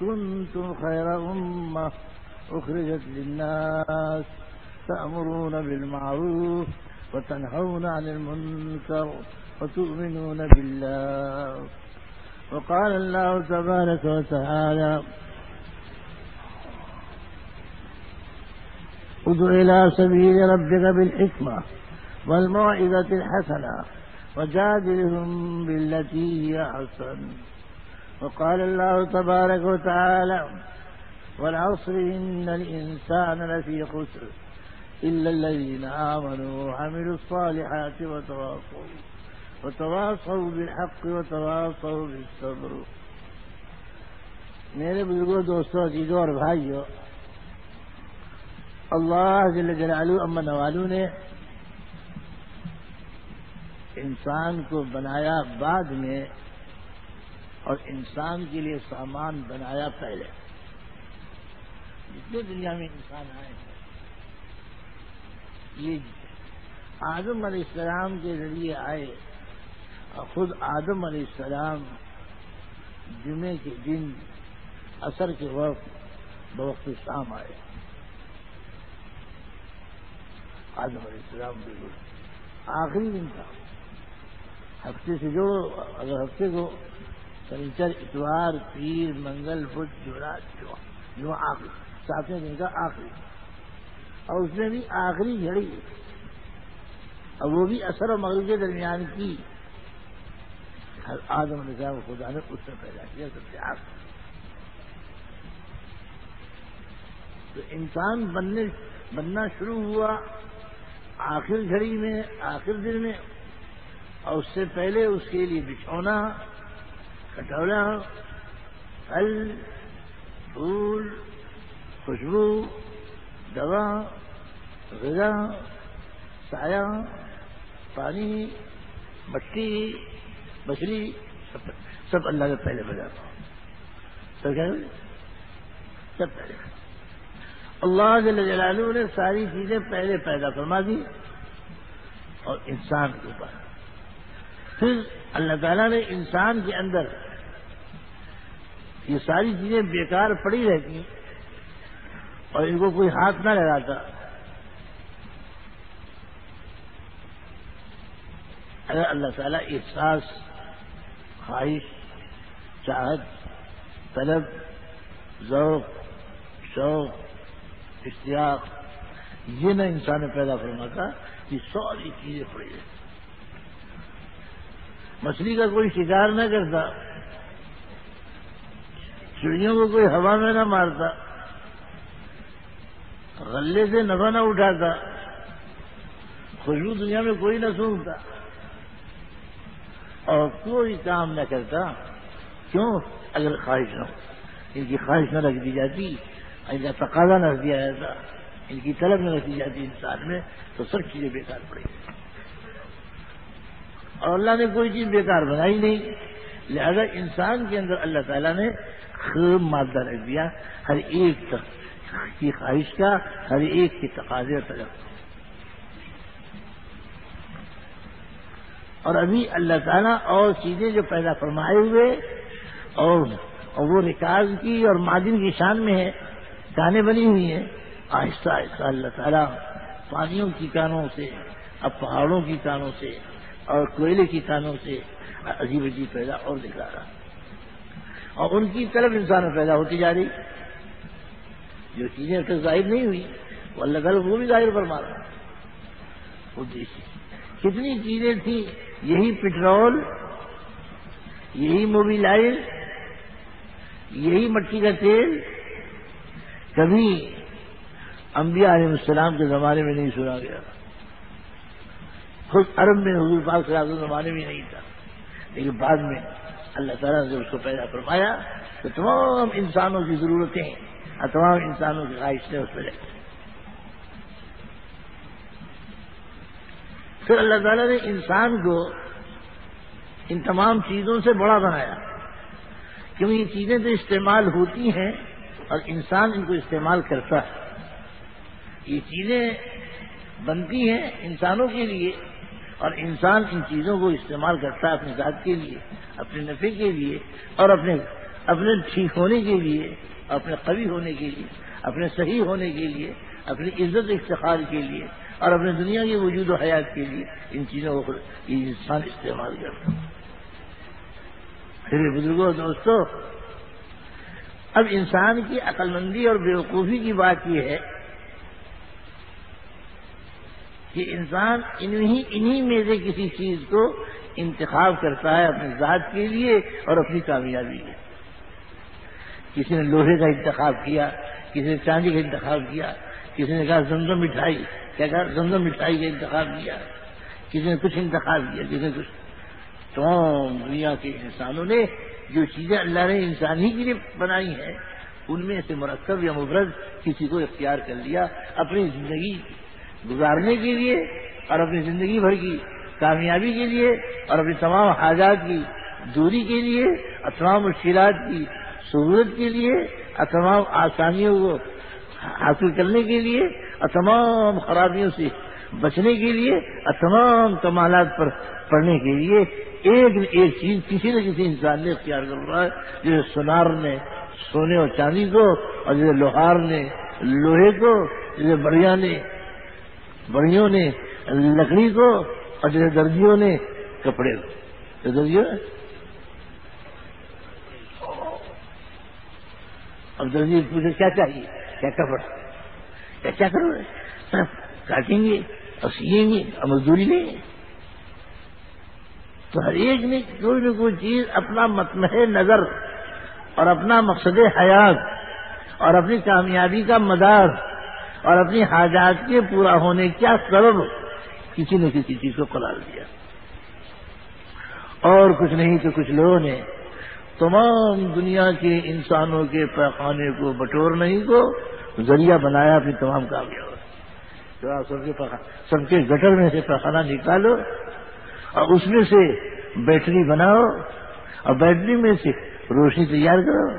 كنتم خير أمة أخرجت للناس تأمرون بالمعروف وتنهون عن المنكر وتؤمنون بالله. وقال الله تبارك وتعالى ادع إلى سبيل ربك بالحكمة والموعظة الحسنة وجادلهم بالتي هي أحسن. وقال الله تبارك وتعالى والعصر إن الإنسان لفي خسر إلا الذين آمنوا وعملوا الصالحات وتواصوا وتواصوا بالحق وتواصوا بالصبر میرے بزرگوں دوستوں، عزیزوں اور بھائیوں، اللہ جل جلالو امن والو نے انسان کو بنایا بعد میں اور انسان کے لیے سامان بنایا پہلے۔ جتنے دنیا میں انسان آئے ہیں، یہ آدم علیہ السلام کے ذریعے آئے اور خود آدم علیہ السلام جمعے کے دن اثر کے وقت بوقت شام آئے۔ آدم علیہ السلام بالکل آخری دن تھا۔ ہفتے سے جو، اگر ہفتے کو سنیچر اتوار پیر منگل، بدھ جمعرات جو آخری، ساتویں دن کا آخری۔ اور اس میں بھی آخری گھڑی۔ اور وہ بھی اثر و مغرب کے درمیان کی۔ آدم نے کہا وہ خدا نے اس سے پیدا کیا سب سے آخر تو انسان بننے، بننا شروع ہوا آخر گھڑی میں، آخر دن میں۔ اور اس سے پہلے اس کے لیے بچھونا۔ کٹولا پھل، پھول، خوشبو، دوا، غذا، سایہ، پانی، مٹی، مچھلی، سب سب اللہ کے پہلے بجا سب کیا سب پہلے۔ اللہ جل جلالہ نے ساری چیزیں پہلے پیدا فرما دی اور انسان کے اوپر۔ پھر اللہ تعالیٰ نے انسان کے اندر یہ ساری چیزیں بیکار پڑی رہتی اور ان کو کوئی ہاتھ نہ لگاتا۔ اگر اللہ تعالیٰ احساس، خواہش، چاہت، طلب، ذوق، شوق، اشتیاق، یہ نہ انسان پیدا فرماتا یہ ساری چیزیں پڑی رہتی۔ مچھلی کا کوئی شکار نہ کرتا۔ چڑیوں کو کوئی ہوا میں نہ مارتا، غلے سے نفع نہ اٹھاتا، خوشبو دنیا میں کوئی نہ سونگتا۔ اور کوئی کام نہ کرتا، کیوں؟ اگر خواہش نہ ہو۔ ان کی خواہش نہ رکھ دی جاتی، ان کا تقاضا نہ رکھ دیا جاتا، ان کی طلب نہ رکھ دی جاتی انسان میں، تو سب چیزیں بیکار پڑیں۔ گی اور اللہ نے کوئی چیز بیکار بنائی نہیں۔ لہذا انسان کے اندر اللہ تعالیٰ نے خوب مادہ رکھ دیا، ہر ایک کی خواہش کا، ہر ایک کی تقاضے طلب اور ابھی اللہ تعالیٰ اور چیزیں جو پیدا فرمائے ہوئے اور وہ رکاز کی اور معدن کی شان میں ہے گانے بنی ہوئی ہیں۔ آہستہ آہستہ اللہ تعالیٰ پانیوں کی کانوں سے، اب پہاڑوں کی کانوں سے اور کوئلے کی کانوں سے عجیب عجیب پیدا اور دکھا رہا اور ان کی طرف انسان پیدا ہوتی جا رہی۔ جو چیزیں اب تک ظاہر نہیں ہوئی، وہ اللہ تعالیٰ وہ بھی ظاہر پر مارا وہ دیکھیے، کتنی چیزیں تھیں۔ یہی پٹرول، یہی موبائل یہی مٹی کا تیل۔ کبھی انبیاء علیہ السلام کے زمانے میں نہیں سنا گیا۔ خود عرب میں حضور پاک صلی زمانے میں نہیں تھا۔ لیکن بعد میں اللہ تعالیٰ نے اس کو پیدا فرمایا تو تمام انسانوں کی ضرورتیں اور تمام انسانوں کی خواہش نے اس پہ رکھی پھر اللہ تعالیٰ نے انسان کو ان تمام چیزوں سے بڑا بنایا، کیونکہ یہ چیزیں تو استعمال ہوتی ہیں اور انسان ان کو استعمال کرتا ہے۔ یہ چیزیں بنتی ہیں انسانوں کے لیے اور انسان ان چیزوں کو استعمال کرتا ہے اپنی ذات کے لیے، اپنے نفع کے لیے، اور اپنے اپنے ٹھیک ہونے کے لیے، اپنے قوی ہونے کے لیے، اپنے صحیح ہونے کے لیے، اپنی عزت افتخار کے لیے، اور اپنے دنیا کے وجود و حیات کے لیے ان چیزوں کو انسان استعمال کرتا پھر بزرگوں دوستو اب انسان کی عقل مندی اور بیوقوفی کی بات یہ ہے کہ انسان انہی انہی میں سے کسی چیز کو انتخاب کرتا ہے اپنی ذات کے لیے اور اپنی کامیابی کے کسی نے لوہے کا انتخاب کیا، کسی نے چاندی کا انتخاب کیا، کسی نے کہا زمزم مٹھائی، کیا کہا زمزم مٹھائی کا انتخاب کیا، کسی نے کچھ انتخاب کیا، کسی نے کچھ۔ تمام دنیا کے انسانوں نے جو چیزیں اللہ نے انسان ہی کے لیے بنائی ہیں، ان میں سے مرکب یا مبرز کسی کو اختیار کر لیا، اپنی زندگی گزارنے کے لیے اور اپنی زندگی بھر کی، کامیابی کے لیے اور اپنی تمام حاجات کی، دوری کے لیے اور تمام مشکلات کی، سہولت کے لیے اور تمام آسانیوں کو حاصل کرنے کے لیے اور تمام خرابیوں سے بچنے کے لیے اور تمام کمالات پر پڑھنے کے لیے ایک نہ ایک چیز کسی نہ کسی انسان نے اختیار کر رہا ہے، جیسے سونار نے سونے اور چاندی کو اور جیسے لوہار نے لوہے کو، جیسے بڑھیا نے بڑھیوں نے، لکڑی کو اور جیسے درجیوں نے کپڑے کو۔ درجیوں اب درجی پوچھے کیا چاہیے؟ کیا کپڑا؟ کیا کیا کرو؟ کاٹیں گے اور سیئیں گے اور مزدوری لیں گے۔ تو ہر ایک نے کوئی نہ کوئی چیز اپنا متمح نظر اور اپنا مقصد حیات اور اپنی کامیابی کا مدار اور اپنی حاجات کے پورا ہونے کا سبب کسی نہ کسی چیز کو قرار دیا۔ اور کچھ نہیں تو کچھ لوگوں نے تمام دنیا کے انسانوں کے پیخانے کو بٹورنے کو ذریعہ بنایا اپنی تمام کامیاب سب کے سب کے گٹر میں سے پیخانہ نکالو اور اس میں سے بیٹری بناؤ اور بیٹری میں سے روشنی تیار کرو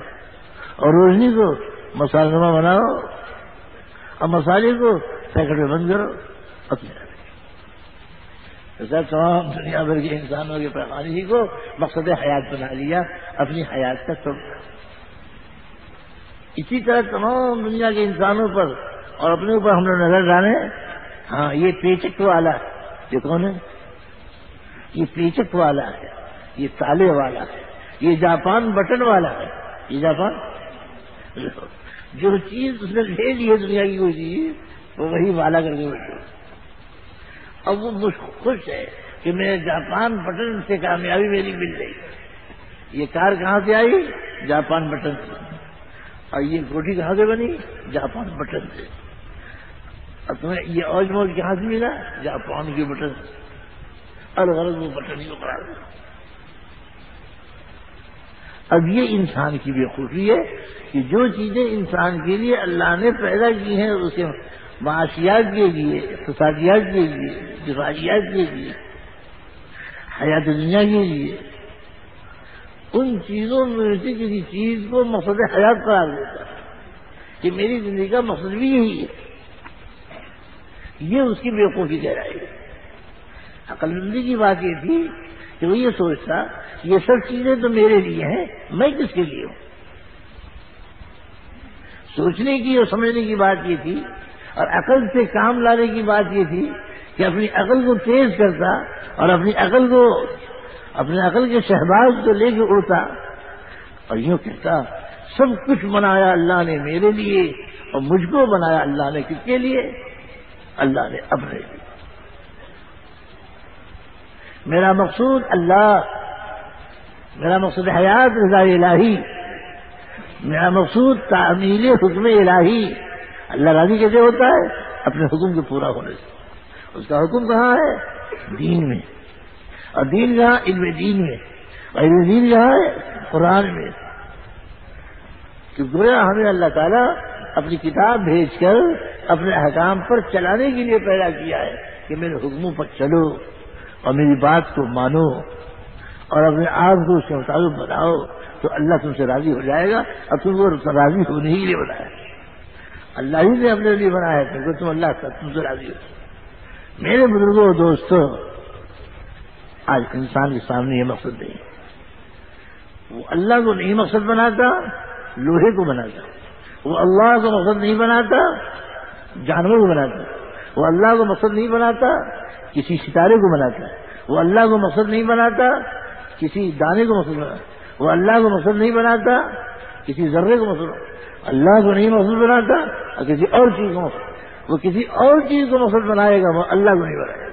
اور روشنی کو مسالہ بناؤ۔ اور مسالے کو پیکٹ میں بند کرو اپنے سر تمام دنیا بھر کے انسانوں کے پیمانے ہی کو مقصد حیات بنا لیا، اپنی حیات کا سب اسی طرح تمام دنیا کے انسانوں پر اور اپنے اوپر ہم لوگ نظر ڈالیں ہاں یہ پیچک والا یہ کون ہے؟ یہ پیچک والا ہے، یہ تالے والا ہے، یہ جاپان بٹن والا ہے۔ یہ جاپان؟ جو چیز اس نے لے لی ہے دنیا کی کوئی چیز، وہ وہی والا کر کے بیٹھے اب وہ خوش ہے کہ میں جاپان بٹن سے کامیابی میری مل رہی یہ کار کہاں سے آئی؟ جاپان بٹن سے۔ اور یہ کوٹھی کہاں سے بنی؟ جاپان بٹن سے۔ اور تمہیں یہ اوج موج کہاں سے ملا؟ جاپان کے بٹن سے۔ الگ الگ وہ بٹن ہی قرار دیا اب یہ انسان کی بے خوشی ہے کہ جو چیزیں انسان کے لیے اللہ نے پیدا کی ہیں، اسے معاشیات کے لیے، اقتصادیات کے لیے دفاعیات کے لیے، حیات دنیا کے لیے، ان چیزوں میں سے کسی چیز کو مقصد حیات قرار دیتا ہے کہ میری زندگی کا مقصد بھی یہی ہے۔ یہ اس کی بیوقوفی کہہ رہی ہے۔ عقل مندی کی بات یہ تھی کہ وہ یہ سوچتا یہ سب چیزیں تو میرے لیے ہیں، میں کس کے لیے ہوں؟ سوچنے کی اور سمجھنے کی بات یہ تھی، اور عقل سے کام لانے کی بات یہ تھی کہ اپنی عقل کو تیز کرتا اور اپنی عقل کو اپنے عقل کے شہباز کو لے کے اڑتا اور یوں کہتا، سب کچھ بنایا اللہ نے میرے لیے اور مجھ کو بنایا اللہ نے کس کے لیے؟ اللہ نے اپنے لیے۔ میرا مقصود اللہ میرا مقصود حیات رضا الہی، میرا مقصود تعمیل حکم الہی۔ اللہ راضی کیسے ہوتا ہے؟ اپنے حکم کے پورا ہونے سے۔ اس کا حکم کہاں ہے؟ دین میں۔ اور دین کہاں علم دین میں، اور علم دین کہاں ہے؟ قرآن میں۔ کہ گویا ہمیں اللہ تعالیٰ اپنی کتاب بھیج کر اپنے احکام پر چلانے کے لیے پیدا کیا ہے کہ میرے حکموں پر چلو اور میری بات کو مانو۔ اور اپنے آپ کو اس کے مطابق بناؤ تو اللہ تم سے راضی ہو جائے گا اور تم کو راضی ہونے ہی لیے بنایا اللہ ہی نے اپنے لیے بنایا کیونکہ تم اللہ کا تم سے راضی ہو۔ میرے بزرگوں دوستوں، آج انسان کے سامنے یہ مقصد نہیں۔ وہ اللہ کو نہیں مقصد بناتا، لوہے کو بناتا۔ وہ اللہ کو مقصد نہیں بناتا جانور کو بناتا۔ وہ اللہ کو مقصد نہیں بناتا، کسی ستارے کو بناتا۔ وہ اللہ کو مقصد نہیں بناتا کسی دانے کو مقصد بناتا وہ اللہ کو مقصد نہیں بناتا، کسی ذرے کو مقصد اللہ کو نہیں مقصد بناتا اور کسی اور چیز کو وہ کسی اور چیز کو مقصد بنائے گا، وہ اللہ کو نہیں بنائے گا۔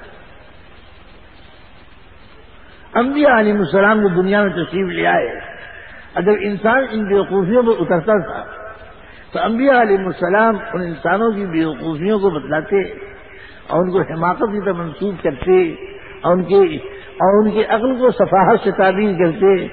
انبیاء علیہ السلام جو دنیا میں تشریف لے آئے۔ اگر انسان ان بیوقوفیوں میں اترتا تھا، تو انبیاء علیہ السلام ان انسانوں کی بیوقوفیوں کو بتلاتے، اور ان کو حماقت کی طرح منسوخ کرتے، اور ان کے اور ان کی عقل کو صفاحت سے تعبیر کرتے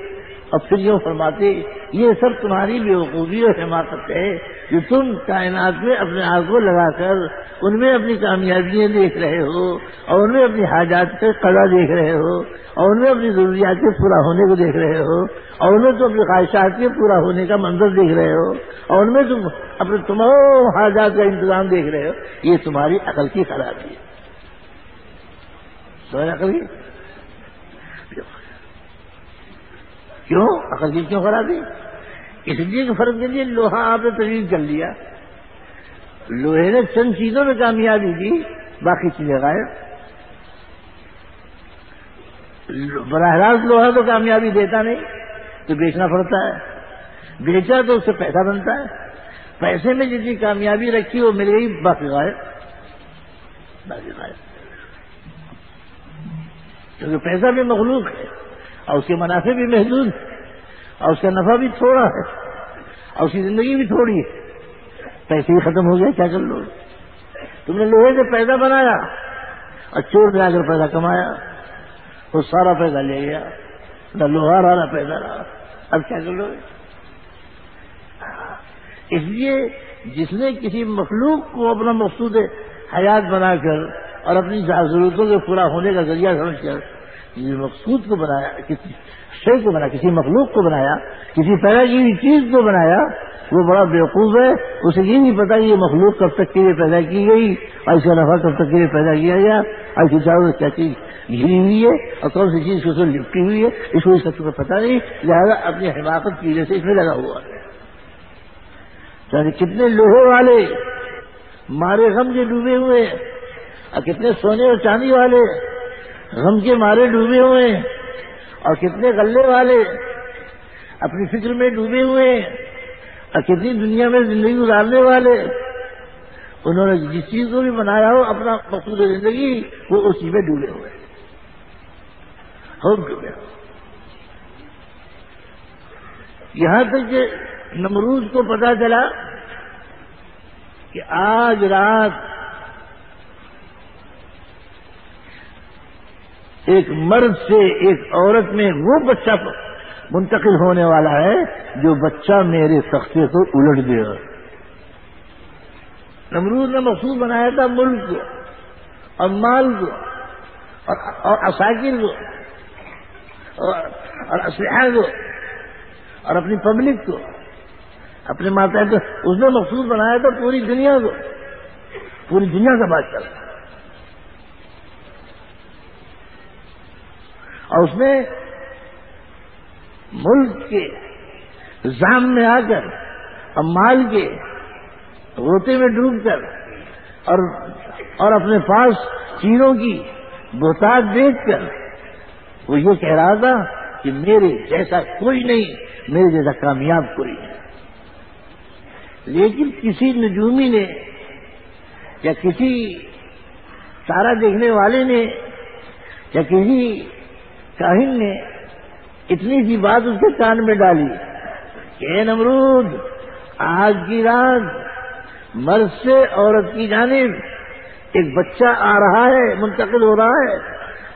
اور پھر یوں فرماتے، یہ سب تمہاری بے اور حماقت ہے کہ تم کائنات میں اپنے آپ کو لگا کر ان میں اپنی کامیابیاں دیکھ رہے ہو اور ان میں اپنی حاجات کے قضا دیکھ رہے ہو اور ان میں اپنی ضروریات کے پورا ہونے کو دیکھ رہے ہو اور ان میں تم اپنی خواہشات کے پورا ہونے کا منظر دیکھ رہے ہو اور ان میں تم اپنے تمام حاجات کا انتظام دیکھ رہے ہو، یہ تمہاری عقل کی خرابی ہے۔ عقل کی کیوں؟ عقل کی کیوں خرابی اس لیے کہ فرق کے لیے لوہا آپ نے تجویز کر لیا۔ لوہے نے چند چیزوں میں کامیابی دی، باقی چیزیں غائب۔ براہ راست لوہا تو کامیابی دیتا نہیں، تو بیچنا پڑتا ہے۔ بیچا تو اس سے پیسہ بنتا ہے۔ پیسے میں جتنی کامیابی رکھی، وہ مل گئی باقی غائب۔ باقی غائب۔ کیونکہ پیسہ بھی مخلوق ہے۔ اور اس کے منافع بھی محدود اور اس کا نفع بھی تھوڑا ہے، اور اس کی زندگی بھی تھوڑی ہے۔ پیسے ہی ختم ہو گئے، کیا کر لو؟ تم نے لوہے سے پیدا بنایا اور چور میں آ کر پیدا کمایا، وہ سارا پیدا لے گیا، نہ لوہا رہا، نہ پیدا رہا۔ اب کیا کر لو؟ اس لیے جس نے کسی مخلوق کو اپنا مقصود حیات بنا کر اور اپنی ضرورتوں کے پورا ہونے کا ذریعہ سمجھ کر مقصود کو بنایا، کسی شے کو بنایا، کسی مخلوق کو بنایا، کسی طرح کی چیز کو بنایا، وہ بڑا بیوقوف ہے، اسے یہ نہیں پتا یہ مخلوق کب تک کے لیے پیدا کی گئی اور اس کا نفع کب تک کے لیے پیدا کیا گیا اور چاروں کیا چیز گھری ہوئی ہے، اور کون سی چیز اس کو لپٹی ہوئی ہے، اس کو اس کا پتا نہیں، لہٰذا اپنی حماقت کی وجہ سے اس میں لگا ہوا ہے۔ یعنی کتنے لوہے والے، مارے غم کے ڈوبے ہوئے اور کتنے سونے اور چاندی والے غم کے مارے ڈوبے ہوئے اور کتنے غلے والے اپنی فکر میں ڈوبے ہوئے اور کتنی دنیا میں زندگی گزارنے والے۔ انہوں نے جس چیز کو بھی بنایا ہو، اپنا مقصود زندگی، وہ اسی میں ڈوبے ہوئے۔ ہم ڈوبے ہو یہاں تک کہ نمروز کو پتا چلا کہ آج رات ایک مرد سے ایک عورت میں وہ بچہ منتقل ہونے والا ہے جو بچہ میرے سختے کو الٹ دے گا نمرود نے مقصود بنایا تھا ملک کو، اور مال کو، اور اساکر کو، اور اسلحہ کو، اور اپنی پبلک کو۔ اپنے ماتا کو، اس نے مقصود بنایا تھا پوری دنیا کو۔ پوری دنیا کا بات چل رہا اور اس نے ملک کے زام میں آ کر اور مال کے روتے میں ڈوب کر اور اور اپنے پاس چیزوں کی بہتات دیکھ کر وہ یہ کہہ رہا تھا کہ میرے جیسا کوئی نہیں، میرے جیسا کامیاب کوئی نہیں۔ لیکن کسی نجومی نے یا کسی تارا دیکھنے والے نے یا کسی کاہن نے اتنی سی بات اس کے کان میں ڈالی کہ نمرود، آج کی رات مرد سے عورت کی جانب ایک بچہ آ رہا ہے، منتقل ہو رہا ہے،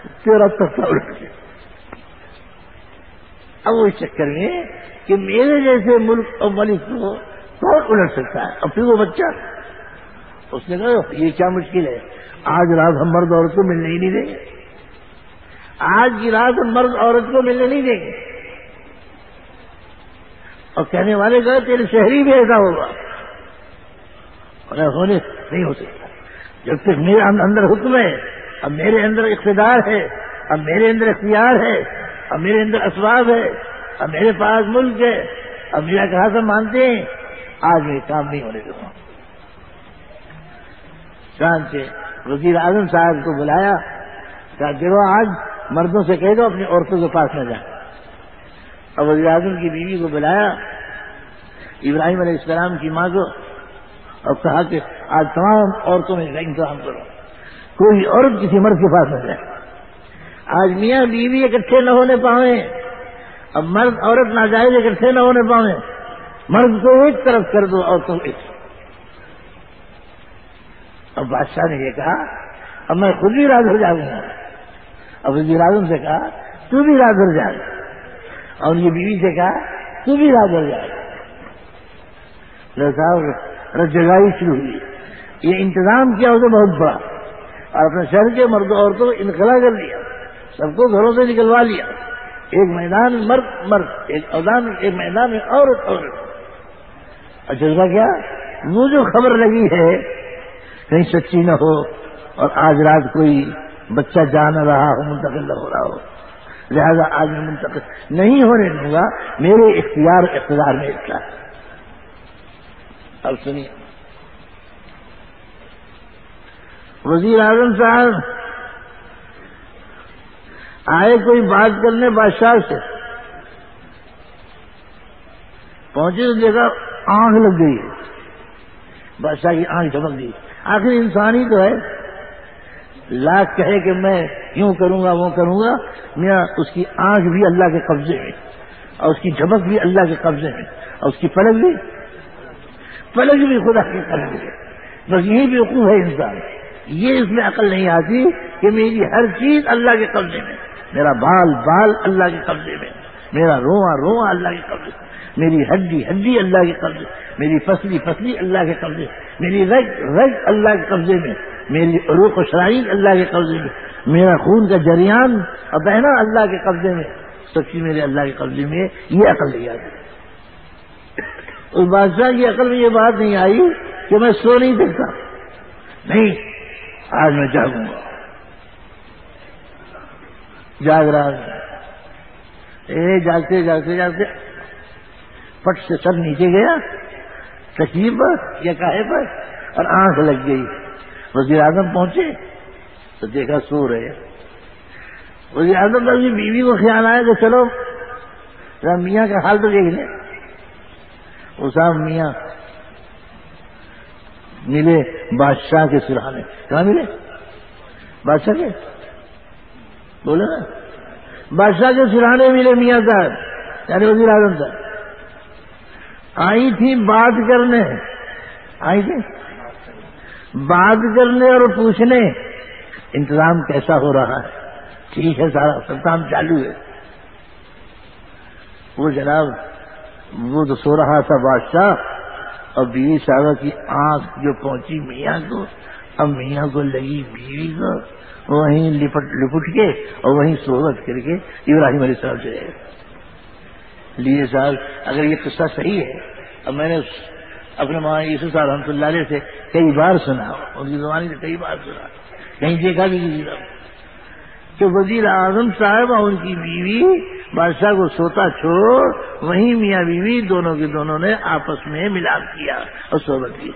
تیرا تختہ گیا۔ اب وہ اس چکر میں کہ میرے جیسے ملک اور ملک کو کون الٹ سکتا ہے؟ اور پھر وہ بچہ۔ اس نے کہا، یہ کیا مشکل ہے؟ آج رات ہم مرد عورت کو ملنے ہی نہیں دیں گے۔ آج کی رات مرد عورت کو ملنے نہیں دیں گے۔ اور کہنے والے گئے تیرے شہری بھی ایسا ہوگا۔ اور ہونے نہیں ہو سکتا جب تک میرے اندر حکم ہے، اب میرے اندر اقتدار ہے، اب میرے اندر اختیار ہے، اب میرے اندر اسباب ہے، اب میرے پاس ملک ہے، اب میرا کہا سب مانتے ہیں۔ آج میں کام نہیں ہونے دوں۔ گا سے وزیر اعظم صاحب کو بلایا۔ کہ دیکھو، آج مردوں سے کہہ دو اپنی عورتوں کے پاس نہ جائیں اور وزیر اعظم کی بیوی کو بلایا، ابراہیم علیہ السلام کی ماں کو، اور کہا کہ آج تمام عورتوں میں انتظام کرو۔ کوئی عورت کسی مرد کے پاس نہ جائے۔ آج میاں بیوی اکٹھے نہ ہونے پاؤں اب مرد عورت ناجائز اکٹھے نہ ہونے پاؤں مرد کو ایک طرف کر دو، عورتوں ایک۔ اب بادشاہ نے یہ کہا، اب میں خود بھی راز ہو جاؤں گا۔ اب وزیر جی اعظم سے کہا، تو بھی راز ہو جائے۔ اور ان کی بیوی سے کہا، تو بھی راز ہو جائے صاحب رجگائی شروع ہوئی۔ یہ انتظام کیا اسے بہت بڑا۔ اور اپنے شہر کے مرد عورتوں کو انخلا کر لیا۔ سب کو گھروں سے نکلوا لیا۔ ایک میدان مرد مرد۔ ایک اودان ایک میدان میں عورت عورت۔ اچھا، اور جذبہ کیا؟ وہ جو خبر لگی ہے، کہیں سچی نہ ہو اور آج رات کوئی بچہ جا نہ رہا ہو، منتقل نہ ہو رہا ہو۔ لہذا آج میں منتقل نہیں ہونے دوں گا، میرے اختیار اقتدار میں اس کا اب سنیے۔ وزیر اعظم صاحب، آئے کوئی بات کرنے بادشاہ سے؟ پہنچے تو دیکھا آنکھ لگ گئی۔ بادشاہ کی آنکھ چمک گئی۔ آخر انسان ہی تو ہے۔ لاکھ کہے کہ میں یوں کروں گا، وہ کروں گا۔ میاں، اس کی آنکھ بھی اللہ کے قبضے میں اور اس کی جھمک بھی اللہ کے قبضے میں اور اس کی پلک بھی پلک بھی خدا کے قبضے میں بس یہی بھی حقوق ہے انسان۔ یہ اس میں عقل نہیں آتی کہ میری ہر چیز اللہ کے قبضے میں۔ میرا بال بال اللہ کے قبضے میں۔ میرا رواں رواں اللہ کے قبضے میری ہڈی ہڈی اللہ کے قبضے میری فصلی فصلی اللہ کے قبضے میری رگ رگ اللہ کے قبضے میں۔ میری عروق و شرائن اللہ کے قبضے میں، میرا خون کا جریان اور بہنا اللہ کے قبضے میں۔ سب چیز میرے اللہ کے قبضے میں یہ عقل نہیں آتی۔ اس بادشاہ کی عقل میں یہ بات نہیں آئی کہ میں سو نہیں سکتا۔ نہیں، آج میں جاگوں گا۔ جاگ رہا اے، جاگتے جاگتے جاگتے۔ پٹ سے سر نیچے گیا تکلیف پر یا کاہے پر، اور آنکھ لگ گئی۔ وزیر اعظم پہنچے۔ تو دیکھا سو رہے۔ وزیر اعظم تو اپنی بیوی کو خیال آیا کہ چلو میاں کا حال تو دیکھ لیں۔ اسام میاں ملے بادشاہ کے سرانے کہاں ملے؟ بادشاہ کے؟ بولے نا۔ بادشاہ کے سرانے ملے میاں صاحب یعنی وزیر اعظم صاحب۔ آئی تھی بات کرنے۔ آئی تھی؟ بات کرنے اور پوچھنے، انتظام کیسا ہو رہا ہے؟ ٹھیک ہے سارا، سب کام چالو ہے۔ وہ جناب، وہ تو سو رہا تھا بادشاہ اور بیوی صاحبہ کی آنکھ جو پہنچی میاں کو، اب میاں کو لگی بیوی کو، وہیں لپٹ لپٹ کے اور وہیں سہولت کر کے ابراہیم علیہ السلام چلے گئے۔ لیے صاحب اگر یہ قصہ صحیح ہے، اب میں نے اپنے ماں یوسف صاحب رحمۃ اللہ علیہ سے کئی بار سنا، ان کی زبانی سے کئی بار سنا۔ کہیں دیکھا بھی نہیں کہ وزیر اعظم صاحب اور ان کی بیوی بادشاہ کو سوتا چھوڑ، وہیں میاں بیوی دونوں کے دونوں نے آپس میں ملاپ کیا اور صحبت کی۔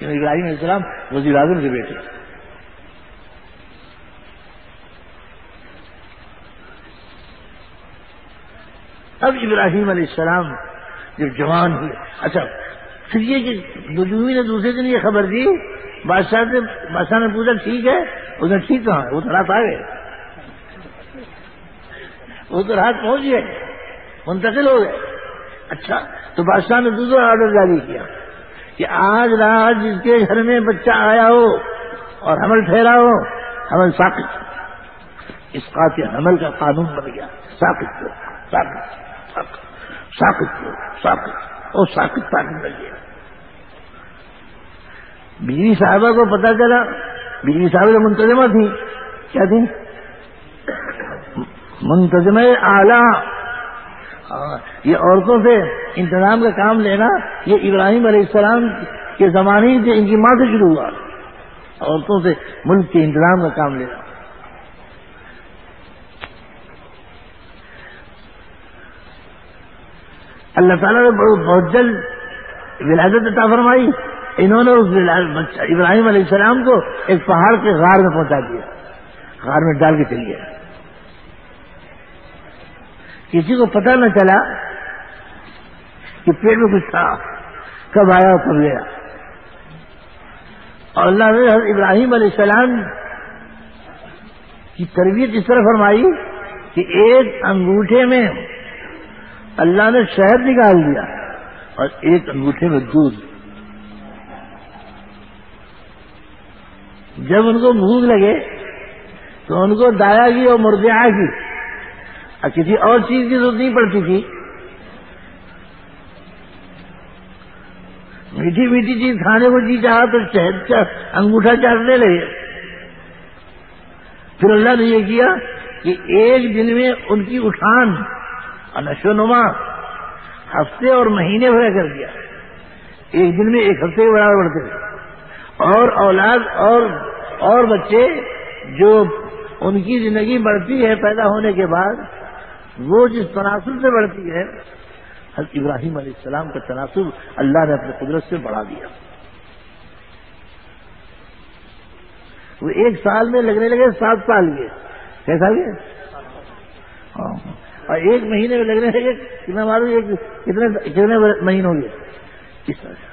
یعنی ابراہیم علیہ السلام وزیر اعظم کے بیٹے۔ اب ابراہیم علیہ السلام جب جوان ہوئے اچھا پھر یہ کہ بیوی نے دوسرے دن یہ خبر دی، بادشاہ سے بادشاہ نے پوچھا، ٹھیک ہے؟ اس نے ٹھیک کہا، وہ تو رات آ گئے۔ وہ تو رات پہنچ گئے، منتقل ہو گئے۔ اچھا تو بادشاہ نے دوسرا آرڈر جاری کیا کہ آج رات جس کے گھر میں بچہ آیا ہو اور حمل ٹھہرا ہو، حمل ساکت اس کا حمل کا قانون بن گیا۔ ساکت ساکت ساکت ساکت اور ساکت پانی لگ گیا۔ بیوی صاحبہ کو پتا چلا بیوی صاحبہ منتظمہ تھی۔ کیا تھی؟ منتظم اعلی۔ ہاں، یہ عورتوں سے انتظام کا کام لینا یہ ابراہیم علیہ السلام کے زمانے سے ان کی ماں سے شروع ہوا۔ عورتوں سے ملک کے انتظام کا کام لینا۔ اللہ تعالیٰ نے بہت جلد ولادت عطا فرمائی۔ انہوں نے اس ابراہیم علیہ السلام کو ایک پہاڑ کے غار میں پہنچا دیا۔ غار میں ڈال کے چل گیا۔ کسی کو پتہ نہ چلا کہ پیٹ میں کچھ تھا۔ کب آیا اور کب گیا۔ اور اللہ نے حضرت ابراہیم علیہ السلام کی تربیت اس طرح فرمائی کہ ایک انگوٹھے میں اللہ نے شہد نکال دیا اور ایک انگوٹھے میں دودھ۔ جب ان کو بھوک لگے تو ان کو دایا کی اور مردیا کی۔ اور کسی اور چیز کی ضرورت نہیں پڑتی تھی۔ میٹھی میٹھی چیز کھانے کو جی چاہا تو شہد انگوٹھا چاٹنے لگے۔ پھر اللہ نے یہ کیا کہ ایک دن میں ان کی اٹھان اور نشو نما ہفتے اور مہینے بھر کر دیا۔ ایک دن میں ایک ہفتے کے برابر بڑھتے۔ تھے اور اولاد اور اور بچے جو ان کی زندگی بڑھتی ہے پیدا ہونے کے بعد، وہ جس تناسب سے بڑھتی ہے، حضرت ابراہیم علیہ السلام کا تناسب اللہ نے اپنے قدرت سے بڑھا دیا۔ وہ ایک سال میں لگنے لگے سات سال کے، کیسا گئے ہاں۔ اور ایک مہینے میں لگنے لگے، کتنا معلوم کتنے کتنے مہینوں گے اس طرح سے۔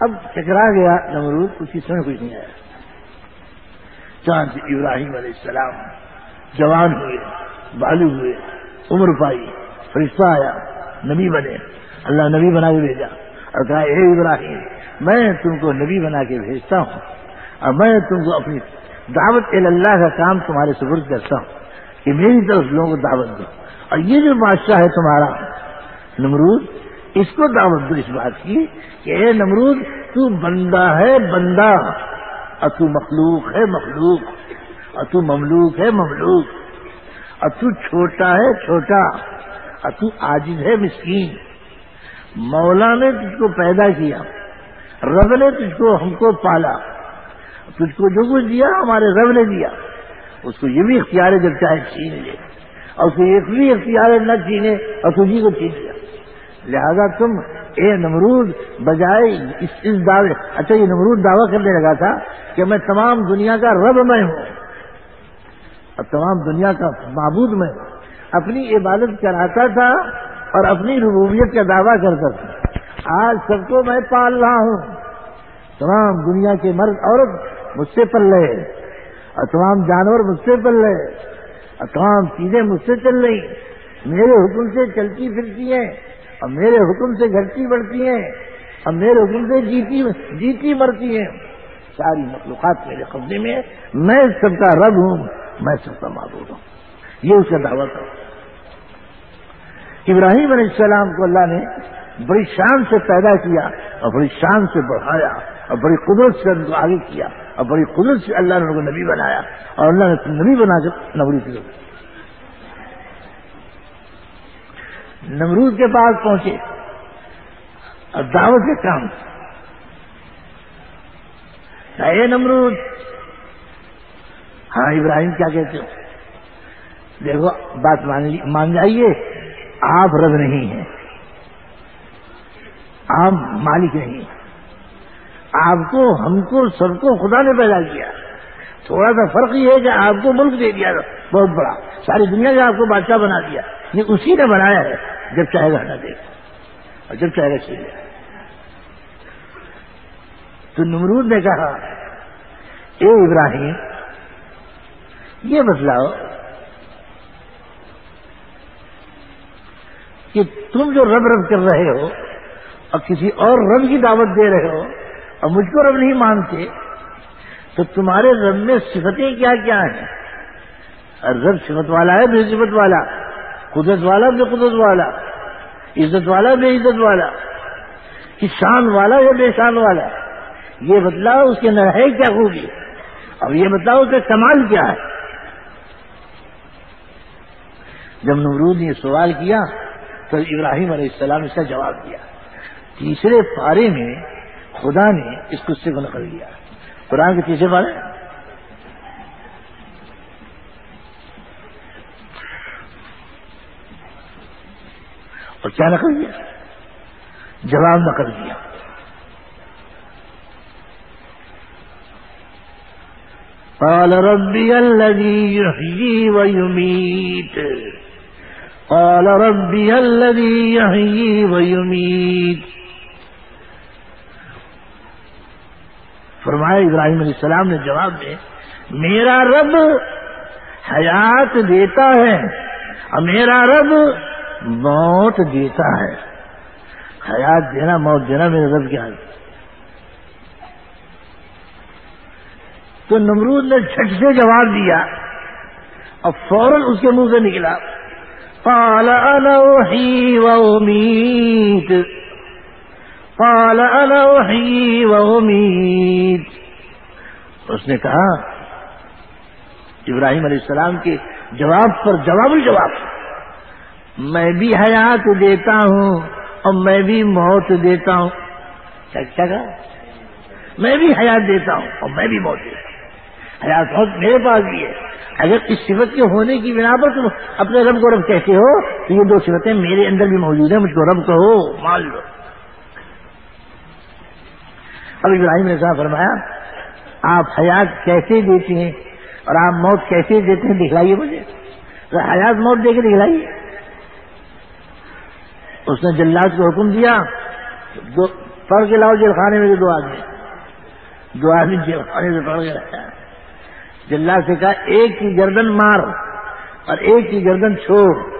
اب چکرا گیا نمرود کچھ اس میں کچھ نہیں آیا۔ چاند ابراہیم علیہ السلام جوان ہوئے بالو ہوئے، عمر پائی، فرشتہ آیا، نبی بنے۔ اللہ نبی بنا کے بھیجا اور کہا، اے ابراہیم، میں تم کو نبی بنا کے بھیجتا ہوں اور میں تم کو اپنی دعوت اللہ کا کام تمہارے سبرد کرتا ہوں کہ میری طرف لوگوں کو دعوت دو۔ اور یہ جو بادشاہ ہے تمہارا، نمرود اس کو دعوت دو اس بات کی کہ اے نمرود، تو بندہ ہے بندہ۔ اور تو مخلوق ہے مخلوق۔ اور تو مملوک ہے مملوک۔ اور تو چھوٹا ہے چھوٹا۔ اور تو عاجز ہے مسکین۔ مولا نے تجھ کو پیدا کیا۔ رب نے تجھ کو ہم کو پالا۔ تجھ کو جو کچھ دیا، ہمارے رب نے دیا۔ اس کو یہ بھی اختیار ہے جب چاہے چھین لے۔ اور اس کو یہ بھی اختیار ہے نہ چھینے اور تجھی کو چھین لیا۔ لہذا تم اے نمرود، بجائے اس اس دعوے اچھا یہ نمرود دعویٰ کرنے لگا تھا کہ میں تمام دنیا کا رب میں ہوں۔ اور تمام دنیا کا معبود میں ہوں۔ اپنی عبادت کراتا تھا اور اپنی ربوبیت کا دعویٰ کرتا تھا۔ آج سب کو میں پال رہا ہوں۔ تمام دنیا کے مرد عورت مجھ سے پل رہے اور تمام جانور مجھ سے پل رہے اور تمام چیزیں مجھ سے چل رہی میرے حکم سے چلتی پھرتی ہیں۔ اور میرے حکم سے گھٹتی بڑھتی ہیں اور میرے حکم سے جیتی جیتی مرتی ہیں۔ ساری مخلوقات میرے قبضے میں میں سب کا رب ہوں، میں سب کا معبود ہوں۔ یہ اس کا دعوت ہے ابراہیم علیہ السلام کو اللہ نے بڑی شان سے پیدا کیا اور بڑی شان سے بڑھایا اور بڑی قدرت سے ان کو آگے کیا اور بڑی قدرت سے اللہ نے ان کو نبی بنایا اور اللہ نے نبی بنا کر نبری کی نمرود کے پاس پہنچے۔ اور دعوت کے کام۔ اے نمرود ہاں ابراہیم کیا کہتے ہو؟ دیکھو، بات مان جائیے، آپ رب نہیں ہیں۔ آپ مالک نہیں۔ آپ کو، ہم کو، سب کو خدا نے پیدا کیا۔ تھوڑا سا فرق یہ ہے کہ آپ کو ملک دے دیا بہت بڑا۔ ساری دنیا کا آپ کو بادشاہ بنا دیا۔ یہ اسی نے بنایا ہے، جب چاہے گا ہٹا دے۔ اور جب چاہے گا چاہیے تو نمرود نے کہا، اے ابراہیم، یہ بتلاؤ کہ تم جو رب رب کر رہے ہو اور کسی اور رب کی دعوت دے رہے ہو اور مجھ کو رب نہیں مانتے تو تمہارے رب میں صفتیں کیا کیا ہیں؟ رب صفت والا ہے بے صفت والا، قدرت والا بے قدرت والا، عزت والا بے عزت والا شان والا یا بے شان والا۔ یہ بتلاؤ اس کے اندر ہے کیا ہوگی اب یہ بتلاؤ اس کا کمال کیا ہے؟ جب نمرود نے سوال کیا، تو ابراہیم علیہ السلام اس کا جواب دیا۔ تیسرے پارے میں خدا نے اس قصے کو نقل کیا۔ قرآن کے تیسرے پارے اور کیا نقل کیا؟ جواب نقل کیا۔ قال ربي الذي يحيي ويميت۔ قال ربي الذي يحيي ويميت۔ فرمایا ابراہیم علیہ السلام نے جواب دے، میرا رب حیات دیتا ہے اور میرا رب موت دیتا ہے۔ حیات دینا، موت دینا میرے رب کیا ہے تو نمرود نے جھٹ سے جواب دیا اور فوراً اس کے منہ سے نکلا۔ پال الوحی و امید و امید اس نے کہا، ابراہیم علیہ السلام کے جواب پر جواب الجواب۔ میں بھی حیات دیتا ہوں اور میں بھی موت دیتا ہوں۔ کیا کہا؟ میں بھی حیات دیتا ہوں اور میں بھی موت دیتا ہوں۔ حیات بہت میرے پاس بھی ہے۔ اگر اس صفت کے ہونے کی بنا پر تم اپنے رب کو رب کہتے ہو، تو یہ دو صفتیں میرے اندر بھی موجود ہیں، مجھ کو رب کہو، مان لو۔ اب ابراہیم نے صاحب فرمایا، آپ حیات کیسے دیتے ہیں اور آپ موت کیسے دیتے ہیں دکھلائیے مجھے۔ حیات موت دے کے دکھلائیے۔ اس نے جلات کو حکم دیا، دو، پڑھ کے لاؤ جیل خانے میں دو آدمی۔ دو آدمی جیل خانے سے پڑھ کے رکھا جلا سے کہا، ایک کی گردن مار اور ایک کی گردن چھوڑ،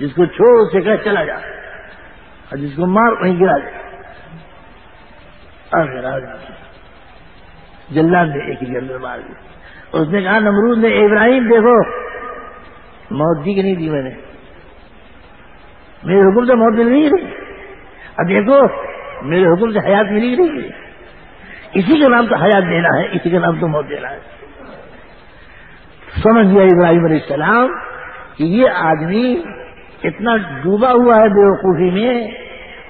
جس کو چھوڑ اسے کہا، چلا جا۔ اور جس کو مار، وہیں گرا جائے گرا جلد نے ایک کی مار دی۔ اس نے کہا، نمرود نے، ابراہیم دیکھو، موت دی کہ نہیں دی میں نے؟ میرے حکم سے موت مل رہی اب دیکھو، میرے حکم سے حیات ملی نہیں اسی کے نام تو حیات دینا ہے، اسی کے نام تو موت دینا ہے۔ سمجھ گیا ابراہیم علیہ السلام کہ یہ آدمی اتنا ڈوبا ہوا ہے بے وقوفی میں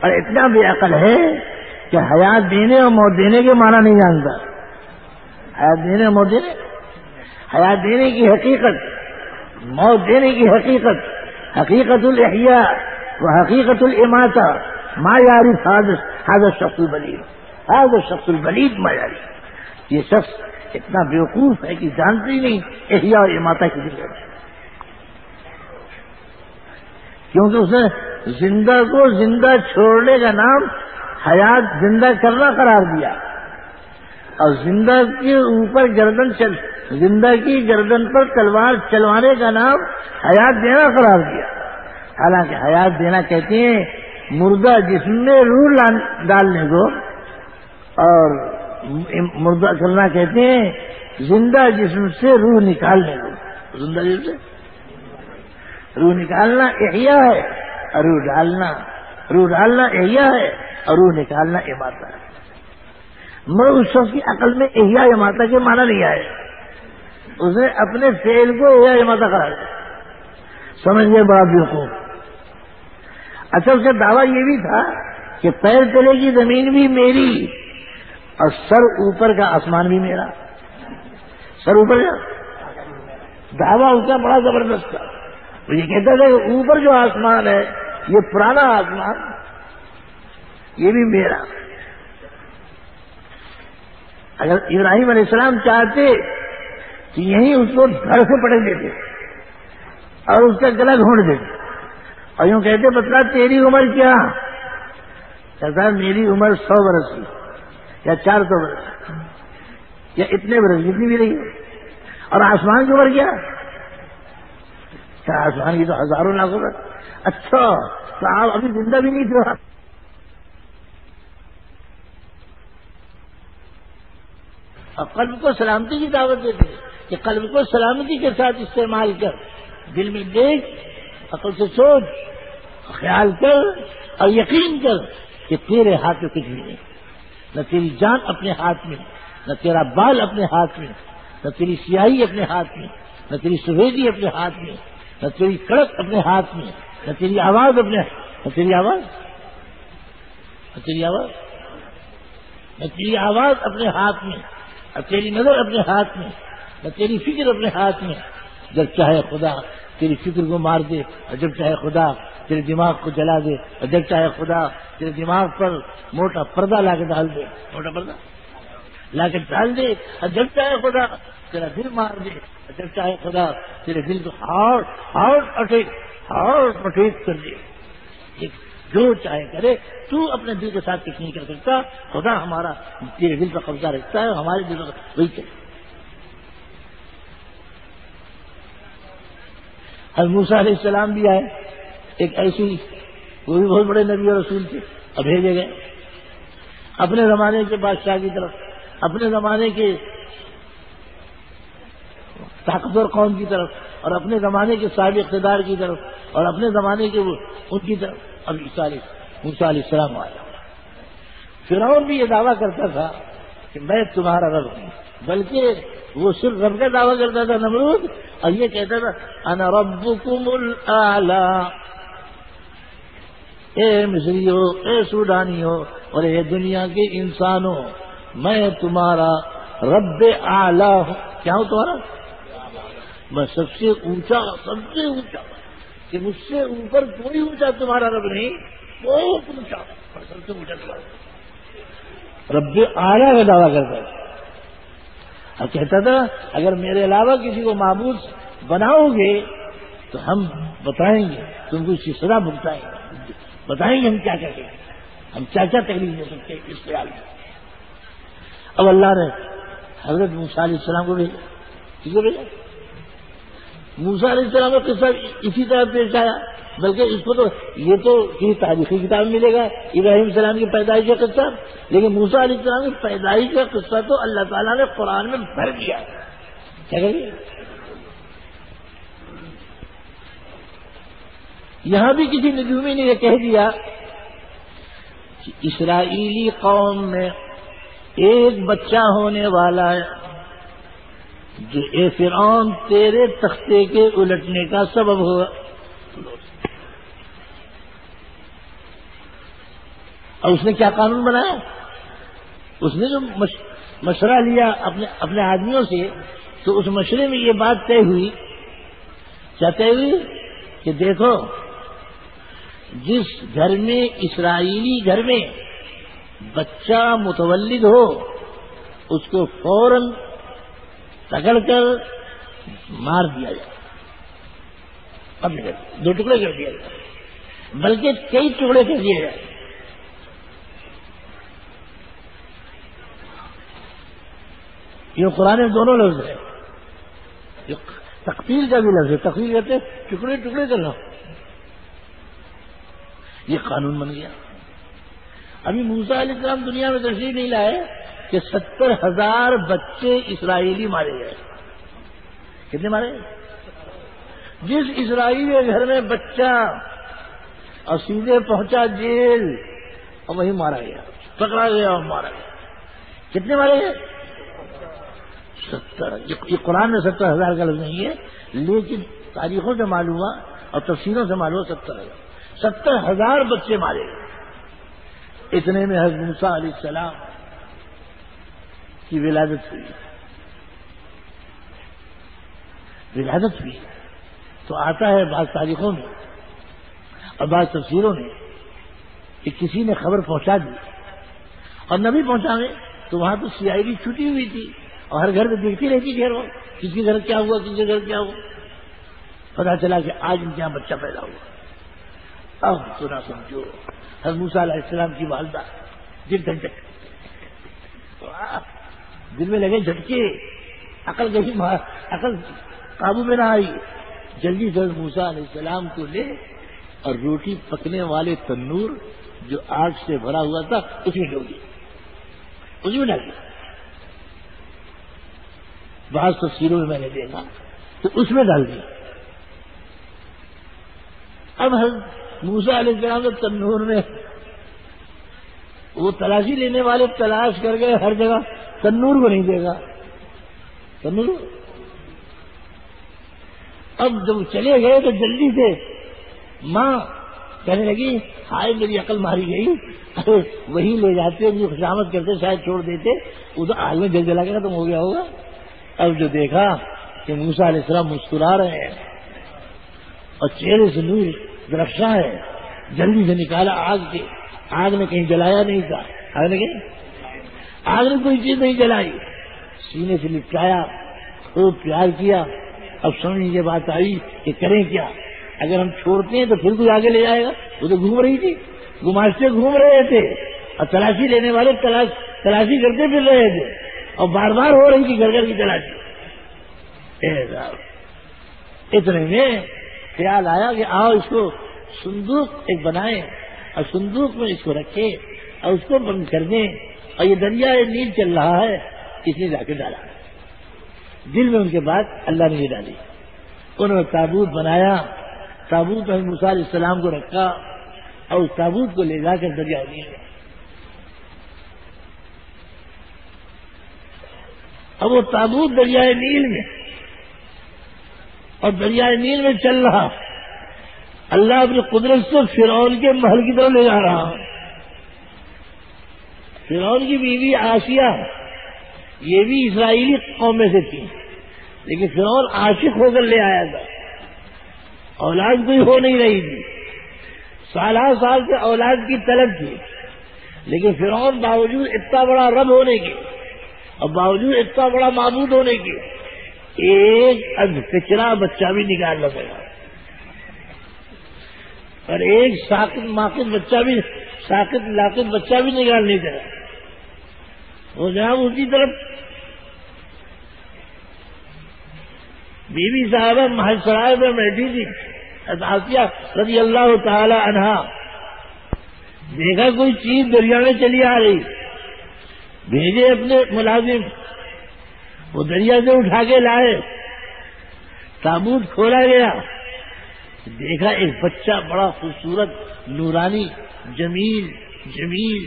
اور اتنا بے عقل ہے کہ حیات دینے اور موت دینے کے معنی نہیں جانتا۔ حیات دینے اور موت دینے۔ حیات دینے کی حقیقت، موت دینے کی حقیقت حقیقت الحیا و حقیقت الماتا ما یاری حاضر شخص البلید۔ حاضر شخص البلید ما یاری یہ شخص اتنا بیوقوف ہے کہ جانتی نہیں احیا اور ماتا کی دل کیونکہ اس نے زندہ کو زندہ چھوڑنے کا نام حیات زندہ کرنا قرار دیا۔ اور زندہ کے اوپر گردن چل، زندہ کی گردن پر تلوار چلوانے کا نام حیات دینا قرار دیا۔ حالانکہ حیات دینا کہتے ہیں، مردہ جسم میں روح ڈالنے کو، اور مردہ کرنا کہتے ہیں، زندہ جسم سے روح نکالنے کو۔ زندہ جسم سے؟ روح نکالنا احیا ہے، اور روح ڈالنا روح ڈالنا احیا ہے۔ اور روح نکالنا اماتا ہے۔ مگر اس شخص کی عقل میں احیا اماتا کے معنی نہیں آئے۔ اس نے اپنے فیل کو احیا اماتا کرا دیا۔ سمجھ گئے بڑا بالکل۔ اچھا اس کا دعویٰ یہ بھی تھا کہ پیر چلے گی زمین بھی میری اور سر اوپر کا آسمان بھی میرا۔ سر اوپر کا۔ دعویٰ اس کا بڑا زبردست تھا۔ وہ یہ کہتا تھا کہ اوپر جو آسمان ہے، یہ پرانا آسمان یہ بھی میرا۔ اگر ابراہیم علیہ السلام چاہتے کہ یہیں اس کو گھر سے پڑے دیتے اور اس کا گلا ڈھونڈ دیتے۔ اور یوں کہتے بتلا تیری عمر کیا؟ کہتا میری عمر سو برس کی، یا چار سو برس یا اتنے برس جتنی بھی رہی اور آسمان کی عمر کیا؟ آسمان کی تو ہزاروں لاکھ برس۔ اچھا تو آپ ابھی زندہ بھی نہیں تھے۔ اور قلب کو سلامتی کی دعوت دیتے کہ قلب کو سلامتی کے ساتھ استعمال کر۔ دل میں دیکھ، عقل سے سوچ، خیال کر اور یقین کر کہ تیرے ہاتھ میں کچھ بھی نہیں نہ تیری جان اپنے ہاتھ میں، نہ تیرا بال اپنے ہاتھ میں، نہ تیری سیاہی اپنے ہاتھ میں، نہ تیری سفیدی اپنے ہاتھ میں، نہ تیری کڑک اپنے ہاتھ میں، نہ تیری آواز اپنے نہ تیری آواز، نہ تیری آواز، نہ تیری آواز اپنے ہاتھ میں۔ نہ تیری نظر اپنے ہاتھ میں نہ تیری فکر اپنے ہاتھ میں جب چاہے خدا تیری فکر کو مار دے، اور جب چاہے خدا تیرے دماغ کو جلا دے، اور جب چاہے خدا تیرے دماغ پر موٹا پردہ لا کے ڈال دے۔ موٹا پردہ؟ لا کے ڈال دے۔ اور جب چاہے خدا تیرا دل مار دے، اور جب چاہے خدا تیرے دل کو heart heart attack heart attack کر دے۔ جو چاہے کرے، تو اپنے دل کے ساتھ کچھ نہیں کر سکتا۔ خدا ہمارا تیرے دل پر قبضہ رکھتا ہے ہمارے دل پر وہی چلے موسا علیہ السلام بھی آئے۔ ایک ایسی، وہ بھی بہت بڑے نبی اور رسول تھے اب بھیجے گئے۔ اپنے زمانے کے بادشاہ کی طرف، اپنے زمانے کے طاقتور قوم کی طرف، اور اپنے زمانے کے صاحب اقتدار کی طرف، اور اپنے زمانے کے ان کی طرف۔ موسا علیہ السلام آیا فرعون بھی یہ دعویٰ کرتا تھا کہ میں تمہارا رب ہوں، بلکہ وہ صرف رب کا دعویٰ کرتا تھا، نمرود، اور یہ کہتا تھا، انا ربکم الاعلی۔ اے مصری ہو اے سوڈانی ہو اور اے دنیا کے انسانوں، میں تمہارا رب اعلی ہوں۔ کیا ہوں تمہارا؟ میں سب سے اونچا، سب سے اونچا۔ کہ مجھ سے اوپر کوئی اونچا تمہارا رب نہیں، بہت اونچا۔ سب سے اونچا تمہارا رب اعلیٰ کا دعویٰ کرتا ہے۔ اور کہتا تھا، اگر میرے علاوہ کسی کو معبود بناؤ گے تو ہم بتائیں گے، تم کو اس کی سزا بھگتائیں گے۔ بتائیں گے ہم کیا کہتے ہیں ہم کیا کیا تکلیف دے سکتے ہیں اس خیال میں۔ اب اللہ نے حضرت علیہ السلام کو بھیجا۔ کس کو بھیجا؟ موسا علیہ السلام کا قصہ اسی طرح پیش آیا، بلکہ اس کو تو یہ تو کسی تاریخی کتاب ملے گا، ابراہیم السلام کی پیدائش کا قصہ، لیکن موسا علیہ السلام کی پیدائش کا قصہ تو اللہ تعالیٰ نے قرآن میں بھر دیا۔ یہاں بھی کسی نجومی نے یہ کہہ دیا کہ اسرائیلی قوم میں ایک بچہ ہونے والا ہے۔ جو اے فرعون، تیرے تختے کے الٹنے کا سبب ہوا۔ اور اس نے کیا قانون بنایا؟ اس نے جو مشورہ لیا اپنے اپنے آدمیوں سے، تو اس مشورے میں یہ بات طے ہوئی۔ کیا طے ہوئی؟ کہ دیکھو، جس گھر میں، اسرائیلی گھر میں بچہ متولد ہو، اس کو فوراً پکڑ کر مار دیا جائے۔ دو ٹکڑے کر دیا جائے۔ بلکہ کئی ٹکڑے کر دیے جائے۔ یہ قرآن دونوں لفظ ہے تقبیر کا بھی لفظ ہے۔ تقبیر کہتے ٹکڑے ٹکڑے کر یہ قانون بن گیا۔ ابھی موسا علیہ السلام دنیا میں تشریف نہیں لائے۔ کہ ستر ہزار بچے اسرائیلی مارے گئے کتنے مارے جس اسرائیلی گھر میں بچہ اور سیدھے پہنچا جیل اور وہی مارا گیا، پکڑا گیا اور مارا گیا۔ کتنے مارے گئے؟ ستر، یہ قرآن میں ستر ہزار کا لفظ نہیں ہے، لیکن تاریخوں سے معلوم ہوا اور تفصیلوں سے معلوم ہوا ستر ہزار۔ ستر ہزار بچے مارے گئے۔ اتنے میں حضرت علیہ السلام کی ولادت ہوئی۔ ولادت ہوئی۔ تو آتا ہے بعض تاریخوں میں اور بعض تفصیلوں میں کہ کسی نے خبر پہنچا دی اور نہ بھی پہنچانے تو وہاں تو سی آئی ڈی چھٹی ہوئی تھی اور ہر گھر میں دیکھتی رہتی گھر وہ کس کے گھر کیا ہوا، کس کے گھر کیا ہوا۔ پتا چلا کہ آج ان کے یہاں بچہ پیدا ہوا۔ اب سنا سمجھو حضموسا علیہ السلام کی والدہ دل دھک دل میں لگے جھٹکے، عقل گئی عقل قابو میں نہ آئی۔ جلدی سے موسا علیہ السلام کو لے اور روٹی پکنے والے تنور جو آگ سے بھرا ہوا تھا، اس میں ڈوگی اس میں ڈال دیا بعض تصویروں میں میں نے دیکھا تو اس میں ڈال دیا اب موسا علیہ السلام کے تنور میں وہ تلاشی لینے والے تلاش کر گئے ہر جگہ۔ تنور کو نہیں دے گا۔ تنور؟ اب جب چلے گئے تو جلدی سے ماں کہنے لگی، ہائے میری عقل ماری گئی۔ وہی لے جاتے خوشامد کرتے شاید چھوڑ دیتے۔ ادھر آگ میں جل جلا کے ختم ہو گیا ہوگا۔ اب جو دیکھا کہ موسا علیہ السلام مسکرا رہے ہیں اور چہرے سے نور درخشاں ہے۔ جلدی سے نکالا آگ کے۔ آگ نے کہیں جلایا نہیں تھا۔ آگ نے کہیں آگ نے کوئی چیز نہیں جلائی۔ سینے سے لپٹایا خوب پیار کیا۔ اب سمجھ یہ بات آئی کہ کریں کیا۔ اگر ہم چھوڑتے ہیں تو پھر کوئی آگے لے جائے گا۔ وہ تو گھوم رہی تھی۔ گماشتے گھوم رہے تھے۔ اور تلاشی لینے والے تلاش تلاشی کرتے پھر رہے تھے۔ اور بار بار ہو رہی تھی گھر گھر کی تلاشی۔ اتنے میں خیال آیا کہ آؤ اس کو صندوق ایک بنائیں اور صندوق میں اس کو رکھے اور اس کو بند کر دیں۔ اور یہ دریا نیل چل رہا ہے، اس نے جا کے ڈالا۔ دل میں ان کے بعد اللہ نے یہ ڈالی۔ انہوں نے تابوت بنایا، تابوت میں مثال السلام کو رکھا اور اس تابوت کو لے جا کر دریا نیل اب وہ تابوت دریائے نیل میں، اور دریائے نیل میں چل رہا۔ اللہ اپنی قدرت سے فرعون کے محل کی طرف لے جا رہا۔ ہوں فرعون کی بیوی آسیہ یہ بھی اسرائیلی قوم میں سے تھی۔ لیکن فرعون عاشق ہو کر لے آیا تھا۔ اولاد کوئی ہو نہیں رہی تھی۔ سالہ سال سے اولاد کی طلب تھی۔ لیکن فرعون باوجود اتنا بڑا رب ہونے کے اور باوجود اتنا بڑا معبود ہونے کے ایک کچرا بچہ بھی نکال لگے گا اور ایک ساکت ماکت بچہ بھی ساکت لاکت بچہ بھی نکال نہیں دے رہا وہ جہاں اسی طرف بیوی صاحبہ محل سرائے میں بیٹھی تھی آسیہ رضی اللہ تعالی عنہا دیکھا کوئی چیز دریا میں چلی آ رہی۔ بھیجے اپنے ملازم۔ وہ دریا سے اٹھا کے لائے۔ تابوت کھولا گیا۔ دیکھا ایک بچہ بڑا خوبصورت، نورانی، جمیل جمیل،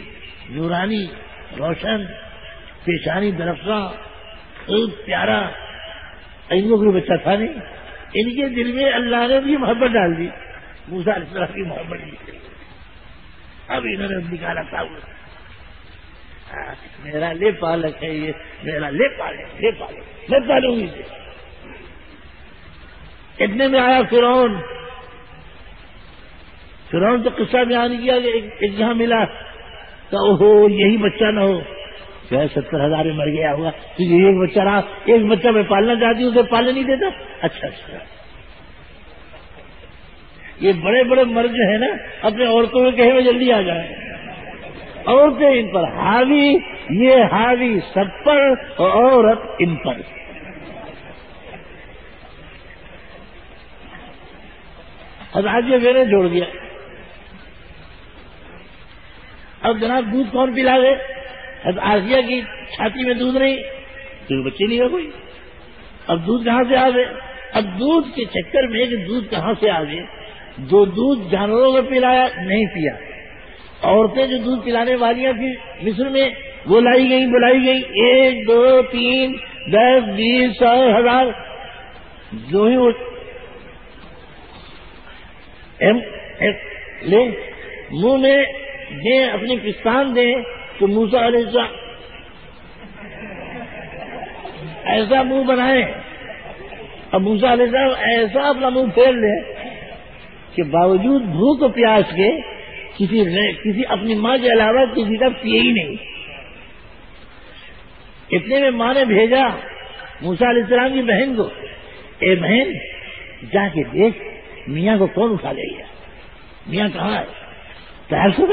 نورانی، روشن۔ پیشانی درختہ خوب پیارا ان کو کوئی بچہ تھا نہیں، ان کے دل میں اللہ نے بھی محبت ڈال دی۔ موسا طرح کی محبت اب انہوں نے نکالا تابوت میرا لے پالک ہے یہ، میرا لے پالک لے پالک۔ میں پالوں گی۔ اتنے میں آیا فرون فرون تو قصہ بیان کیا کہ ایک جہاں ملا تو ہو یہی بچہ نہ ہو۔ جو ہے ستر ہزار میں مر گیا ہوا تو یہ ایک بچہ رہا، ایک بچہ میں پالنا چاہتی ہوں، اسے پالنے نہیں دیتا۔ اچھا اچھا۔ یہ بڑے بڑے مرد جو ہے نا، اپنے عورتوں میں کہیں میں جلدی آ جائیں۔ عورتیں ان پر، حاوی، یہ حاوی سب پر اور عورت ان پر۔ حضرات یہ میں نے جوڑ دیا اب جناب دودھ کون پلا گئے اب آسیا کی چھاتی میں دودھ نہیں تو بچے نہیں ہو کوئی اب دودھ کہاں سے آ گئے؟ اب دودھ کے چکر میں کہ دودھ کہاں سے آ گئے؟ جو دودھ جانوروں کو پلایا، نہیں پیا۔ عورتیں جو دودھ پلانے والیاں تھیں مصر میں، وہ لائی گئی بلائی گئی ایک، دو، تین، دس، بیس، سو، ہزار۔ جو ہی لے، منہ میں دیں، اپنی کسان دیں تو موسا علیہ ایسا منہ بنائے۔ اب موسا علیہ السلام ایسا اپنا منہ پھیر لے کہ باوجود بھوک پیاس کے کسی کسی اپنی ماں کے علاوہ کسی کا پیے ہی نہیں۔ اتنے میں ماں نے بھیجا موسا علیہ السلام کی بہن کو، اے بہن، جا کے دیکھ میاں کو کون اٹھا لے گیا؟ میاں کہاں ہے؟ تیار سو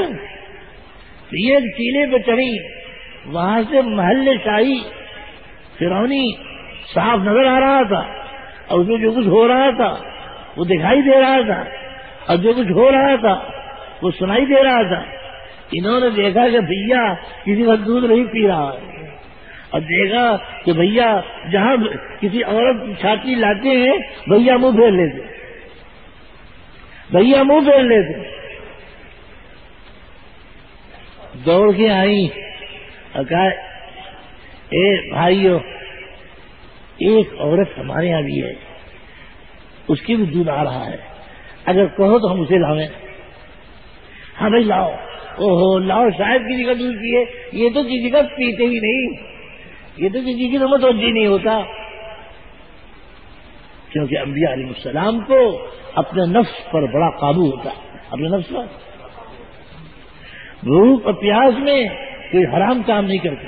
یہ چیلے پہ چڑھی، وہاں سے محل شاہی فرونی صاف نظر آ رہا تھا، اور اس میں جو کچھ ہو رہا تھا، وہ دکھائی دے رہا تھا، اور جو کچھ ہو رہا تھا، وہ سنائی دے رہا تھا۔ انہوں نے دیکھا کہ بھیا کسی کا دودھ نہیں پی رہا ہے، اور دیکھا کہ بھیا جہاں کسی عورت کی چھاتی لاتے ہیں، بھیا منہ پھیر لیتے۔ بھیا منہ پھیر لیتے۔ دوڑ کے آئی اور کہا، اے بھائیو، ایک عورت ہمارے یہاں بھی ہے، اس کی بھی دودھ آ رہا ہے، اگر کہو تو ہم اسے لاویں۔ ہاں بھائی لاؤ۔ او ہو لاؤ، شاید کسی کا دودھ پیے۔ یہ تو کسی کا پیتے ہی نہیں۔ یہ تو کسی کی تو متوجہ نہیں ہوتا۔ کیونکہ انبیاء علیہ السلام کو اپنے نفس پر بڑا قابو ہوتا۔ ہے اپنے نفس پر۔ بھوک اور پیاس میں کوئی حرام کام نہیں کرتے۔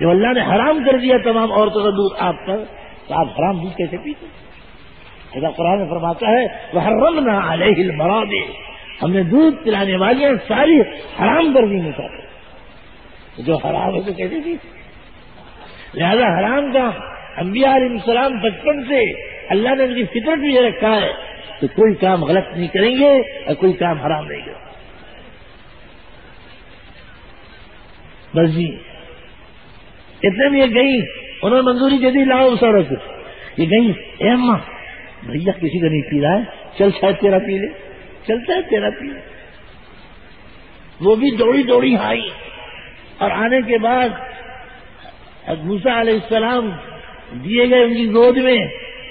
جب اللہ نے حرام کر دیا تمام عورتوں کا دودھ آپ پر، تو آپ حرام دودھ کیسے پیتے؟ ایسا قرآن فرماتا ہے وہ حرم نہ علیہ مرادے ہم نے دودھ پلانے والی ساری حرام کر دی۔ چاہتے جو حرام ہے تو کیسے پیتے؟ لہذا حرام کا انبیاء علیہ السلام بچپن سے اللہ نے ان کی فطرت بھی یہ رکھا ہے۔ تو کوئی کام غلط نہیں کریں گے اور کوئی کام حرام نہیں کریں بس جی۔ اتنے میں یہ گئی، انہوں نے منظوری دے دی لاؤ سڑک یہ گئی، اے اماں، بھیا، کسی کا نہیں پی رہا ہے۔ چل شاید تیرا پی لے۔ چلتا ہے تیرا پی لے۔ وہ بھی دوڑی دوڑی آئی۔ اور آنے کے بعد موسا علیہ السلام دیے گئے ان کی گود میں۔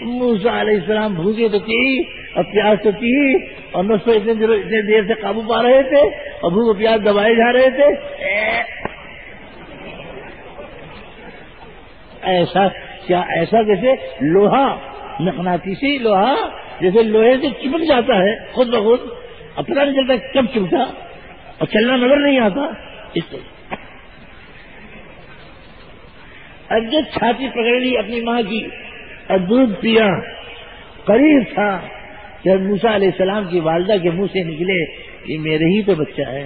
موسا علیہ السلام بھوکے تو تھی اور پیاس تو تھی اور نس اتنے اتنے دیر سے قابو پا رہے تھے، اور بھوک پیاس دبائے جا رہے تھے۔ ایسا کیا؟ ایسا جیسے لوہا، مقناطیسی لوہا، جیسے لوہے سے چپک جاتا ہے، خود بخود، اب پتا نہیں چلتا کب چپتا اور چلنا نظر نہیں آتا۔ اس طرح اب جو چھاتی پکڑ لی اپنی ماں کی، اور دودھ پیا، قریب تھا، جب موسا علیہ السلام کی والدہ کے منہ سے نکلے یہ میرے ہی تو بچہ ہے۔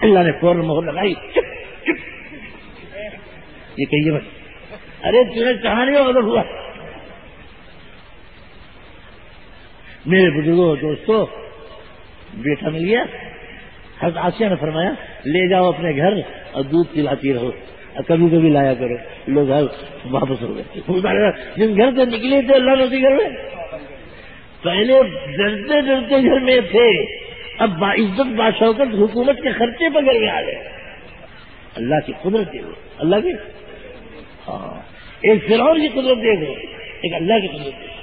اللہ نے فوراً مہر لگائی، چپ چپ یہ کہیے بس۔ ارے تمہیں کہانی مدد ہوا۔ میرے بزرگوں، دوستوں، بیٹا مل گیا۔ حضرت آسیہ نے فرمایا، لے جاؤ اپنے گھر اور دودھ پلاتی رہو۔ کبھی کبھی لایا کرو۔ لوگ واپس ہو گئے۔ جن گھر سے نکلے تھے، اللہ نے گھر میں۔ پہلے ڈرتے ڈرتے گھر میں تھے۔ اب عزت بادشاہ حکومت کے خرچے پر گھر میں آ گئے۔ اللہ کی قدرت وہ اللہ کی ہاں۔ ایک فرعون کی قدرت دیکھو ایک اللہ کی قدرت دیکھو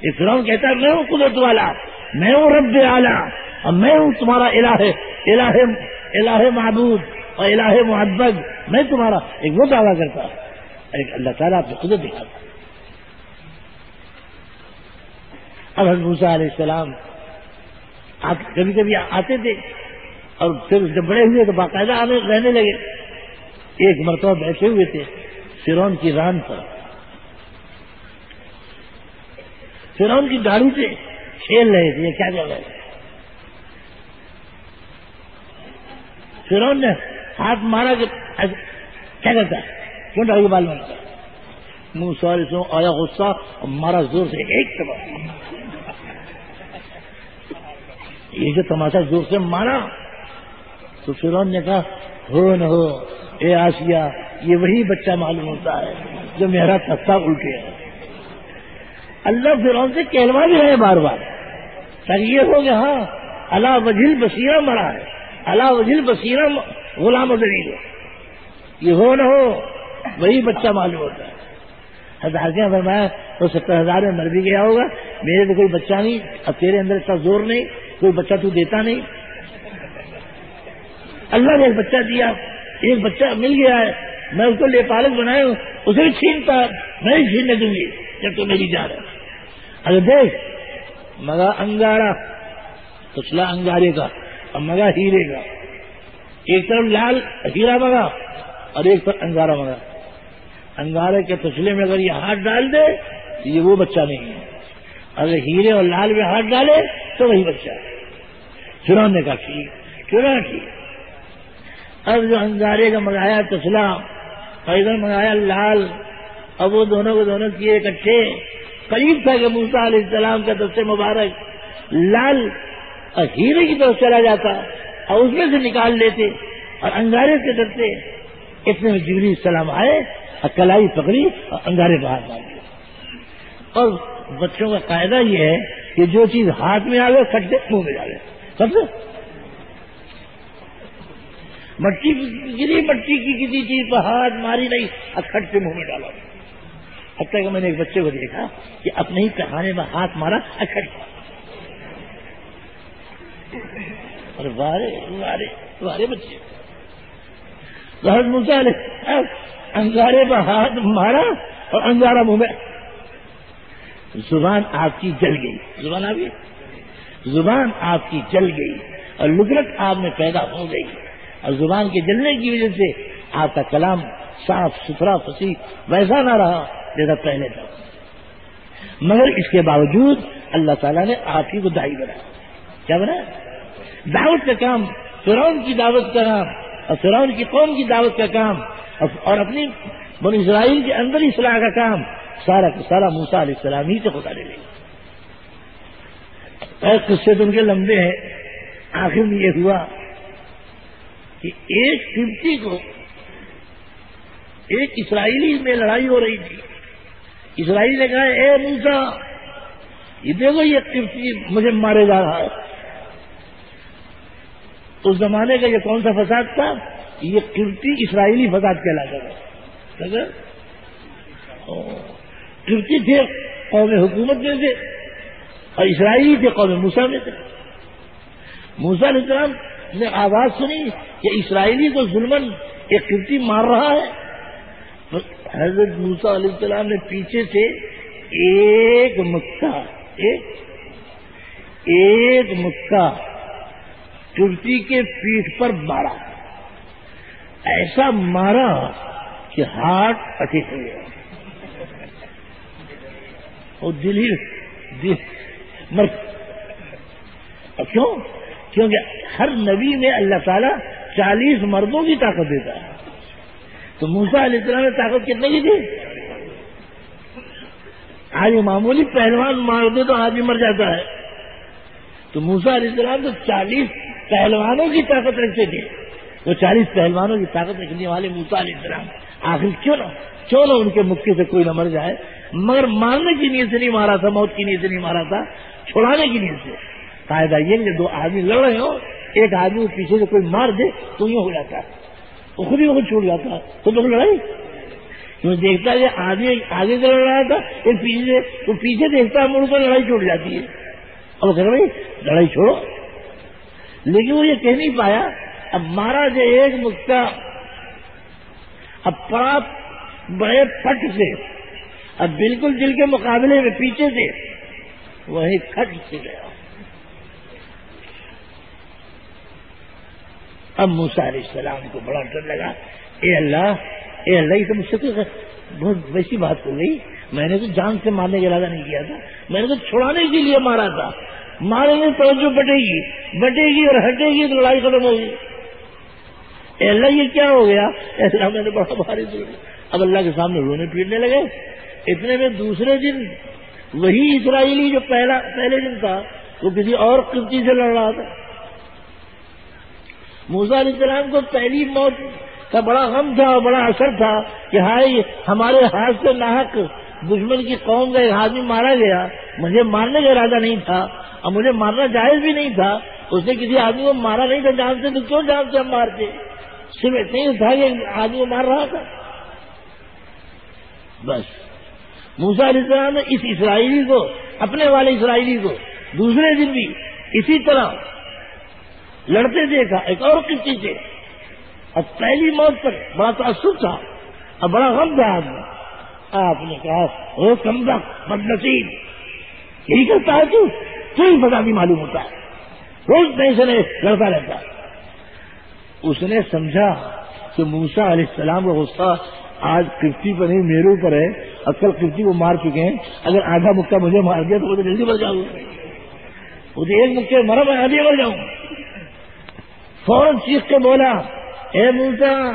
ایک فرعون کہتا ہے، میں ہوں قدرت والا۔ میں ہوں رب اعلیٰ۔ اور میں ہوں تمہارا الہ الہ الہ معبود اور الہ محبت۔ میں تمہارا ایک وہ دعویٰ کرتا ہوں۔ ایک اللہ تعالیٰ آپ کو خود دکھاتا اب حضرت علیہ السلام آپ کبھی کبھی آتے تھے اور پھر جب بڑے ہوئے تو باقاعدہ آنے رہنے لگے۔ ایک مرتبہ بیٹھے ہوئے تھے فرون کی ران پر۔ فرون کی داڑھی سے کھیل رہے تھے کیا کر رہے تھے؟ فرون نے ہاتھ مارا کہ کیا کرتا ہے؟ کیوں ڈال بال مارتا منہ سواری سو آیا غصہ اور مارا زور سے ایک یہ جو تماشا زور سے مارا، تو فرون نے کہا ہو نہ ہو، اے آسیا یہ وہی بچہ معلوم ہوتا ہے جو میرا تختہ الٹے۔ ہے اللہ فرون سے کہلوا بھی رہے بار بار۔ تاکہ یہ ہو گیا ہاں اللہ وجیل بصیرہ مرا ہے۔ اللہ وجیل بصیرہ غلام دلیل یہ ہو نہ ہو، وہی بچہ معلوم ہوتا ہے۔ ہزار کے فرمایا تو ستر ہزار میں مر بھی گیا ہوگا۔ میرے تو کوئی بچہ نہیں، اب تیرے اندر اتنا زور نہیں، کوئی بچہ تو دیتا نہیں۔ اللہ نے ایک بچہ دیا، ایک بچہ مل گیا ہے، میں اس کو لے پالک بنایا ہوں، اسے بھی چھینتا میں ہی چھیننے دوں گی، جب تو میری جان ہے۔ اگر دیکھ، مگا انگارا کچلا انگارے کا اور مگا ہیرے کا۔ ایک طرف لال ہیرا مگا اور ایک طرف انگارا مگا۔ انگارے کے تسلے میں اگر یہ ہاتھ ڈال دے، تو یہ وہ بچہ نہیں ہے۔ اگر ہیرے اور لال میں ہاتھ ڈالے، تو وہی بچہ ہے۔ نے کہا، ٹھیک چنا ٹھیک اب جو انگارے کا منگایا تسلا اور ادھر منگایا لال، اب وہ دونوں کو دونوں کیے اکٹھے۔ قریب تھا کہ موسا علیہ السلام کا دستے مبارک لال اور ہیرے کی طرف چلا جاتا اور اس میں سے نکال لیتے اور انگارے سے ڈرتے۔ اتنے میں جبری السلام آئے اور کلائی پکڑی اور انگارے باہر ڈال دیے۔ اور بچوں کا قاعدہ یہ ہے کہ جو چیز ہاتھ میں آ گئے کھٹ منہ میں ڈالے۔ سب سے مٹی گری مٹی کی کسی چیز پر ہاتھ ماری نہیں، اور کھٹ سے منہ میں ڈالا۔ حتیٰ کہ میں نے ایک بچے کو دیکھا کہ اپنے ہی پہانے میں ہاتھ مارا اور کھٹ اور وارے وارے وارے بچے۔ بہت مسا انگارے پر ہاتھ مارا اور انگارا منہ میں۔ زبان آپ کی جل گئی۔ زبان آپ کی؟ زبان آپ کی جل گئی اور لگرت آپ میں پیدا ہو گئی۔ اور زبان کے جلنے کی وجہ سے آپ کا کلام صاف ستھرا فصیح ویسا نہ رہا جیسا پہلے تھا۔ مگر اس کے باوجود اللہ تعالیٰ نے آپ ہی کو دائی بنایا کیا بنا؟ دعوت کا کام فرعون کی دعوت کا کام اور فرعون کی قوم کی دعوت کا کام اور اپنی بن اسرائیل کے اندر اصلاح کا کام سارا کا سارا موسا علیہ السلام ہی سے خدا لے لیں قصے تو ان کے لمبے ہیں، آخر میں یہ ہوا کہ ایک قبطی کو ایک اسرائیلی میں لڑائی ہو رہی تھی۔ اسرائیل نے کہا، اے موسا یہ دیکھو یہ قبطی مجھے مارے جا رہا ہے۔ اس زمانے کا یہ کون سا فساد تھا؟ یہ قبطی اسرائیلی فساد کہلاتا تھا۔ قبطی تھے، قوم حکومت میں تھے اور اسرائیلی تھے، قوم موسا میں تھے۔ موسا السلام نے آواز سنی کہ اسرائیلی کو ظلمن ایک کرتی مار رہا ہے۔ حضرت موسا علیہ السلام نے پیچھے سے ایک مکہ، ایک ایک مکہ کرتی کے پیٹ پر مارا ایسا مارا کہ ہاتھ اٹک گیا اور دل ہی مر۔ کیوں؟ کیونکہ ہر نبی میں اللہ تعالیٰ چالیس مردوں کی طاقت دیتا ہے۔ تو موسا علیہ السلام نے طاقت کتنے کی تھی؟ آج معمولی پہلوان مار دے تو آدمی مر جاتا ہے۔ تو موسا علیہ السلام تو چالیس پہلوانوں کی طاقت رکھتے تھے۔ وہ چالیس پہلوانوں کی طاقت رکھنے والے موسا علیہ السلام۔ آخر کیوں نہ کیوں نہ ان کے مکے سے کوئی نہ مر جائے۔ مگر مارنے کی نیت سے نہیں مارا تھا، موت کی نیت سے نہیں مارا تھا، چھڑانے کی نیت سے۔ فائدہ یہ کہ دو آدمی لڑ رہے ہو ایک آدمی کو پیچھے سے کوئی مار دے، تو یہ ہو جاتا ہے۔ وہ خود ہی وہ چھوٹ جاتا ہے۔ تو لوگ لڑائی۔ کیوں دیکھتا ہے، آدمی آگے سے لڑ رہا تھا ایک پیچھے سے وہ پیچھے دیکھتا ہے، مڑ کر لڑائی چھوٹ جاتی ہے۔ اب کہ بھائی، لڑائی چھوڑو۔ لیکن وہ یہ کہہ نہیں پایا، اب مارا جو ایک مکتا اب پڑا بڑے پٹ سے، اب بالکل دل کے مقابلے میں پیچھے سے وہی کھٹ سے گیا اب موسا علیہ السلام کو بڑا ڈر لگا، اے اللہ اے اللہ، یہ تو مجھ سے بہت ویسی بات ہو گئی۔ میں نے تو جان سے مارنے کا ارادہ نہیں کیا تھا۔ میں نے تو چھڑانے کے لیے مارا تھا۔ ماریں گے توجہ بٹے گی بٹے گی اور ہٹے گی تو لڑائی ختم ہوگی۔ اے اللہ، یہ کیا ہو گیا؟ ایسا میں نے بڑا بھاری اب اللہ کے سامنے رونے پیٹنے لگے۔ اتنے میں دوسرے دن، وہی اسرائیلی جو پہلا، پہلے دن تھا، وہ کسی اور قبطی سے لڑ رہا تھا۔ موسا علیہ السلام کو پہلی موت کا بڑا غم تھا اور بڑا اثر تھا کہ ہائے، ہمارے ہاتھ سے ناحق دشمن کی قوم کا ایک آدمی مارا گیا۔ مجھے مارنے کا ارادہ نہیں تھا اور مجھے مارنا جائز بھی نہیں تھا۔ اس نے کسی آدمی کو مارا نہیں تھا جانتے تو کیوں جانتے ہم مارتے؟ صرف نہیں تھا کہ آدمی کو مار رہا تھا۔ بس۔ موسا علیہ السلام نے اس اسرائیلی کو، اپنے والے اسرائیلی کو، دوسرے دن بھی اسی طرح لڑتے دیکھا، ایک اور کسی سے اور پہلی موت پر بڑا تاثر تھا اور بڑا غم تھا۔ آدمی آپ نے کہا وہ کم بد نصیب یہی کرتا ہے تو تو ہی پتا نہیں معلوم ہوتا ہے۔ روز نہیں سے لڑتا رہتا اس نے سمجھا کہ موسا علیہ السلام کا غصہ آج کرتی پر نہیں، میرے اوپر ہے۔ اکثر کرتی کو مار چکے ہیں۔ اگر آدھا مکہ مجھے مار دیا تو مجھے جلدی مر جاؤں مجھے ایک مکے مرا میں آدھی مر جاؤں۔ فوراً چیخ کے بولا، اے موسا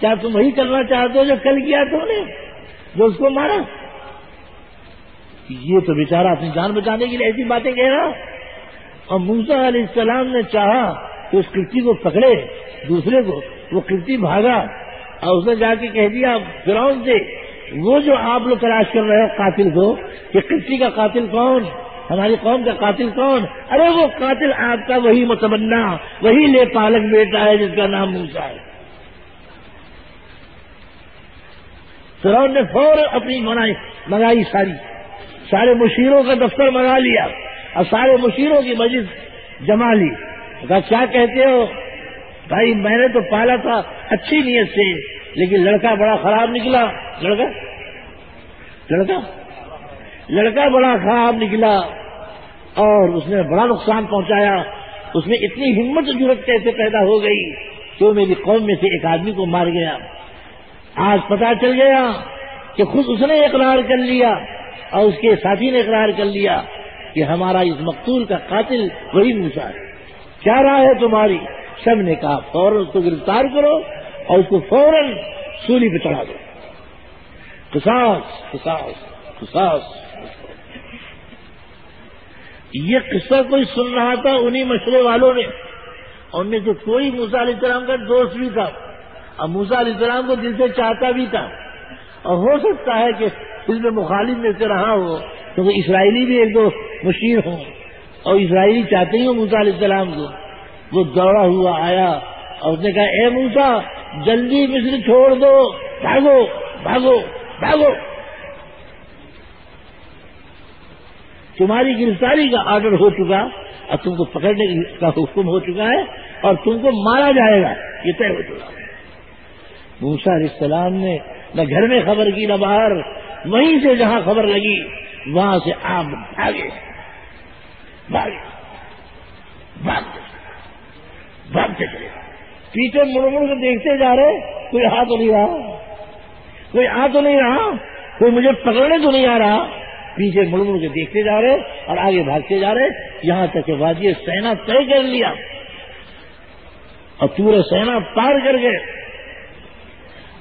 کیا تم وہی کرنا چاہتے ہو جو کل کیا تم نے؟ جو اس کو مارا؟ یہ تو بیچارہ اپنی جان بچانے کے لیے ایسی باتیں کہہ رہا۔ اور موسا علیہ السلام نے چاہا کہ اس کرتی کو پکڑے، دوسرے کو، وہ کرتی بھاگا۔ اور اس نے جا کے کہہ دیا گراؤنڈ سے، وہ جو آپ لوگ تلاش کر رہے ہو، قاتل کو کہ کرتی کا قاتل کون؟ ہماری قوم کا قاتل کون؟ ارے وہ قاتل آپ کا وہی متمنا، وہی لے پالک بیٹا ہے جس کا نام موسا ہے۔ فرون نے فور اپنی منگائی ساری۔ سارے مشیروں کا دفتر منگا لیا اور سارے مشیروں کی مسجد جما لی۔ کہا، کیا کہتے ہو؟ بھائی، میں نے تو پالا تھا، اچھی نیت سے، لیکن لڑکا بڑا خراب نکلا۔ لڑکا؟ لڑکا؟ لڑکا بڑا خراب نکلا اور اس نے بڑا نقصان پہنچایا۔ اس میں اتنی ہمت ضرورت کیسے پیدا ہو گئی کہ وہ میری قوم میں سے ایک آدمی کو مار گیا۔ آج پتا چل گیا کہ خود اس نے اقرار کر لیا اور اس کے ساتھی نے اقرار کر لیا کہ ہمارا اس مقتول کا قاتل وہی موسا ہے۔ کیا رائے ہے تمہاری؟ سب نے کہا، فوراً اس کو گرفتار کرو اور اس کو فوراً سولی پہ چڑھا دو۔ کساس کساس کساس یہ قصہ کوئی سن رہا تھا، انہی مشورے والوں نے۔ ان میں سے کوئی موسا علیہ السلام کا دوست بھی تھا۔ اور موسا علیہ السلام کو دل سے چاہتا بھی تھا۔ اور ہو سکتا ہے کہ اس میں مخالف میں سے رہا ہو، کیونکہ اسرائیلی بھی ایک دو مشیر ہوں۔ اور اسرائیلی چاہتے ہی ہوں موسا علیہ السلام کو۔ وہ دوڑا ہوا، آیا۔ اور اس نے کہا، اے موسا جلدی مصر چھوڑ دو، بھاگو بھاگو بھاگو۔ تمہاری گرفتاری کا آرڈر ہو چکا اور تم کو پکڑنے کا حکم ہو چکا ہے اور تم کو مارا جائے گا، یہ طے ہو چکا موسا علیہ السلام نے نہ گھر میں خبر کی نہ باہر، وہیں سے جہاں خبر لگی، وہاں سے آپ بھاگے۔ بھاگے۔ بھاگتے بھاگتے چلے۔ پیچھے مڑ مڑ کے دیکھتے جا رہے، کوئی آ تو نہیں رہا۔ کوئی آ تو نہیں رہا، کوئی مجھے پکڑنے تو نہیں آ رہا۔ پیچھے مڑ مڑ کے دیکھتے جا رہے اور آگے بھاگتے جا رہے، یہاں تک کہ وادی سینا طے کر لیا۔ اور پورے سینا پار کر گئے۔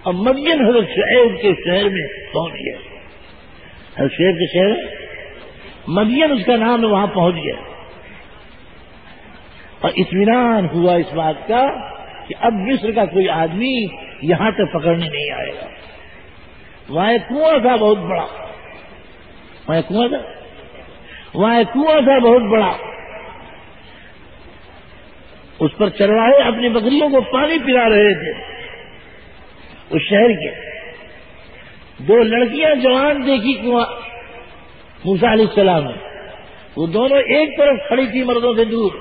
اور مدین حضرت شعیب کے شہر میں پہنچ گئے۔ حضرت شعیب کے شہر مدین اس کا نام وہاں پہنچ گیا۔ اور اطمینان ہوا اس بات کا کہ اب مصر کا کوئی آدمی یہاں تک پکڑنے نہیں آئے گا۔ وہاں ایک کنواں تھا بہت بڑا۔ وہاں ایک کنواں تھا۔ وہاں ایک کنواں تھا بہت بڑا۔ اس پر چرواہے اپنی بکریوں کو پانی پلا رہے تھے۔ اس شہر کے دو لڑکیاں جوان دیکھی کنواں موسا علیہ السلام۔ نے وہ دونوں ایک طرف کھڑی تھی مردوں سے دور۔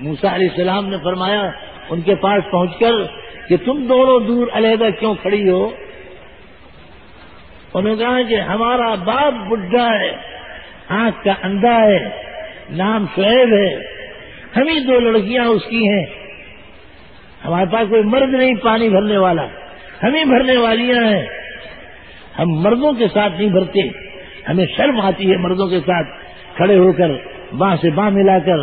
موسا علیہ السلام نے فرمایا، ان کے پاس پہنچ کر کہ تم دونوں دور علیحدہ کیوں کھڑی ہو؟ انہوں نے کہا کہ ہمارا باپ بڈھا ہے، آنکھ کا اندھا ہے، نام شعیب ہے ہم ہی دو لڑکیاں اس کی ہیں۔ ہمارے پاس کوئی مرد نہیں، پانی بھرنے والا۔ ہم ہی بھرنے والیاں ہیں۔ ہم مردوں کے ساتھ نہیں بھرتے۔ ہمیں شرم آتی ہے مردوں کے ساتھ۔ کھڑے ہو کر، باں سے باں ملا کر،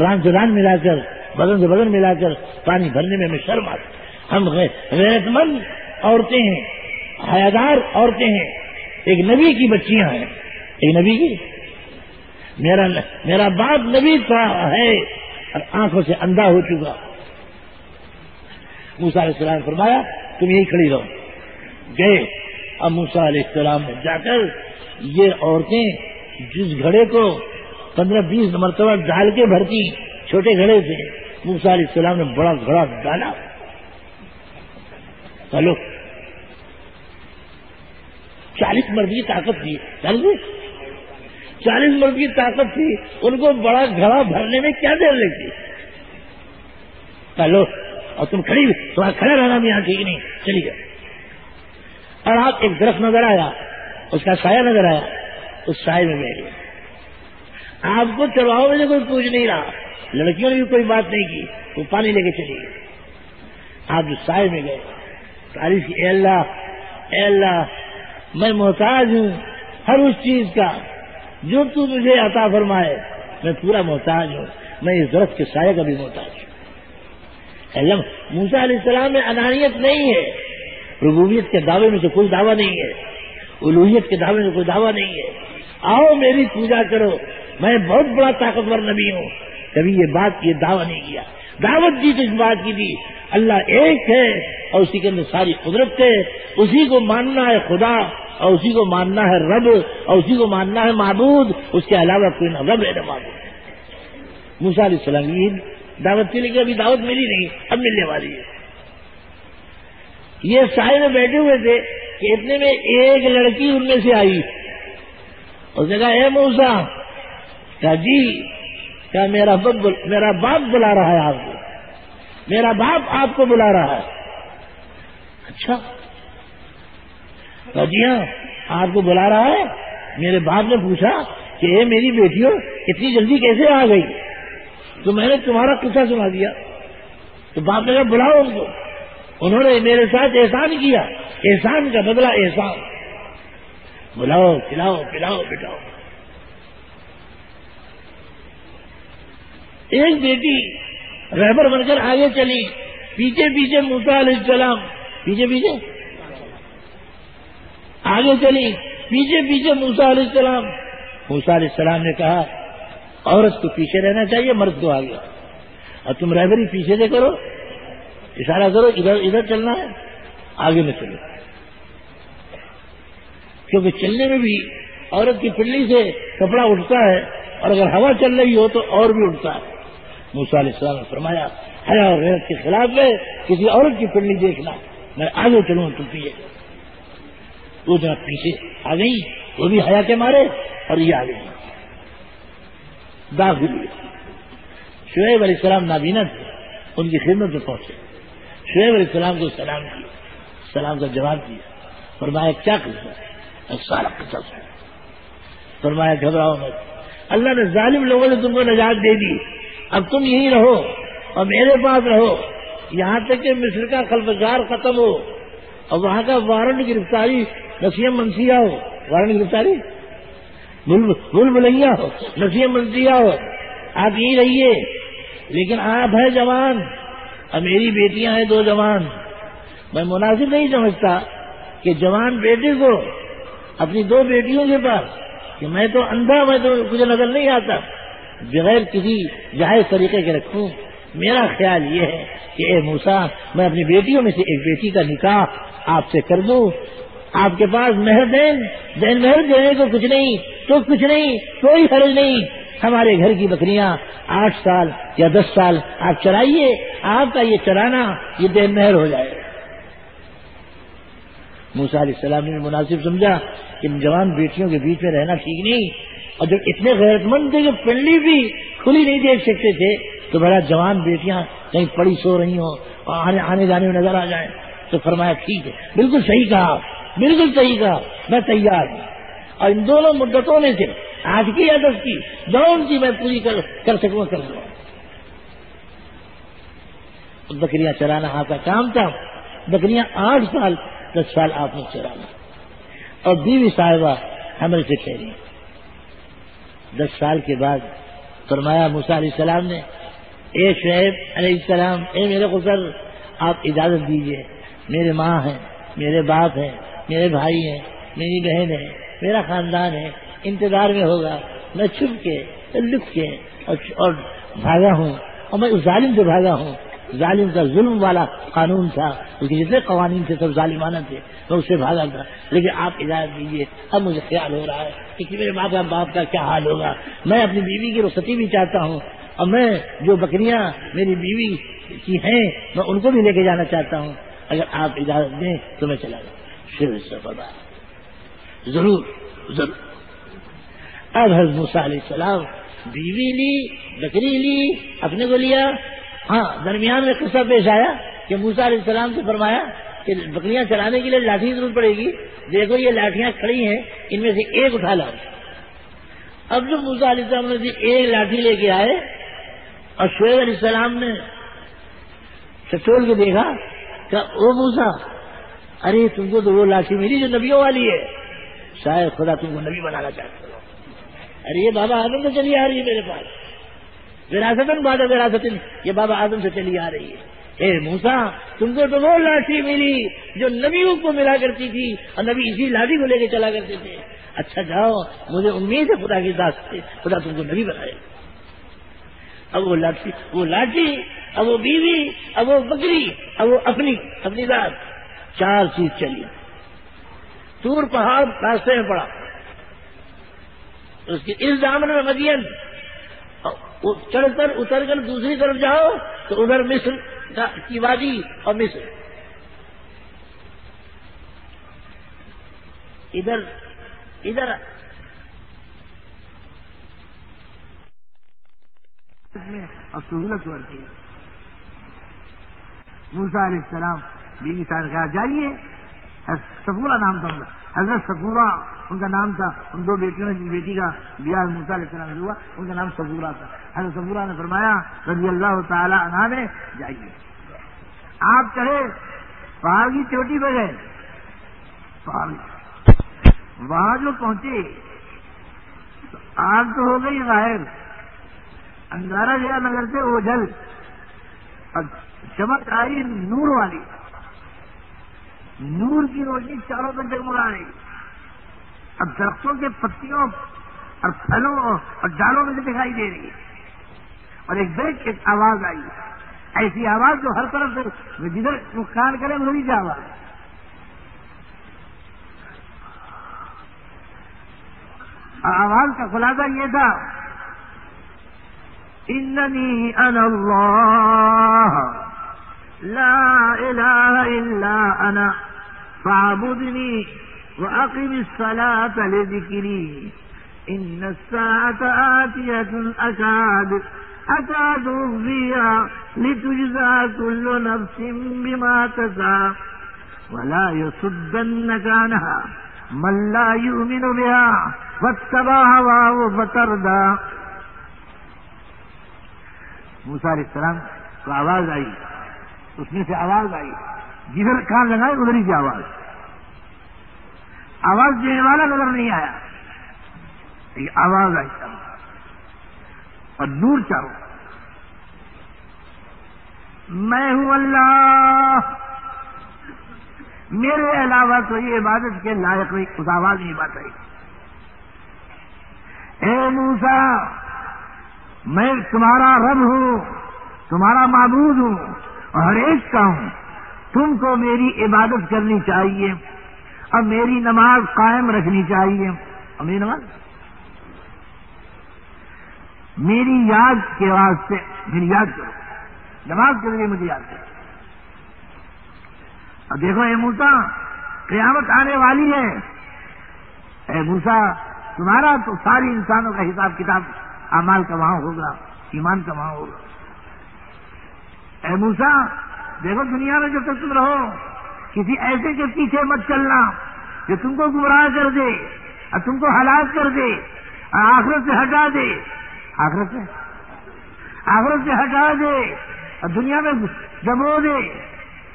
ران سے ران ملا کر، بدن سے بدن ملا کر، پانی بھرنے میں ہمیں شرم آتی ہم غیرت مند عورتیں ہیں۔ حیادار عورتیں ہیں۔ ایک نبی کی بچیاں ہیں۔ ایک نبی کی؟ میرا میرا باپ نبی تھا، ہے۔ اور آنکھوں سے اندھا ہو چکا۔ موسا علیہ السلام فرمایا، تم یہی کھڑی رہو۔ گئے۔ اب موسا علیہ السلام نے جا کر یہ عورتیں جس گھڑے کو پندرہ بیس مرتبہ ڈال کے بھرتی چھوٹے گھڑے سے موسا علیہ السلام نے بڑا گھڑا ڈالا۔ چلو چالیس مرد کی طاقت تھی۔ چالیس مرد کی طاقت تھی۔ ان کو بڑا گھڑا بھرنے میں کیا دیر لگتی؟ چلو اور تم کھڑی تمہارا کھڑا رہنا بھی یہاں ٹھیک نہیں۔ چلی گئے اور آپ ایک درخت نظر آیا، اس کا سایہ نظر آیا، اس سائے میں بیٹھ گئے۔ آپ کو چڑھاؤ میں سے کوئی پوچھ نہیں رہا۔ لڑکیوں نے بھی کوئی بات نہیں کی، وہ پانی لے کے چلی گئی۔ آپ جو سائے میں گئے، تعریف اے اللہ اے اللہ میں محتاج ہوں ہر اس چیز کا جو تو مجھے عطا فرمائے، میں پورا محتاج ہوں۔ میں اس درخت کے سائے کا بھی محتاج ہوں۔ موسا علیہ السلام میں انانیت نہیں ہے۔ ربوبیت کے دعوے میں تو کوئی دعویٰ نہیں ہے۔ الوحیت کے دعوے میں کوئی دعویٰ نہیں ہے۔ آؤ میری پوجا کرو۔ میں بہت بڑا طاقتور نبی ہوں۔ کبھی یہ بات، یہ دعویٰ نہیں کیا۔ دعوت دی تو اس بات کی دی اللہ ایک ہے اور اسی کے اندر ساری قدرت ہے۔ اسی کو ماننا ہے خدا اور اسی کو ماننا ہے رب اور اسی کو ماننا ہے معبود۔ اس کے علاوہ کوئی نہ رب ہے نہ معبود۔ موسا علیہ السلام کی دعوت کے لیے ابھی دعوت ملی نہیں، اب ملنے والی ہے۔ یہ سائے میں بیٹھے ہوئے تھے کہ اتنے میں ایک لڑکی ان میں سے آئی۔ اس نے کہا، اے موسا کہا جی کیا میرا میرا باپ بلا رہا ہے آپ کو۔ میرا باپ آپ کو بلا رہا ہے۔ اچھا۔ جی ہاں آپ کو بلا رہا ہے؟ میرے باپ نے پوچھا کہ اے میری بیٹیوں اتنی جلدی کیسے آ گئی؟ تو میں نے تمہارا قصہ سنا دیا۔ تو باپ نے کہا، بلاؤ ان کو۔ انہوں نے میرے ساتھ احسان کیا۔ احسان کا بدلہ احسان۔ بلاؤ، کھلاؤ، پلاؤ بٹاؤ ایک بیٹی رہبر بن کر آگے چلی، پیچھے پیچھے موسا علیہ السلام، پیچھے پیچھے آگے چلی، پیچھے پیچھے موسا علیہ السلام۔ موسا علیہ السلام نے کہا، عورت کو پیچھے رہنا چاہیے، مرد کو آگے۔ اور تم رہبری پیچھے سے کرو، اشارہ کرو، ادھر ادھر چلنا ہے، آگے میں چلو کیونکہ چلنے میں بھی عورت کی پلی سے کپڑا اٹھتا ہے، اور اگر ہوا چل رہی ہو تو اور بھی اٹھتا ہے۔ موسا علیہ السلام نے فرمایا حیا اور غیرت کے خلاف میں کسی عورت کی پنڈلی دیکھنا، میں آگے چلوں، تو پیے۔ وہ جب پیچھے آ گئی وہ بھی حیا کے مارے اور یہ آ گئی داخل ہوئے۔ شعیب علیہ السلام نابینا تھے، ان کی خدمت میں پہنچے۔ شعیب علیہ السلام کو سلام کیا۔ سلام کا جواب دیا۔ فرمایا، کیا کرتا سارا قصص فرمایا، گھبراؤ مت۔ اللہ نے ظالم لوگوں نے تم کو نجات دے دی۔ اب تم یہیں رہو اور میرے پاس رہو۔ یہاں تک کہ مصر کا خلفگار ختم ہو۔ اور وہاں کا وارنٹ گرفتاری نسیم منسیا ہو۔ وارنٹ گرفتاری؟ بل بلیا ہو۔ نسیم منسیا ہو۔ آپ یہیں رہیے۔ لیکن آپ ہے جوان۔ اور میری بیٹیاں ہیں دو جوان۔ میں مناسب نہیں سمجھتا کہ جوان بیٹے کو اپنی دو بیٹیوں کے پاس کہ میں تو اندھا، میں تو مجھے نظر نہیں آتا۔ بغیر کسی جائز طریقے کے رکھوں۔ میرا خیال یہ ہے کہ اے موسا میں اپنی بیٹیوں میں سے ایک بیٹی کا نکاح آپ سے کر دوں۔ آپ کے پاس مہر دین دین مہر دینے کو کچھ نہیں، تو کچھ نہیں، کوئی حرج نہیں۔ ہمارے گھر کی بکریاں آٹھ سال یا دس سال آپ چرائیے، آپ کا یہ چرانا، یہ دین مہر ہو جائے۔ موسا علیہ السلام نے مناسب سمجھا کہ جوان بیٹیوں کے بیچ میں رہنا ٹھیک نہیں۔ اور جب اتنے غیرت مند تھے کہ پنڈلی بھی کھلی نہیں دیکھ سکتے تھے، تو بڑا جوان بیٹیاں کہیں پڑی سو رہی ہوں اور آنے جانے میں نظر آ جائیں۔ تو فرمایا، ٹھیک ہے، بالکل صحیح کہا، بالکل صحیح کہا، میں تیار ہوں۔ اور ان دونوں مدتوں میں سے، آج کی یا دس کی، جون کی میں پوری کر سکوں، کر دوں بکریاں چرانا آپ کا کام تھا۔ بکریاں آٹھ سال، دس سال آپ نے چرانا۔ اور بیوی صاحبہ ہمیں سے کہہ رہی دس سال کے بعد فرمایا موسا علیہ السلام نے، اے شعیب علیہ السلام، اے میرے غسل آپ اجازت دیجیے میرے ماں ہیں، میرے باپ ہیں، میرے بھائی ہیں، میری بہن ہے، میرا خاندان ہے، انتظار میں ہوگا، میں چھپ کے لکھ کے اور بھاگا ہوں اور میں اس ظالم سے بھاگا ہوں۔ ظالم کا ظلم والا قانون تھا۔ اس کے جتنے قوانین تھے، سب ظالمانہ تھے میں اس سے بھاگا تھا۔ لیکن آپ اجازت دیجیے اب مجھے خیال ہو رہا ہے کہ میرے ماں باپ باپ کا کیا حال ہوگا۔ میں اپنی بیوی کی رخصتی بھی چاہتا ہوں۔ اور میں جو بکریاں میری بیوی کی ہیں، میں ان کو بھی لے کے جانا چاہتا ہوں۔ اگر آپ اجازت دیں تو میں چلا جاؤں۔ شروع سے ضرور ضرور۔ اب حضرت علیہ السلام بیوی لی، بکری لی، اپنے کو لیا۔ ہاں درمیان میں قصہ پیش آیا کہ موسا علیہ السلام سے فرمایا کہ بکریاں چلانے کے لیے لاٹھی ضرورت پڑے گی۔ دیکھو، یہ لاٹیاں کھڑی ہیں، ان میں سے ایک اٹھا لاؤ۔ اب جو موسا علیہ السلام نے ایک لاٹھی لے کے آئے اور شعیب علیہ السلام نے چٹول کے دیکھا کہ او موسا ارے، تم کو تو وہ لاٹھی ملی جو نبیوں والی ہے۔ شاید خدا تم کو نبی بنانا چاہتے ہو۔ ارے، یہ بابا آدم تو چلی آ رہی ہے میرے پاس۔ وراثتن بادہ وراثتن یہ بابا آدم سے چلی آ رہی ہے۔ اے موسا تم کو تو وہ لاٹھی ملی جو نبیوں کو ملا کرتی تھی اور نبی اسی لاٹھی کو لے کے چلا کرتے تھے۔ اچھا جاؤ، مجھے امید ہے خدا کی داس سے، خدا تم کو نبی بنائے۔ اب وہ لاٹھی وہ لاٹھی اب وہ بیوی، اب وہ بکری، اب وہ اپنی اپنی ذات۔ چار چیز چلی۔ تور پہاڑ راستے میں پڑا۔ اس کی اس دامن میں مدین چڑھ کر اتر کر دوسری طرف جاؤ تو ادھر مصر کی وادی اور مصر۔ ادھر ادھر۔ اور سہولت موسا علیہ السلام بیوی صاحب کہا جائیے سفولا نام تھا حضرت سکورا ان کا نام تھا، ان دو بیٹیوں نے جس بیٹی کا بیاہ موسا علیہ السلام ہوا، ان کا نام سکورا تھا۔ حضرت سکورا نے فرمایا، رضی اللہ تعالی عنہ نے جائیے۔ آپ چڑھے پہاڑ کی چوٹی پہ گئے۔ پہاڑ۔ وہاں جو پہنچے آگ تو ہو گئی غائب انگارا گیا نگر سے اوجل اور چمک آئی نور والی۔ نور کی روشنی چاروں پہ جگمگا رہی۔ اب درختوں کے پتیوں اور پھلوں اور ڈالوں میں سے دکھائی دے رہی ہے۔ اور ایک بیگ ایک آواز آئی۔ ایسی آواز جو ہر طرف سے جدھر نقصان کرے وہی کی آواز آواز کا خلاصہ یہ تھا، اننی ان اللہ، لا الہ الا انا، فاعبدنی واقم الصلاة لذکری ان الساعة آتیة اکاد اکاد اغذیہ لتجزى كل نفس بما تسعى ولا يصدنك عنها. من لا يؤمن بها واتبع هواه فتردى. موسا علیہ السلام کو آواز آئی. اس میں سے آواز آئی. جدھر کان لگائے ادھر ہی کی آواز. آواز دینے والا نظر نہیں آیا۔ یہ آواز آئی۔ اور نور چاہو۔ میں ہوں اللہ۔ میرے علاوہ تو یہ عبادت کے لائق نہیں اس آواز نہیں بات آئی۔ اے موسا میں تمہارا رب ہوں، تمہارا معبود ہوں اور ہر ایک کا ہوں۔ تم کو میری عبادت کرنی چاہیے۔ اور میری نماز قائم رکھنی چاہیے۔ اور میری نماز؟ میری یاد کے واسطے، میری یاد کرو نماز کے ذریعے مجھے یاد کرو۔ اور دیکھو، اے موسا قیامت آنے والی ہے۔ اے موسا تمہارا تو ساری انسانوں کا حساب کتاب امال کا وہاں ہوگا، ایمان کا وہاں ہوگا۔ اے موسا دیکھو دنیا میں جب تک تم رہو کسی ایسے کے پیچھے مت چلنا جو تم کو گمراہ کر دے اور تم کو ہلاک کر دے اور آخرت سے ہٹا دے۔ آخرت سے؟ آخرت سے ہٹا دے اور دنیا میں دبو دے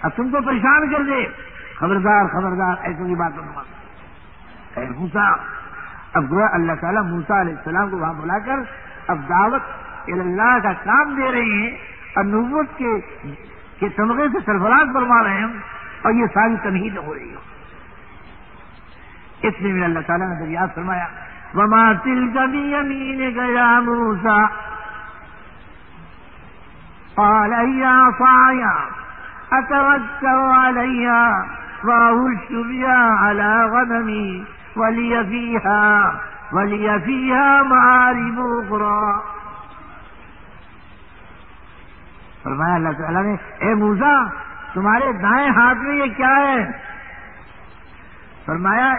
اور تم کو پریشان کر دے۔ خبردار خبردار، ایسے کی بات اے موسا اب گویا اللہ تعالیٰ موسا علیہ السلام کو وہاں بلا کر اب دعوت اللہ کا کام دے رہے ہیں اور نبوت کے تمغے سے سرفراز بنوا رہے ہیں۔ اور یہ ساری تنہید ہو رہی ہو۔ اس لیے اللہ تعالیٰ نے دریافت فرمایا، وما تل کبھی امین گیا موسا پالیا پایا اتوکل علیا واہش بیا على غنمی ولی فیها ولی فیها معارب اخرى فرمایا اللہ تعالیٰ نے، اے موسا تمہارے دائیں ہاتھ میں یہ کیا ہے؟ فرمایا،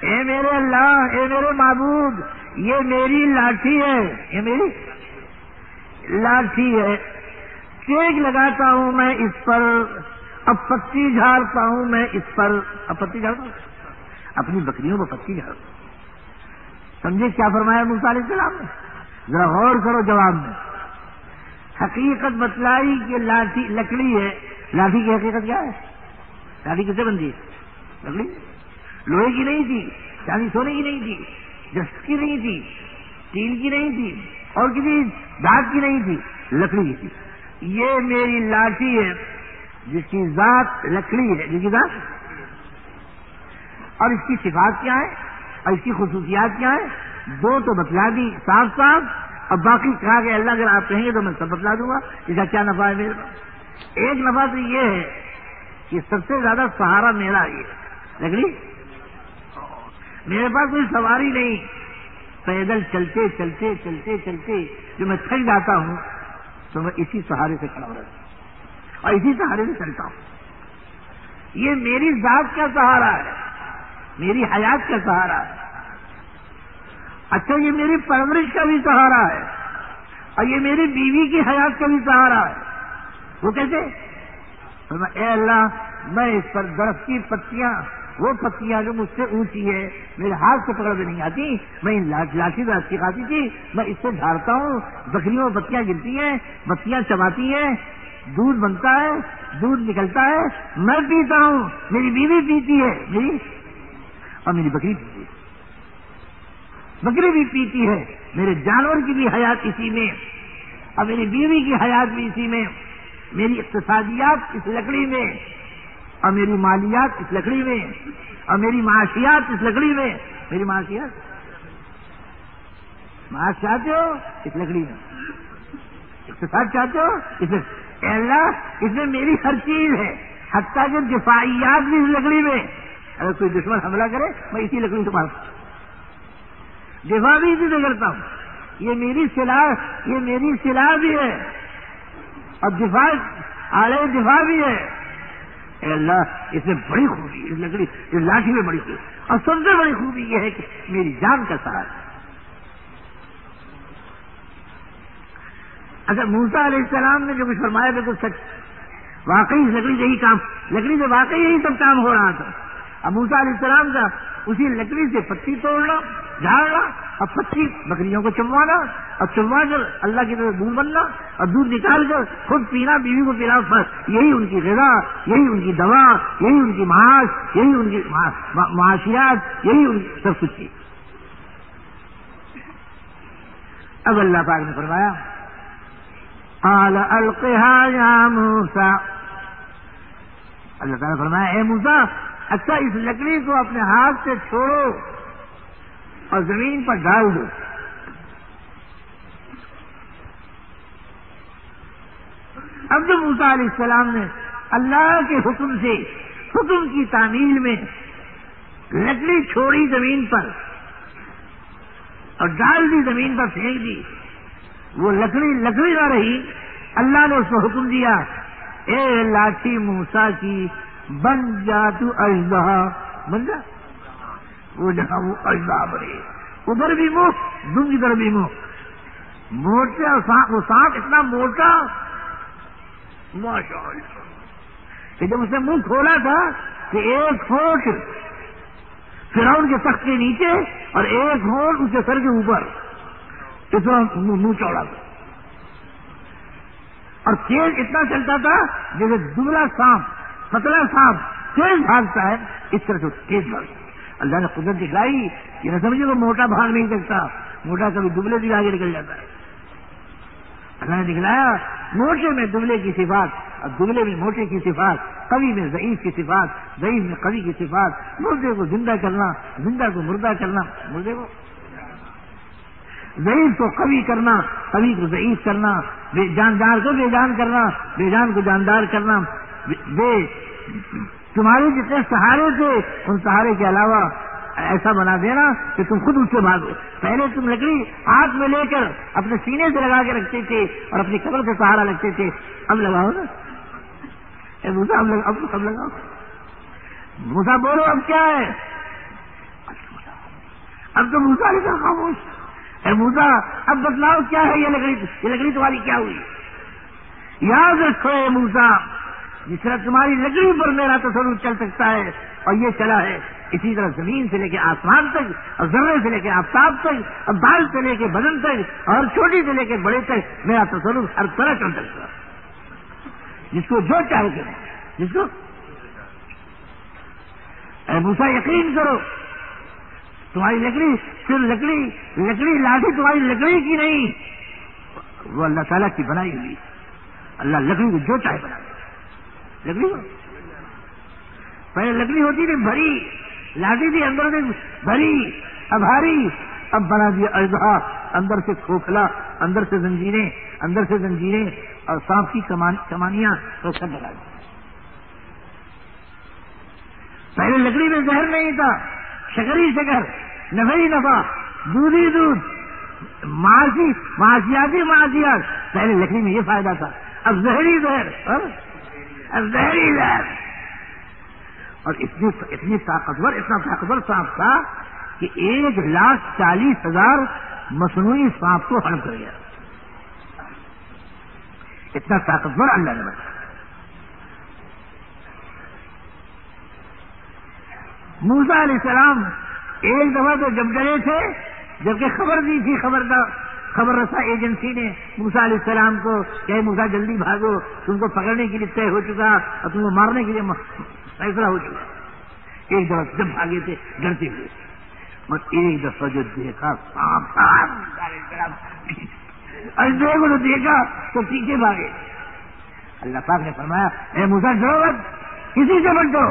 اے میرے اللہ، اے میرے معبود، یہ میری لاٹھی ہے۔ یہ میری لاٹھی ہے۔ چیک لگاتا ہوں میں اس پر، اب پتی جھاڑتا ہوں میں اس پر۔ اب پتی جھاڑتا ہوں؟ اپنی بکریوں کو پتی جھاڑتا ہوں۔ سمجھے کیا فرمایا موسا علیہ السلام نے؟ ذرا غور کرو جواب میں۔ حقیقت بتلائی کہ لاٹھی، لکڑی ہے۔ لاٹھی کی حقیقت کیا ہے؟ لاٹھی کسے بنتی ہے؟ لکڑی؟ لوہے کی نہیں تھی چاندی سونے کی نہیں تھی جس کی نہیں تھی اسٹیل کی نہیں تھی، اور کسی دھات کی نہیں تھی، لکڑی کی تھی۔ یہ میری لاٹھی ہے، جس کی ذات لکڑی ہے۔ جس کی ذات؟ اور اس کی صفات کیا ہے اور اس کی خصوصیات کیا ہے دو تو بتلا دی، صاف صاف۔ اور باقی کہا کہ اللہ، اگر آپ کہیں گے تو میں سب بتلا دوں گا۔ اس کا کیا نفع ہے میرے پاس؟ ایک نفع تو یہ ہے کہ سب سے زیادہ سہارا میرا یہ لکڑی میرے پاس کوئی سواری نہیں، پیدل چلتے چلتے چلتے چلتے جو میں تھک جاتا ہوں، تو میں اسی سہارے سے کھڑا رہتا ہوں اور اسی سہارے سے چلتا ہوں۔ یہ میری ذات کا سہارا ہے، میری حیات کا سہارا ہے۔ اچھا یہ میری پرورش کا بھی سہارا ہے اور یہ میری بیوی کی حیات کا بھی سہارا ہے۔ وہ کیسے اے اللہ، میں اس پر درخت کی پتیاں، وہ پتیاں جو مجھ سے اونچی ہے میرے ہاتھ سے پکڑ میں نہیں آتی، میں لاٹھی میں کھاتی تھی، میں اس سے جھاڑتا ہوں، بکریوں میں بتیاں گرتی ہیں، بتیاں چباتی ہیں، دودھ بنتا ہے، دودھ نکلتا ہے، میں پیتا ہوں، میری بیوی پیتی ہے، میری اور میری بکری پیتی ہے۔ بکری بھی پیتی ہے، میرے جانور کی بھی حیات اسی میں، اور میری بیوی کی حیات بھی اسی میں۔ میری اقتصادیات اس لکڑی میں، اور میری مالیات اس لکڑی میں، اور میری معاشیات اس لکڑی میں۔ میری معاشیات؟ معاش چاہتے ہو؟ اس لکڑی میں۔ اقتصاد چاہتے ہو؟ اس میں۔ اللہ، اس میں میری ہر چیز ہے۔ حتیٰ کہ دفاعیات بھی اس لکڑی میں۔ اگر کوئی دشمن حملہ کرے، میں اسی لکڑی سے مارتا ہوں دفاع بھی اسی سے کرتا ہوں۔ یہ میری سلاح یہ میری سلاح بھی ہے۔ اور دفاع آڑے دفاع بھی ہے۔ اے اللہ، اس میں بڑی خوبی، اس لکڑی، اس لاٹھی میں بڑی خوبی۔ اور سب سے بڑی خوبی یہ ہے کہ میری جان کا سہارا۔ اچھا موسا علیہ السلام نے جو کچھ فرمایا بالکل سچ، واقعی لکڑی سے ہی کام، لکڑی سے واقعی یہی سب کام ہو رہا تھا۔ اب موسا علیہ السلام کا اسی لکڑی سے پتی توڑنا جھاڑنا اور پتی بکریوں کو چموانا اور چموا کر اللہ کی طرف دودھ بننا اور دودھ نکال کر خود پینا، بیوی کو پینا یہی ان کی غذا، یہی ان کی دوا، یہی ان کی معاش یہی ان کی معاشیات، یہی ان کی سب کچھ۔ اب اللہ پاک نے فرمایا، قال القها يا موسا اللہ تعالیٰ فرمایا، اے موسا اچھا اس لکڑی کو اپنے ہاتھ سے چھوڑو۔ اور زمین پر ڈال دو۔ اب جو موسا علیہ السلام نے اللہ کے حکم سے، حکم کی تعمیل میں لکڑی چھوڑی زمین پر اور ڈال دی زمین پر پھینک دی، وہ لکڑی لکڑی نہ رہی۔ اللہ نے اس کو حکم دیا، اے لاٹھی موسا کی، بن جا تو اجدا بن جا۔ وہ جہاں وہ اجدا بنے۔ ادھر بھی منہ دم ادھر بھی منہ موٹے اور وہ سانپ اتنا موٹا۔ ماشاء اللہ۔ کہ جب اس نے منہ کھولا تھا کہ ایک فوٹ فراؤن کے تخت کے نیچے اور ایک فوٹ اس کے سر کے اوپر اتنا منہ چوڑا تھا۔ اور تیز اتنا چلتا تھا جیسے دبلا سانپ، پتلا سانپ تیز بھاگتا ہے، اس طرح سے تیز بھاگتا اللہ نے قدرت دکھائی یہ نہ سمجھے وہ موٹا بھاگ نہیں سکتا۔ موٹا کبھی دبلے بھی آگے نکل جاتا ہے۔ اللہ نے دکھلایا، موٹے میں دبلے کی صفات، اور دبلے میں موٹے کی صفات کبھی میں ضعیف کی صفات، ضعیف میں کبھی کی صفات۔ مردے کو زندہ کرنا، زندہ کو مردہ کرنا، مردے کو ضعیف کو کبھی کرنا کبھی کو ضعیف کرنا جاندار کو بے جان کرنا، بے جان کو جاندار کرنا، بے تمہارے جتنے سہارے تھے، ان سہارے کے علاوہ ایسا بنا دینا کہ تم خود اس سے بھاگو۔ پہلے تم لکڑی ہاتھ میں لے کر اپنے سینے سے لگا کے رکھتے تھے اور اپنی قبر سے سہارا رکھتے تھے۔ اب لگاؤ نا۔ اب کب لگاؤ۔ موسا بولو، اب کیا ہے؟ اب تو موسا لکھا خاموش۔ اے موسا اب بتلاؤ کیا ہے یہ لکڑی؟ یہ لکڑی تمہاری کیا ہوئی؟ یاد رکھو اے موسا جس طرح تمہاری لکڑی پر میرا تصور چل سکتا ہے اور یہ چلا ہے اسی طرح زمین سے لے کے آسمان تک، اور ذرے سے لے کے آفتاب تک، اور بال سے لے کے بدن تک، اور چھوٹی سے لے کے بڑے تک میرا تصور ہر طرح چل سکتا ہے۔ جس کو جو چاہے کہ جس کو۔ اے موسا یقین کرو، تمہاری لکڑی صرف لکڑی لکڑی لاٹھی تمہاری لکڑی کی نہیں، وہ اللہ تعالیٰ کی بنائی ہوئی۔ اللہ لکڑی کو جو چاہے بنا لکڑی پہلے لکڑی ہوتی تھی، بھری لاٹھی تھی اندر سے، بھری، ابھاری، اب بنا دیا اجدا اندر سے کھوکھلا، اندر سے زنجیریں، اندر سے زنجیریں اور سانپ کی کمانیاں تو سب بنا دی۔ پہلے لکڑی میں زہر نہیں تھا، شکری شکر نفی نفا دودھی دودھ، ماسی معاشیاتی معاشیات پہلے لکڑی میں یہ فائدہ تھا۔ اب زہری زہر ہاں؟ ہاں؟ اب اور اتنی اتنی طاقتور اتنا طاقتور سانپ تھا کہ ایک لاکھ چالیس ہزار مصنوعی سانپ کو ہڑپ کر گیا۔ اتنا طاقتور اللہ نے بتایا موسا علیہ السلام ایک دفعہ تو جب ڈرے تھے، جبکہ خبر دی تھی، خبردار۔ خبر رسا ایجنسی نے موسا علیہ السلام کو کہ موسا جلدی بھاگو، تم کو پکڑنے کے لیے طے ہو چکا، اور تم کو مارنے کے لیے فیصلہ ہو چکا۔ ایک دفعہ جب بھاگے تھے، ڈرتے ہوئے۔ اور ایک دفعہ جو دیکھا اور دیکھو تو دیکھا، تو پیچھے بھاگے۔ اللہ پاک نے فرمایا، اے موسا ڈرو کسی سے مت ڈرو۔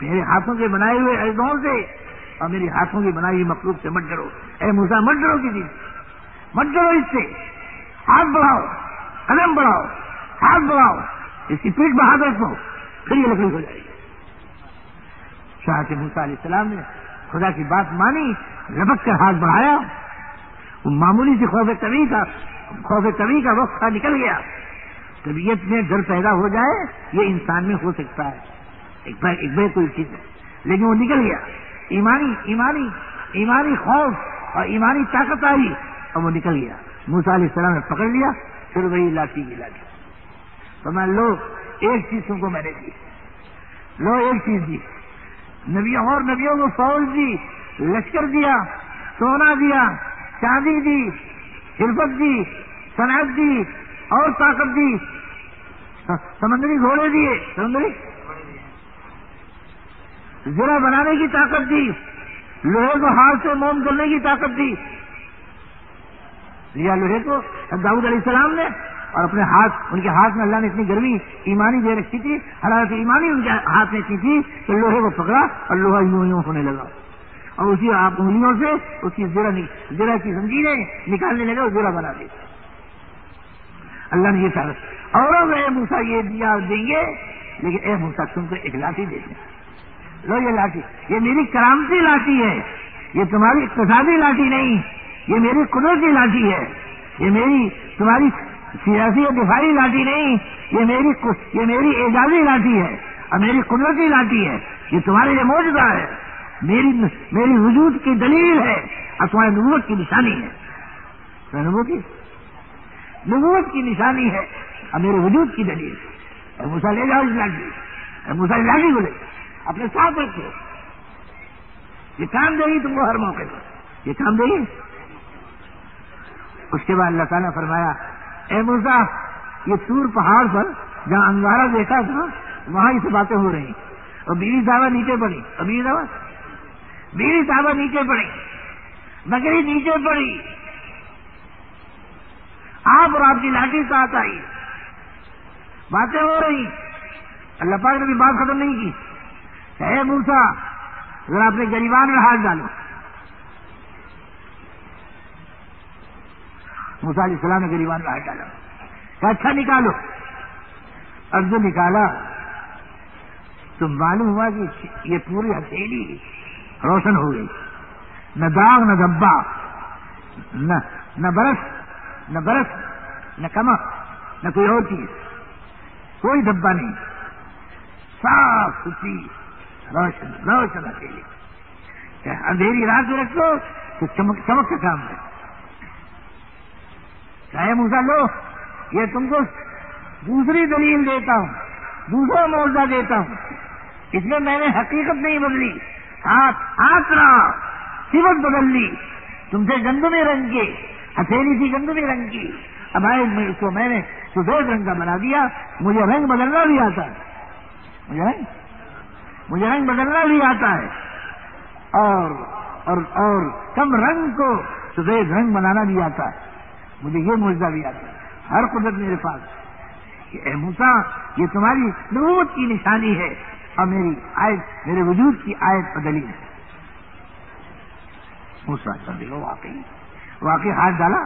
میرے ہاتھوں کے بنائے ہوئے ایزوں سے اور میری ہاتھوں کی بنائی ہوئی مخلوق سے مت ڈرو۔ اے موسا مت ڈرو کسی مت ڈرو اس سے۔ ہاتھ بڑھاؤ، قدم بڑھاؤ، ہاتھ بڑھاؤ۔ اس کی پیٹ بہا رکھو پھر یہ لکڑی ہو جائے گی۔ شاہ کے موسا علیہ السلام نے خدا کی بات مانی، لبک کر ہاتھ بڑھایا۔ وہ معمولی سے خوف طوی کا، خوف طوی کا وقت تھا، نکل گیا۔ طبیعت میں ڈر پیدا ہو جائے، یہ انسان میں ہو سکتا ہے۔ ایک بے کوئی چیز ہے، لیکن وہ نکل گیا۔ ایمانی ایمانی ایمانی خوف اور ایمانی طاقت آئی۔ اور وہ نکل گیا۔ موسا علیہ السلام نے پکڑ لیا، پھر وہی لاٹھی کی لاٹھی تو میں لو ایک چیز تم کو میں نے دی۔ لو ایک چیز دی۔ نبیوں اور نبیوں کو فوج دی، لشکر دیا، سونا دیا، چاندی دی حرفت دی، صنعت دی، اور طاقت دی۔ سمندری گھوڑے دیے، سمندری؟ ذرا بنانے کی طاقت دی، لوہے کو ہاتھ سے موم کرنے کی طاقت دی۔ دیا لوہے کو داؤد علیہ السلام نے اور اپنے ہاتھ، ان کے ہاتھ میں اللہ نے اتنی گرمی ایمانی دے رکھی تھی حرارت ایمانی ان کے ہاتھ میں اتنی تھی کہ لوہے کو پکڑا اور لوہا یوں یوں ہونے لگا۔ اور اسی آپ انگلیوں سے اس کی زیرہ زیرہ کی زنجیریں نکالنے لگے اور زیرہ بنا دی۔ اللہ نے یہ چاہ اور اے موسا یہ دیا دیں گے، لیکن اے موسا تم کو ایک لاٹھی دے دیں۔ لو یہ لاٹھی۔ یہ میری کرامتی لاٹھی ہے۔ یہ تمہاری اقتصادی لاٹھی نہیں۔ یہ میری قدرتی لاٹھی ہے۔ یہ میری تمہاری سیاسی اور دفاعی لاٹھی نہیں۔ یہ میری یہ میری اعزازی لاٹھی ہے۔ اور میری قدرتی لاٹھی ہے۔ یہ تمہارے لیے موجودہ ہے۔ میری میری وجود کی دلیل ہے۔ اور تمہاری نبوت کی نشانی ہے۔ نبوت کی نبوت کی نشانی ہے۔ اور میرے وجود کی دلیل ہے۔ مسا لے جاؤ اس لاٹھی۔ مسا لاٹھی کو لے۔ اپنے ساتھ رکھو۔ یہ کام دے گی تم کو ہر موقع پر۔ یہ کام دے گی۔ اس کے بعد اللہ تعالیٰ نے فرمایا، اے مرزا یہ سور پہاڑ پر جہاں انگارا دیکھا تھا، وہاں یہ باتیں ہو رہی اور بیوی صاحبہ نیچے پڑی۔ اور بیوی صاحبہ؟ بیوی صاحبہ نیچے پڑی۔ بکری نیچے پڑی۔ آپ اور آپ کی لاٹھی ساتھ آئی۔ باتیں ہو رہی۔ اللہ پاک نے بھی بات ختم نہیں کی۔ اے موسا ذرا اپنے گریبان میں ہاتھ ڈالو۔ موسا علیہ السلام نے گریبان میں ہاتھ ڈالا۔ کہ اچھا نکالو۔ اب جو نکالا۔ تو معلوم ہوا کہ یہ پوری ہتھیلی روشن ہو گئی۔ نہ داغ، نہ دبا۔ نہ برس نہ برس، نہ کمک نہ کوئی اور چیز۔ کوئی دبا نہیں۔ صاف ستھری۔ روشن روشن اکیلی۔ اندھیری رات میں رکھو تو چمک چمک کا کام ہے۔ چاہے موسا لو، یہ تم کو دوسری دلیل دیتا ہوں، دوسرا موضوع دیتا ہوں۔ اس میں میں نے حقیقت نہیں بدلی، ہاتھ ہاتھ رہا سمت بدل لی۔ تم سے گندمی رنگ کے، ہتھیلی تھی گندمی رنگ کی۔ اب آئے اس کو میں نے سفید رنگ کا بنا دیا، مجھے رنگ بدلنا بھی آتا ہے۔ مجھے رنگ؟ مجھے رنگ بدلنا بھی آتا ہے۔ اور اور اور کم رنگ کو سفید رنگ بنانا بھی آتا ہے۔ مجھے یہ موجودہ بھی آتا ہے۔ ہر قدرت میرے پاس اے موسا یہ تمہاری نبوت کی نشانی ہے۔ اور میری آیت میرے وجود کی آیت بدلی ہے۔ موسا دیکھو واقعی واقعی ہاتھ ڈالا۔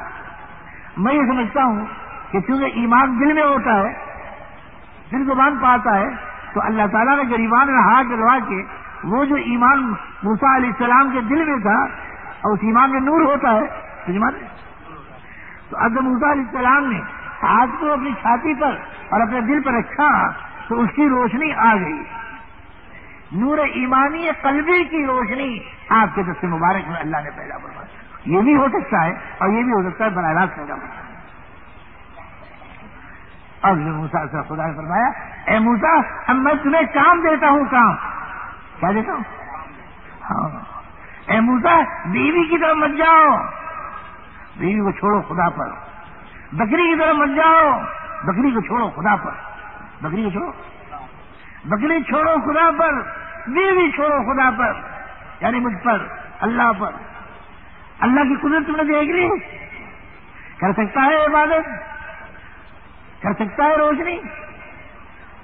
میں یہ سمجھتا ہوں کہ چونکہ ایمان دل میں ہوتا ہے، دل زبان پاتا ہے تو اللہ تعالیٰ نے غریبان میں ہاتھ ڈلوا کے وہ جو ایمان موسا علیہ السلام کے دل میں تھا اور اس ایمان میں نور ہوتا ہے تو اگر موسا علیہ السلام نے ہاتھ کو اپنی چھاتی پر اور اپنے دل پر رکھا تو اس کی روشنی آ گئی۔ نور ایمانی قلبی کی روشنی آپ کے دست مبارک میں اللہ نے پیدا کروا یہ بھی ہو سکتا ہے اور یہ بھی ہو سکتا ہے، براہ راست پیدا کرنا اور موسا سے خدا نے فرمایا، اے موسا اب میں تمہیں کام دیتا ہوں، کام۔ کیا دیتا ہوں؟ ہاں۔ اے موسا بیوی کی طرف مت جاؤ۔ بیوی کو چھوڑو خدا پر۔ بکری کی طرف مت جاؤ۔ بکری کو چھوڑو خدا پر۔ بکری کو چھوڑو۔ بکری چھوڑو خدا پر۔ بیوی چھوڑو خدا پر۔ یعنی مجھ پر، اللہ پر۔ اللہ کی قدرت تم نے دیکھ لی۔ کر سکتا ہے عبادت؟ کر سکتا ہے روشنی؟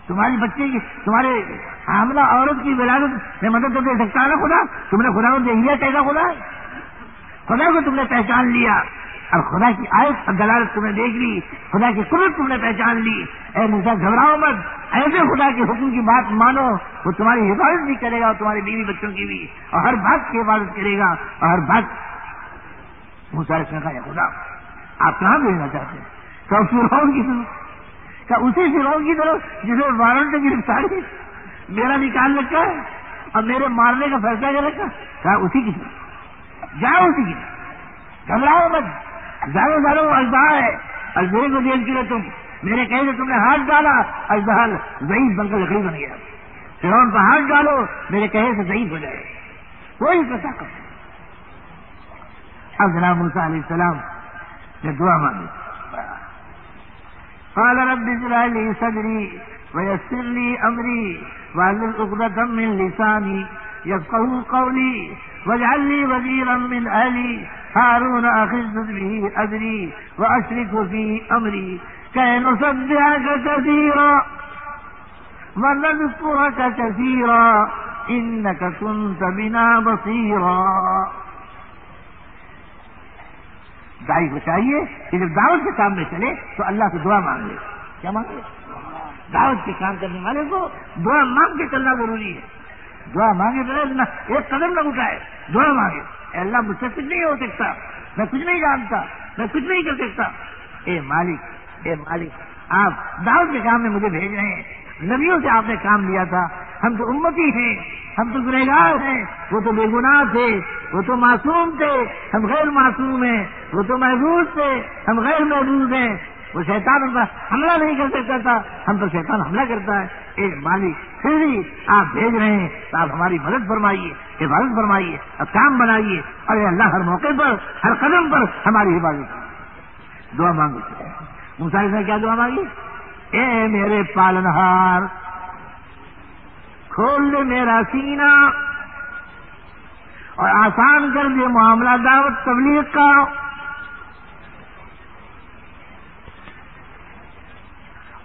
تمہاری بچے کی تمہارے حاملہ عورت کی ولادت میں مدد تو دے سکتا ہے نا خدا؟ تم نے خدا کو دیکھ لیا کیسا خدا؟ خدا کو تم نے پہچان لیا۔ اور خدا کی آیت اور دلالت تم نے دیکھ لی۔ خدا کی قدرت تم نے پہچان لی۔ اے موسا گھبراؤ مت۔ ایسے خدا کے حکم کی بات مانو، وہ تمہاری حفاظت بھی کرے گا اور تمہاری بیوی بچوں کی بھی۔ اور ہر بات کی حفاظت کرے گا۔ اور ہر بات موسا نے خدا، آپ کہاں بھیجنا چاہتے ہیں؟ تو کی کیا اسی فرعون کی طرف جسے وارنٹ نے گرفتاری میرا نکال رکھا ہے، اور میرے مارنے کا فیصلہ کر رکھا کہا، اسی کی طرف۔ جاؤ اسی کی طرف۔ گھبراؤ مت۔ زیادہ زیادہ وہ اجدا ہے۔ اجدے کو دیکھ کے تم۔ میرے کہے تم نے ہاتھ ڈالا اجدہل ضعیف بن کر لکڑی بن گیا۔ فرون پر ہاتھ ڈالو، میرے کہے سے ضعیف ہو جائے۔ کوئی کیسا کر اب جناب علیہ السلام نے دعا مانگی۔ قال رب اشرح لي صدري ويسر لي أمري واحلل عقدة من لساني يفقهوا قولي واجعل لي وزيرا من أهلي هارون اخذ به أدري وأشرك في أمري كي نصدقك كثيرا ونذكرك كثيرا إنك كنت بنا بصيرا دائی کو چاہیے کہ جب دعوت کے کام میں چلے تو اللہ سے دعا مانگ لے کیا مانگ لے دعوت کے کام کرنے والے کو دعا مانگ کے چلنا ضروری ہے۔ دعا مانگے تو ایک قدم نہ اٹھائے، دعا مانگے۔ اے اللہ، مجھ سے کچھ نہیں ہو سکتا، میں کچھ نہیں جانتا، میں کچھ نہیں کر سکتا۔ اے مالک اے مالک، آپ دعوت کے کام میں مجھے بھیج رہے ہیں۔ نبیوں سے آپ نے کام لیا تھا، ہم تو امتی ہیں۔ ہم تو گنہگار ہیں، وہ تو بے گناہ تھے، وہ تو معصوم تھے، ہم غیر معصوم ہیں، وہ تو محفوظ تھے، ہم غیر محفوظ ہیں۔ وہ شیطان ہم پر حملہ نہیں کر سکتا تھا، ہم پر شیطان حملہ کرتا ہے۔ ایک مالک، پھر بھی آپ بھیج رہے ہیں، تو آپ ہماری مدد فرمائیے، حفاظت فرمائیے اور کام بنائیے۔ اور اللہ، ہر موقع پر، ہر قدم پر ہماری حفاظت۔ دعا مانگو۔ مسائل نے کیا دعا مانگی؟ اے میرے پالنہار کھول دے میرا سینہ اور آسان کر دے معاملہ دعوت تبلیغ کا۔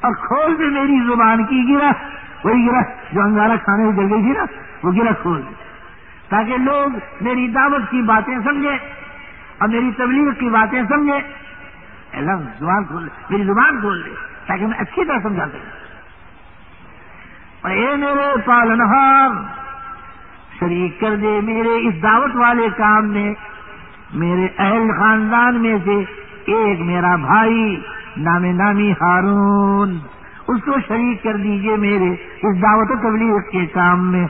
اور کھول دے میری زبان کی گرہ وہی گرہ جو انگارہ کھانے میں جل گئی تھی نا، وہ گرہ کھول دے۔ تاکہ لوگ میری دعوت کی باتیں سمجھیں اور میری تبلیغ کی باتیں سمجھیں۔ اللہ زبان کھول دے میری زبان کھول دے تاکہ میں اچھی طرح سمجھا سکوں اور اے میرے پالنہار شریک کر دے میرے اس دعوت والے کام میں، میرے اہل خاندان میں سے ایک میرا بھائی، نام نامی ہارون، اس کو شریک کر دیجیے میرے اس دعوت و تبلیغ کے کام میں۔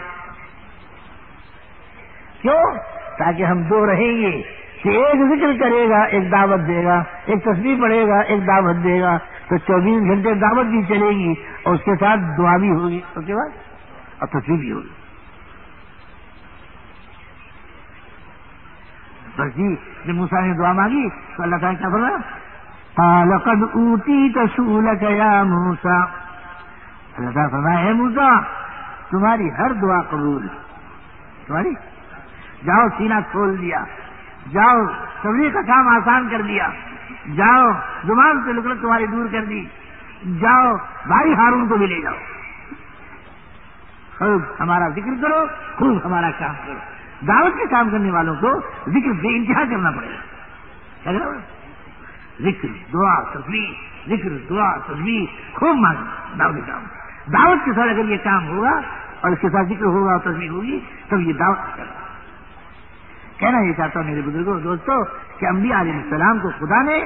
کیوں؟ تاکہ ہم دو رہیں گے، کہ ایک ذکر کرے گا، ایک دعوت دے گا، ایک تصویر پڑے گا، ایک دعوت دے گا۔ تو چوبیس گھنٹے دعوت بھی چلے گی اور اس کے ساتھ دعا بھی ہوگی۔ اس کے بعد اور تصویر بھی ہوگی۔ بس جی جب موسا نے دعا مانگی تو اللہ تعالیٰ کیا بولا لقد اوتی تصول یا موسا اللہ تعالیٰ فرمایا ہے موسا تمہاری ہر دعا قبول تمہاری؟ جاؤ سینہ کھول دیا۔ جاؤ سبھی کا کام آسان کر دیا۔ جاؤ، زبان سے لکڑ تمہاری دور کر دی۔ جاؤ، بھائی ہارون کو بھی لے جاؤ۔ خوب ہمارا ذکر کرو، خوب ہمارا کام کرو۔ دعوت کے کام کرنے والوں کو ذکر بے انتہا کرنا پڑے گا۔ ذکر، دعا تصویر ذکر، دعا تصویر خوب مانگ دعوت کام۔ دعوت کے ساتھ اگر یہ کام ہوگا اور اس کے ساتھ ذکر ہوگا اور تصویر ہوگی، تب یہ دعوت کرنا کہنا یہ چاہتا ہوں میرے بزرگوں دوستوں کہ انبیاء علیہ السلام کو خدا نے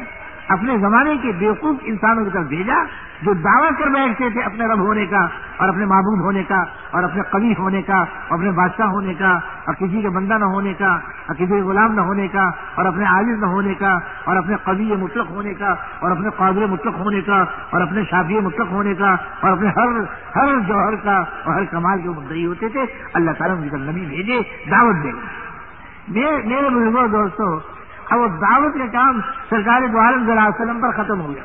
اپنے زمانے کے بیوقوف انسانوں کی طرف بھیجا جو دعویٰ کر بیٹھتے تھے اپنے رب ہونے کا اور اپنے معبود ہونے کا اور اپنے قوی ہونے کا اور اپنے بادشاہ ہونے کا اور کسی کے بندہ نہ ہونے کا اور کسی کے غلام نہ ہونے کا اور اپنے عالم نہ ہونے کا اور اپنے قوی مطلق ہونے کا اور اپنے قابل مطلق ہونے کا اور اپنے شافی مطلق ہونے کا اور اپنے ہر ہر جوہر کا اور ہر کمال کے مدعی ہوتے تھے اللہ تعالیٰ نے نبی بھیجے دعوت دے میرے بزرگوں دوستوں اب وہ دعوت کا کام سرکار دوارم صلی اللہ علیہ وسلم پر ختم ہو گیا۔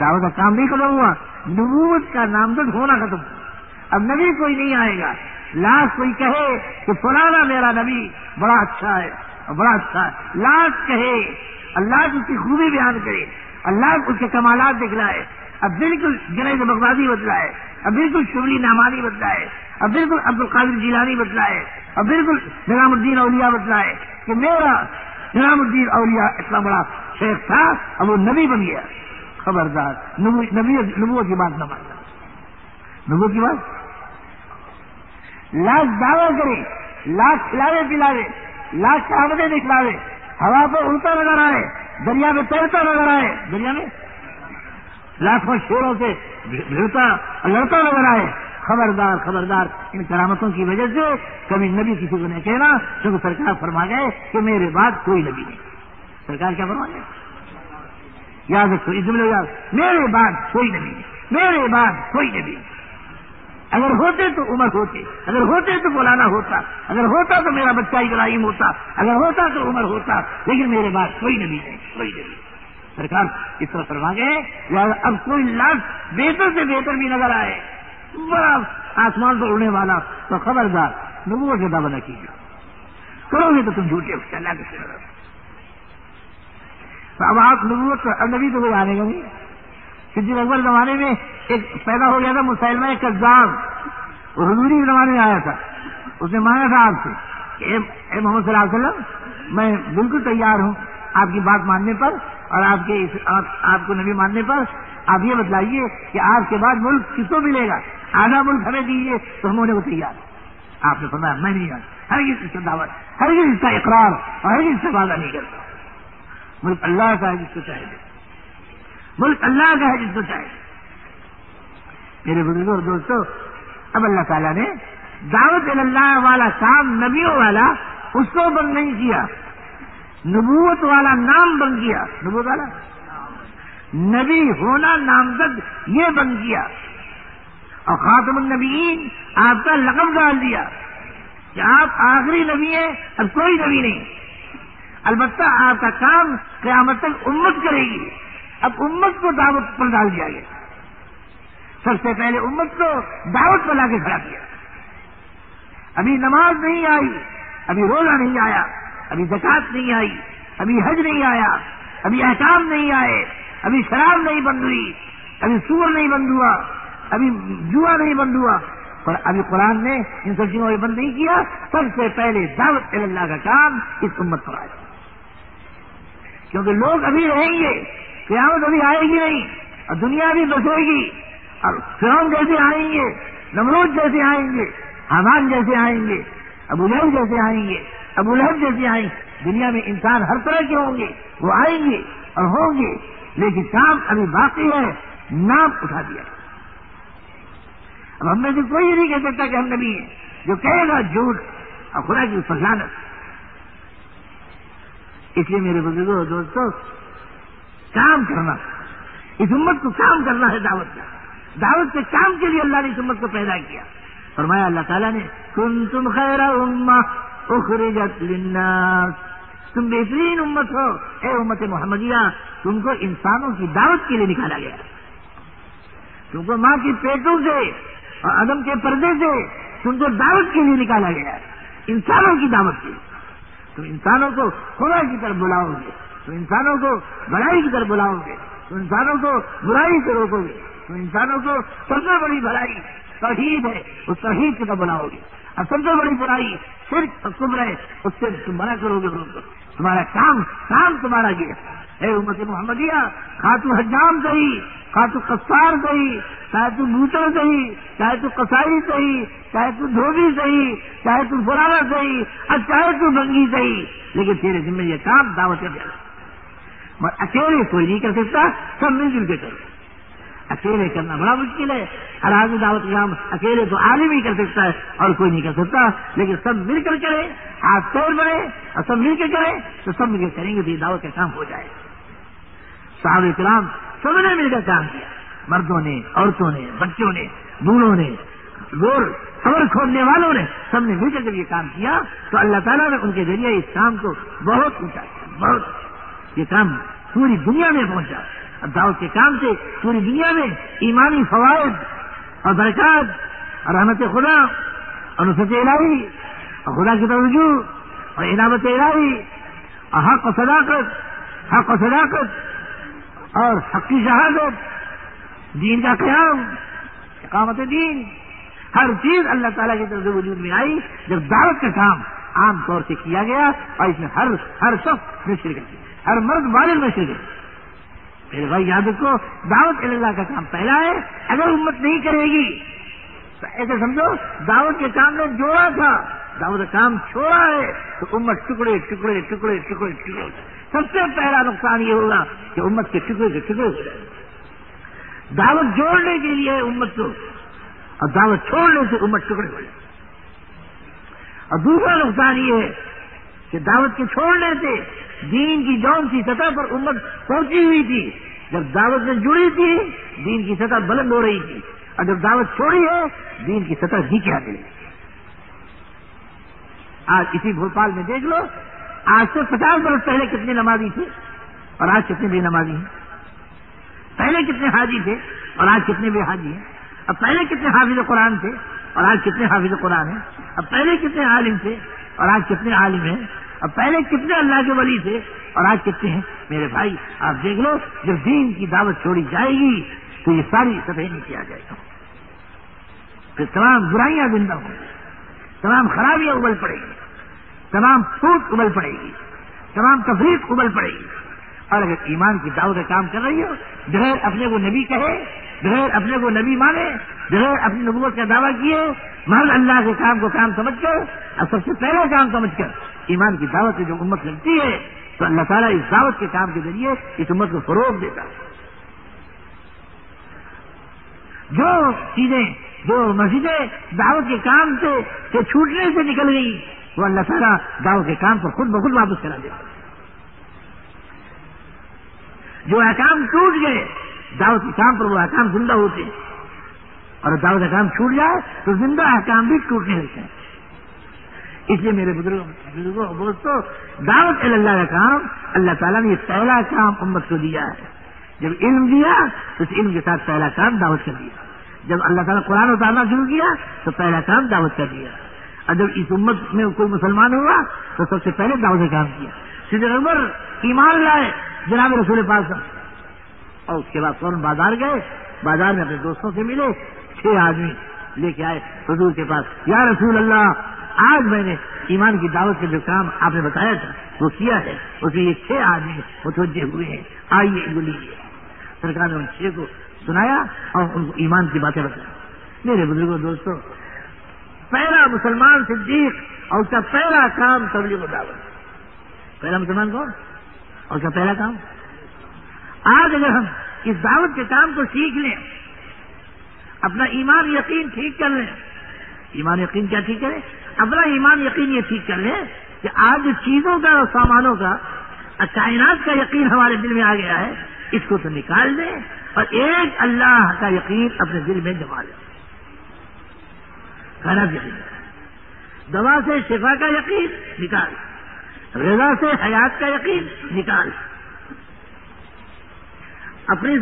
دعوت کا کام نہیں ختم ہوا، نبوت کا نامزد ہونا ختم۔ ہوا اب نبی کوئی نہیں آئے گا۔ لاش کوئی کہے کہ فلانا میرا نبی بڑا اچھا ہے، بڑا اچھا ہے۔ لاش کہے، اللہ کی اس کی خوبی بیان کرے۔ اللہ اس کے کمالات دکھلائے۔ اب بالکل جنید بغدادی بدلائے اب بالکل شبلی نعمانی بدلائے اب بالکل عبد القادر جیلانی بدلائے اب بالکل نظام الدین اولیا بدلائے کہ میرا نظام الدین اولیا اتنا بڑا شیخ تھا اب وہ نبی بن گیا۔ خبردار۔ نبو کی بات نہ ماننا۔ نبو کی بات؟ لاکھ دعوی کرے لاکھ کھلاوے، پلاوے۔ لاکھ کہاوتیں دکھلاوے ہوا پہ اڑتا نظر آئے، دریا میں تیرتا نظر آئے۔ دریا میں؟ لاکھوں شیروں سے لڑتا نظر آئے۔ خبردار خبردار ان کرامتوں کی وجہ سے کبھی نبی کسی کو نہیں کہنا کیونکہ سرکار فرما گئے کہ میرے بعد کوئی نبی نہیں۔ سرکار کیا فرما گئے؟ یاد رکھو جملے یاد میرے بعد کوئی نبی میرے بعد کوئی نبی اگر ہوتے تو عمر ہوتے، اگر ہوتے تو مولانا ہوتا، اگر ہوتا تو میرا بچہ ابراہیم ہوتا، اگر ہوتا تو عمر ہوتا، لیکن میرے بعد کوئی نبی نہیں، کوئی نبی سرکار اس طرح فرما گئے اب کوئی لاکھ بہتر سے بہتر بھی نظر آئے۔ بڑا آسمان پر اڑنے والا تو خبردار نبو سے دعوی نہ کیجیے۔ کرو گے تو تم جھوٹے اللہ کے اب آپ نبوت نبی تو آنے گا نہیں۔ صدیق اکبر زمانے میں ایک پیدا ہو گیا تھا مسلمہ کزاب وہ حضوری زمانے میں آیا تھا۔ اس نے مانگا تھا آپ سے کہ اے محمد صلی اللہ علیہ وسلم، میں بالکل تیار ہوں آپ کی بات ماننے پر اور آپ کے آپ کو نبی ماننے پر۔ آپ یہ بتلائیے کہ آپ کے بعد ملک کس کو ملے گا؟ آدھا ملک ہمیں دیجیے تو ہم ہونے کو تیار آپ نے فرمایا، میں نہیں جانتا۔ ہر کسی کا دعوت ہر کسی کا اقرار اور ہر کسی سے وعدہ نہیں کرتا۔ ملک اللہ کا ہے جس کو چاہے ملک اللہ کا ہے جس کو چاہے میرے بزرگوں اور دوستوں، اب اللہ تعالیٰ نے دعوت اللہ والا کام نبیوں والا، اس کو بند نہیں کیا۔ نبوت والا نام بند کیا۔ نبوت والا؟ نبی ہونا نامزد، یہ بند کیا۔ اور خاتم النبیین، آپ کا لقب ڈال دیا کہ آپ آخری نبی ہیں، اب کوئی نبی نہیں۔ البتہ آپ کا کام قیامت تک امت کرے گی۔ اب امت کو دعوت پر ڈال دیا گیا۔ سب سے پہلے امت کو دعوت پر لا کے کھڑا کیا۔ ابھی نماز نہیں آئی، ابھی روزہ نہیں آیا، ابھی زکات نہیں آئی، ابھی حج نہیں آیا، ابھی احکام نہیں آئے، ابھی شراب نہیں بند ہوئی، ابھی سور نہیں بند ہوا۔ ابھی جوا نہیں بند ہوا۔ پر ابھی قرآن نے ان سب چیزوں کو بند نہیں کیا۔ سب سے پہلے دعوت اللہ کا کام اس امت پر آیا کیونکہ لوگ ابھی رہیں گے، قیامت ابھی آئے گی نہیں، اور دنیا بھی بسے گی، اور فرون جیسے آئیں گے، نمرود جیسے آئیں گے حمان جیسے آئیں گے، ابو لہب جیسے آئیں گے، ابو لہب جیسے آئیں۔ گے دنیا میں انسان ہر طرح کے ہوں گے، وہ آئیں گے اور ہوں گے، لیکن کام ابھی باقی ہے، نام اٹھا دیا۔ اب ہم میں سے کوئی نہیں کہہ سکتا کہ ہم نبی ہیں۔ جو کہے گا جھوٹ، اور خدا کی فضانت اس لیے میرے بزرگوں دوستوں کام کرنا۔ اس امت کو کام کرنا ہے دعوت کا۔ دعوت کے کام کے لیے اللہ نے اس امت کو پیدا کیا۔ فرمایا اللہ تعالیٰ نے کن تم خیر اما اخرجت للناس تم بہترین امت ہو۔ اے امت محمدیہ، تم کو انسانوں کی دعوت کے لیے نکالا گیا۔ تم کو ماں کی پیٹوں سے اور عدم کے پردے سے تم کو دعوت کے لیے نکالا گیا ہے۔ انسانوں کی دعوت کے لیے۔ تم انسانوں کو خدا کی طرف بلاؤ گے۔ تم انسانوں کو بڑائی کی طرف بلاؤ گے۔ تم انسانوں کو برائی سے روکو گے۔ تم انسانوں کو سب سے بڑی بڑائی توحید ہے۔ اس توحید کی طرف بلاؤ گے۔ اور سب سے بڑی برائی صرف کمر ہے، اس سے تم منع کرو گے تمہارا کام کام تمہارا یہ اے امت محمدیہ خاتو حجام صحیح خاتو قصار صحیح چاہے تو بوٹر صحیح چاہے تو کسائی صحیح چاہے تو دھوبی صحیح چاہے تو پرانا صحیح اور چاہے تو بنگی صحیح لیکن تیرے ذمہ یہ کام دعوت دے اکیلے کوئی نہیں کر سکتا، سب مل جل کے کرو۔ اکیلے کرنا بڑا مشکل ہے۔ ہر آدمی دعوت کا کام اکیلے تو عالم ہی کر سکتا ہے اور کوئی نہیں کر سکتا۔ لیکن سب مل کر کرے ہاتھ توڑ بڑھے اور سب مل کے کرے تو سب مل کر کریں گے تو یہ دعوت کا کام ہو جائے۔ صاحب کرام سب نے مل کر کام کیا۔ مردوں نے، عورتوں نے، بچوں نے، بوڑھوں نے گور خبر کھولنے والوں نے سب نے مل کر جب یہ کام کیا تو اللہ تعالیٰ نے ان کے ذریعے اس کام کو بہت اونچا کیا، بہت۔ یہ کام پوری دنیا میں پہنچا۔ دعوت کے کام سے پوری دنیا میں ایمانی فوائد اور برکات اور رحمت خدا اور نصرت الہی اور خدا کی توجہ اور عنامت الہی اور حق و صداقت، حق و صداقت اور حق کی شہادت، دین کا قیام، اقامت دین، ہر چیز اللہ تعالیٰ کی طرف سے وجود میں آئی، جب دعوت کا کام عام طور سے کیا گیا اور اس میں ہر ہر شخص میں شرکت کی ہر مرد والد میں شرکت میرے بھائی یاد رکھو، دعوت اللہ کا کام پہلا ہے، اگر امت نہیں کرے گی، تو ایسے سمجھو، دعوت کے کام نے جوڑا تھا، دعوت کا کام چھوڑا ہے، تو امت ٹکڑے ٹکڑے ٹکڑے ٹکڑے ٹکڑے۔ سب سے پہلا نقصان یہ ہوگا کہ امت کے ٹکڑے کے ٹکڑے ہو جائے دعوت جوڑنے کے لیے امت کو، اور دعوت چھوڑنے سے امت ٹکڑے ہو جائے اور دوسرا نقصان یہ ہے کہ دعوت کے چھوڑنے سے دین کی جون سی سطح پر امت پہنچی ہوئی تھی۔ جب دعوت میں جڑی تھی، دین کی سطح بلند ہو رہی تھی۔ اور جب دعوت چھوڑی ہے، دین کی سطح نیچے آ گئی آج اسی بھوپال میں دیکھ لو، آج سے پچاس برس پہلے کتنے نمازی تھے اور آج کتنے بے نمازی ہیں۔ پہلے کتنے حاجی تھے اور آج کتنے بے حاجی ہیں۔ اب پہلے کتنے حافظ قرآن تھے اور آج کتنے حافظ قرآن ہیں۔ اب پہلے کتنے عالم تھے اور آج کتنے عالم ہیں۔ اب پہلے کتنے اللہ کے ولی تھے اور آج کتنے ہیں؟ میرے بھائی، آپ دیکھ لو، جب دین کی دعوت چھوڑی جائے گی تو یہ ساری سطح نیچے آ جائے گا پھر تمام برائیاں زندہ ہوں گی، تمام خرابیاں ابل پڑے گی، تمام پھوٹ ابل پڑے گی، تمام تفریح ابل پڑے گی۔ اور اگر ایمان کی دعوت کا کام کر رہی ہو، بغیر اپنے کو نبی کہے بغیر اپنے کو نبی مانے، بغیر اپنی نبوت کا دعویٰ کیے، محض اللہ کے کام کو کام سمجھ کر، اور سب سے پہلا کام سمجھ کر ایمان کی دعوت سے جو امت لگتی ہے، تو اللہ تعالیٰ اس دعوت کے کام کے ذریعے اس امت کو فروغ دیتا جو چیزیں، جو مسجدیں دعوت کے کام سے چھوٹنے سے نکل گئی وہ اللہ تعالیٰ دعوت کے کام پر خود بخود واپس کرا دیتا جو احکام ٹوٹ گئے دعوت کے کام پر وہ احکام زندہ ہوتے ہیں۔ اور دعوت کا کام چھوٹ جائے تو زندہ احکام بھی ٹوٹنے لگتے ہیں۔ اس لیے میرے بزرگوں بزرگوں دوستوں دعوت اللہ کا کام، اللہ تعالیٰ نے یہ پہلا کام امت کو دیا ہے۔ جب علم دیا تو اس علم کے ساتھ پہلا کام دعوت کر دیا۔ جب اللہ تعالیٰ قرآن اتارنا شروع کیا تو پہلا کام دعوت کر دیا۔ اور جب اس امت میں کوئی مسلمان ہوا تو سب سے پہلے دعوت کا کام کیا۔ سیدھے عمر ایمان لائے جناب رسول پاس اور اس کے بعد فوراً بازار گئے، بازار میں اپنے دوستوں سے ملے، چھ آدمی لے کے آئے حضور کے پاس۔ یا رسول اللہ، آج میں نے ایمان کی دعوت کا جو کام آپ نے بتایا تھا، وہ کیا ہے؟ اس میں یہ چھ آدمی متوجہ ہوئے ہیں۔ آئیے لیجیے سرکار نے ان چھ کو سنایا اور ان کو ایمان کی باتیں بتائی۔ میرے بزرگوں، دوستوں، پہلا مسلمان صدیق اور اس کا پہلا کام تبلیغ و دعوت۔ پہلا مسلمان کون؟ اور اس کا پہلا کام؟ آج اگر ہم اس دعوت کے کام کو سیکھ لیں، اپنا ایمان یقین ٹھیک کر لیں۔ ایمان یقین کیا ٹھیک کریں اپنا ایمان یقین یہ ٹھیک کر لیں کہ آج چیزوں کا اور سامانوں کا کائنات کا یقین ہمارے دل میں آ گیا ہے، اس کو تو نکال دیں اور ایک اللہ کا یقین اپنے دل میں جما لیں۔ کائنات یقین۔ دوا سے شفا کا یقین نکال، رضا سے حیات کا یقین نکال۔ اپنی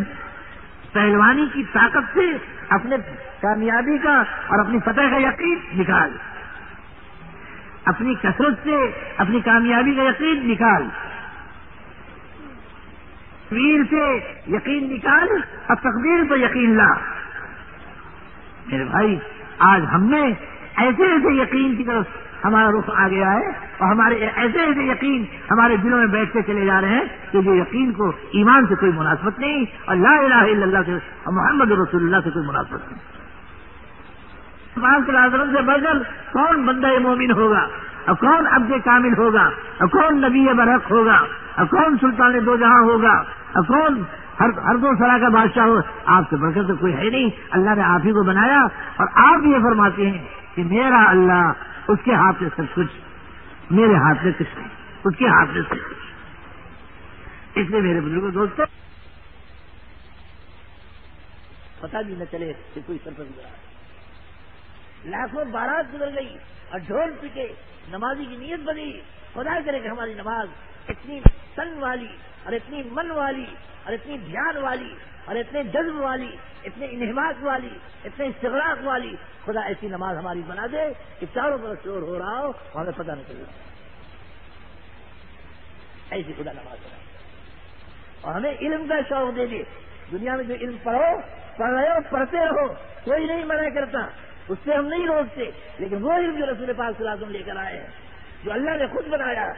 پہلوانی کی طاقت سے اپنے کامیابی کا اور اپنی فتح کا یقین نکال۔ اپنی کثرت سے اپنی کامیابی کا یقین نکال۔ ویر سے یقین نکال اور تقدیر پہ یقین لا۔ میرے بھائی، آج ہم نے ایسے ایسے یقین کی طرف ہمارا رخ آ گیا ہے اور ہمارے ایسے ایسے یقین ہمارے دلوں میں بیٹھتے چلے جا رہے ہیں کہ جو یقین کو ایمان سے کوئی مناسبت نہیں اور لا الہ الا اللہ سے اور محمد رسول اللہ سے کوئی مناسبت نہیں۔ سے بڑھ کر کون بندہ مومن ہوگا؟ اور کون عبد کامل ہوگا؟ اور کون نبی برحق ہوگا؟ اور کون سلطان دو جہاں ہوگا؟ اب کون ہر ہر دو سرا کا بادشاہ ہو؟ آپ سے بڑھ کر تو کوئی ہے نہیں۔ اللہ نے آپ ہی کو بنایا اور آپ یہ فرماتے ہیں کہ میرا اللہ اس کے ہاتھ میں سب کچھ، میرے ہاتھ میں کچھ نہیں، اس کے ہاتھ میں سب کچھ۔ اس لیے میرے بزرگوں دوستوں پتا بھی نہ چلے کہ کوئی سرپنچ گزرا لاکھوں بارات گزر گئی اور ڈھول پیٹے، نمازی کی نیت بنی۔ خدا کرے کہ ہماری نماز اتنی تن والی اور اتنی من والی اور اتنی دھیان والی اور اتنے جذب والی، اتنے انہماق والی، اتنے استغراق والی، خدا ایسی نماز ہماری بنا دے کہ چاروں طرف شور ہو رہا ہو، ہمیں پتہ نہیں چلے۔ ایسی خدا نماز بنا اور ہمیں علم کا شوق دے دے۔ دنیا میں جو علم پڑھو، پڑھ رہے ہو، پڑھتے رہو، کوئی نہیں منع کرتا۔ اس سے ہم نہیں روکتے، لیکن وہ علم جو رسول پاک صلی اللہ علیہ وسلم لے کر آئے ہیں، جو اللہ نے خود بنایا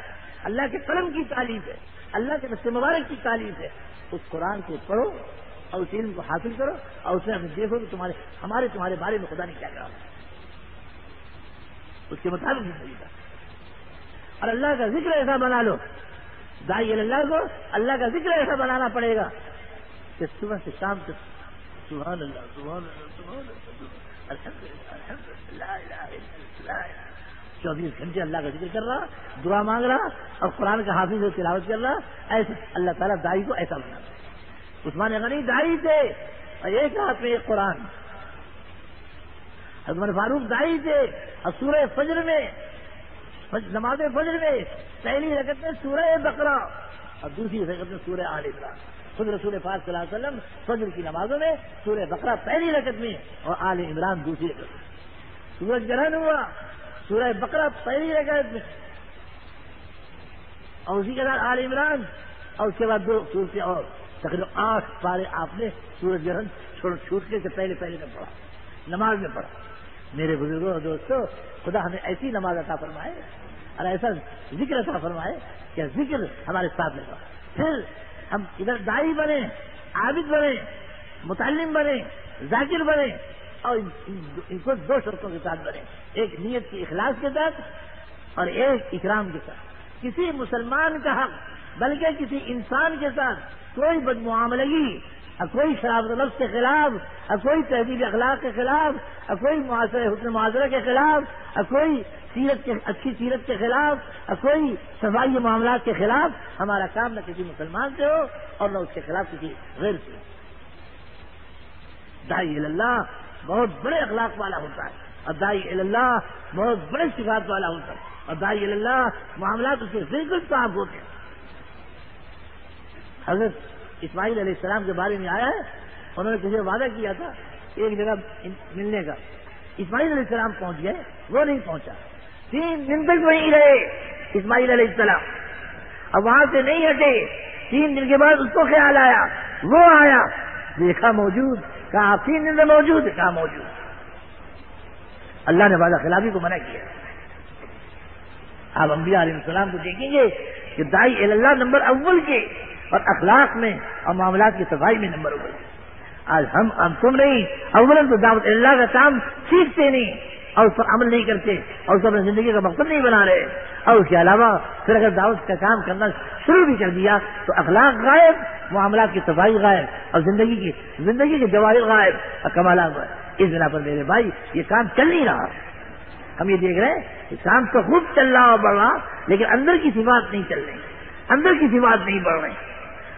اللہ کے قلم کی تعلیم ہے، اللہ کے رسم مبارک کی تعلیم ہے، اس قرآن کو پڑھو اور اس علم کو حاصل کرو اور اس میں ہمیں دیکھو کہ تمہارے ہمارے تمہارے بارے میں خدا نے کیا کہا۔ اس کے مطابق زندگی کا اور اللہ کا ذکر ایسا بنا لو۔ دائی اللہ کو اللہ کا ذکر ایسا بنانا پڑے گا کہ صبح سے شام تک سبحان اللہ سبحان اللہ سبحان اللہ الحمد للہ الحمد للہ چوبیس گھنٹے اللہ کا ذکر کر رہا، دعا مانگ رہا اور قرآن کا حافظ سے تلاوت کر رہا، ایسے اللہ تعالیٰ دائی کو ایسا بنا عثمان غنی دائی تھے اور ایک ہاتھ میں ایک قرآن۔ حضمت فاروق دائی تھے اور سورہ فجر میں، نماز فجر میں پہلی رکعت میں سورہ بکرا اور دوسری رکعت میں سورہ عال عمران۔ خود رسول پاک صلی اللہ علیہ وسلم فجر کی نمازوں میں سورہ بکرا پہلی رکعت میں اور آل عمران دوسری رکعت میں۔ سورج گرہن ہوا، سورہ بکرا پہلی رکعت میں۔ اور اسی کے ساتھ آل عمران اور اس کے بعد دو صورتیں اور۔ تقریباً آٹھ پارے آپ نے سورج گرہن چھوٹنے سے پہلے پہلے میں پڑھا، نماز میں پڑھا۔ میرے بزرگوں اور دوستوں، خدا ہمیں ایسی نماز عطا فرمائے اور ایسا ذکر عطا فرمائے کہ ذکر ہمارے ساتھ لگا پھر ہم ادھر دائی بنے عابد بنے متعلم بنے ذاکر بنے اور ان کو دو شرطوں کے ساتھ بنے ایک نیت کی اخلاص کے ساتھ اور ایک اکرام کے ساتھ۔ کسی مسلمان کا حق بلکہ کسی انسان کے ساتھ کوئی بدمعاملگی اور کوئی شراب لفظ کے خلاف اور کوئی تہذیب اخلاق کے خلاف اور کوئی معاشرے حسن معاشرے کے خلاف اور کوئی سیرت کے، اچھی سیرت کے خلاف اور کوئی صفائی معاملات کے خلاف ہمارا کام نہ کسی مسلمان سے ہو اور نہ اس کے خلاف کسی غیر سے ہو۔ دائی اللہ بہت بڑے اخلاق والا ہوتا ہے اور دائی اللہ بہت بڑے صفات والا ہوتا ہے اور دائی اللہ معاملات اس کے بالکل صاف ہوتے ہیں۔ حضرت اسماعیل علیہ السلام کے بارے میں آیا ہے، انہوں نے کسی وعدہ کیا تھا ایک جگہ ملنے کا۔ اسماعیل علیہ السلام پہنچ گئے، وہ نہیں پہنچا۔ تین دن تک وہیں رہے اسماعیل علیہ السلام۔ اب وہاں سے نہیں ہٹے۔ تین دن کے بعد اس کو خیال آیا۔ وہ آیا، دیکھا موجود، کہا تین دن میں موجود کہا موجود۔ اللہ نے وعدہ خلافی کو منع کیا۔ آپ انبیاء علیہ السلام کو دیکھیں گے کہ دائی اللہ نمبر اول کے اور اخلاق میں اور معاملات کی صفائی میں نمبر اول آج ہم اب تم نہیں اول تو دعوت اللہ کا کام سیکھتے نہیں، اور اس پر عمل نہیں کرتے، اور اس کو اپنی زندگی کا مقصد نہیں بنا رہے۔ اور اس کے علاوہ پھر اگر دعوت کا کام کرنا شروع بھی کر دیا تو اخلاق غائب، معاملات کی صفائی غائب، اور زندگی کی، زندگی کے جواہر غائب، اور کمالات غائب اس بنا پر میرے بھائی، یہ کام چل نہیں رہا۔ ہم یہ دیکھ رہے ہیں کہ کام تو خوب چل رہا اور بڑھ رہا، لیکن اندر کی صفات نہیں چل رہی۔ اندر کی صفات نہیں بڑھ رہی۔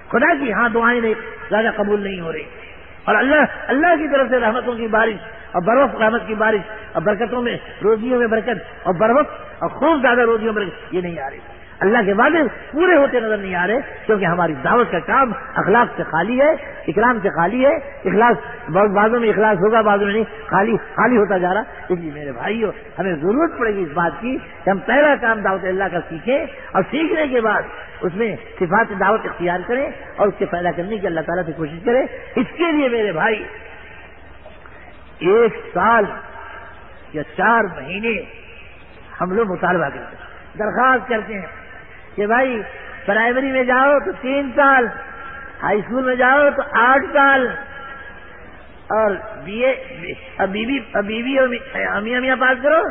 خدا کی ہاں دعائیں نہیں، زیادہ قبول نہیں ہو رہی۔ اور اللہ اللہ کی طرف سے رحمتوں کی بارش اور بروقت رحمت کی بارش اور برکتوں میں، روزیوں میں برکت اور بروقت اور خوب زیادہ روزیوں میں برکت، یہ نہیں آ رہی۔ اللہ کے وعدے پورے ہوتے نظر نہیں آ رہے، کیونکہ ہماری دعوت کا کام اخلاق سے خالی ہے، اکرام سے خالی ہے، اخلاص بعضوں میں اخلاص ہوگا، بعضوں میں نہیں، خالی خالی ہوتا جا رہا۔ اس لیے میرے بھائی ہمیں ضرورت پڑے گی اس بات کی کہ ہم پہلا کام دعوت اللہ کا سیکھیں اور سیکھنے کے بعد اس میں صفات دعوت اختیار کریں اور اس کے پیدا کرنے کی اللہ تعالیٰ سے کوشش کریں۔ اس کے لیے میرے بھائی، ایک سال یا چار مہینے ہم لوگ مطالبہ کرتے ہیں، درخواست کرتے ہیں۔ کہ بھائی پرائمری میں جاؤ تو تین سال، ہائی اسکول میں جاؤ تو آٹھ سال۔ اور بی اے بی بی امیاں میاں پاس کرو۔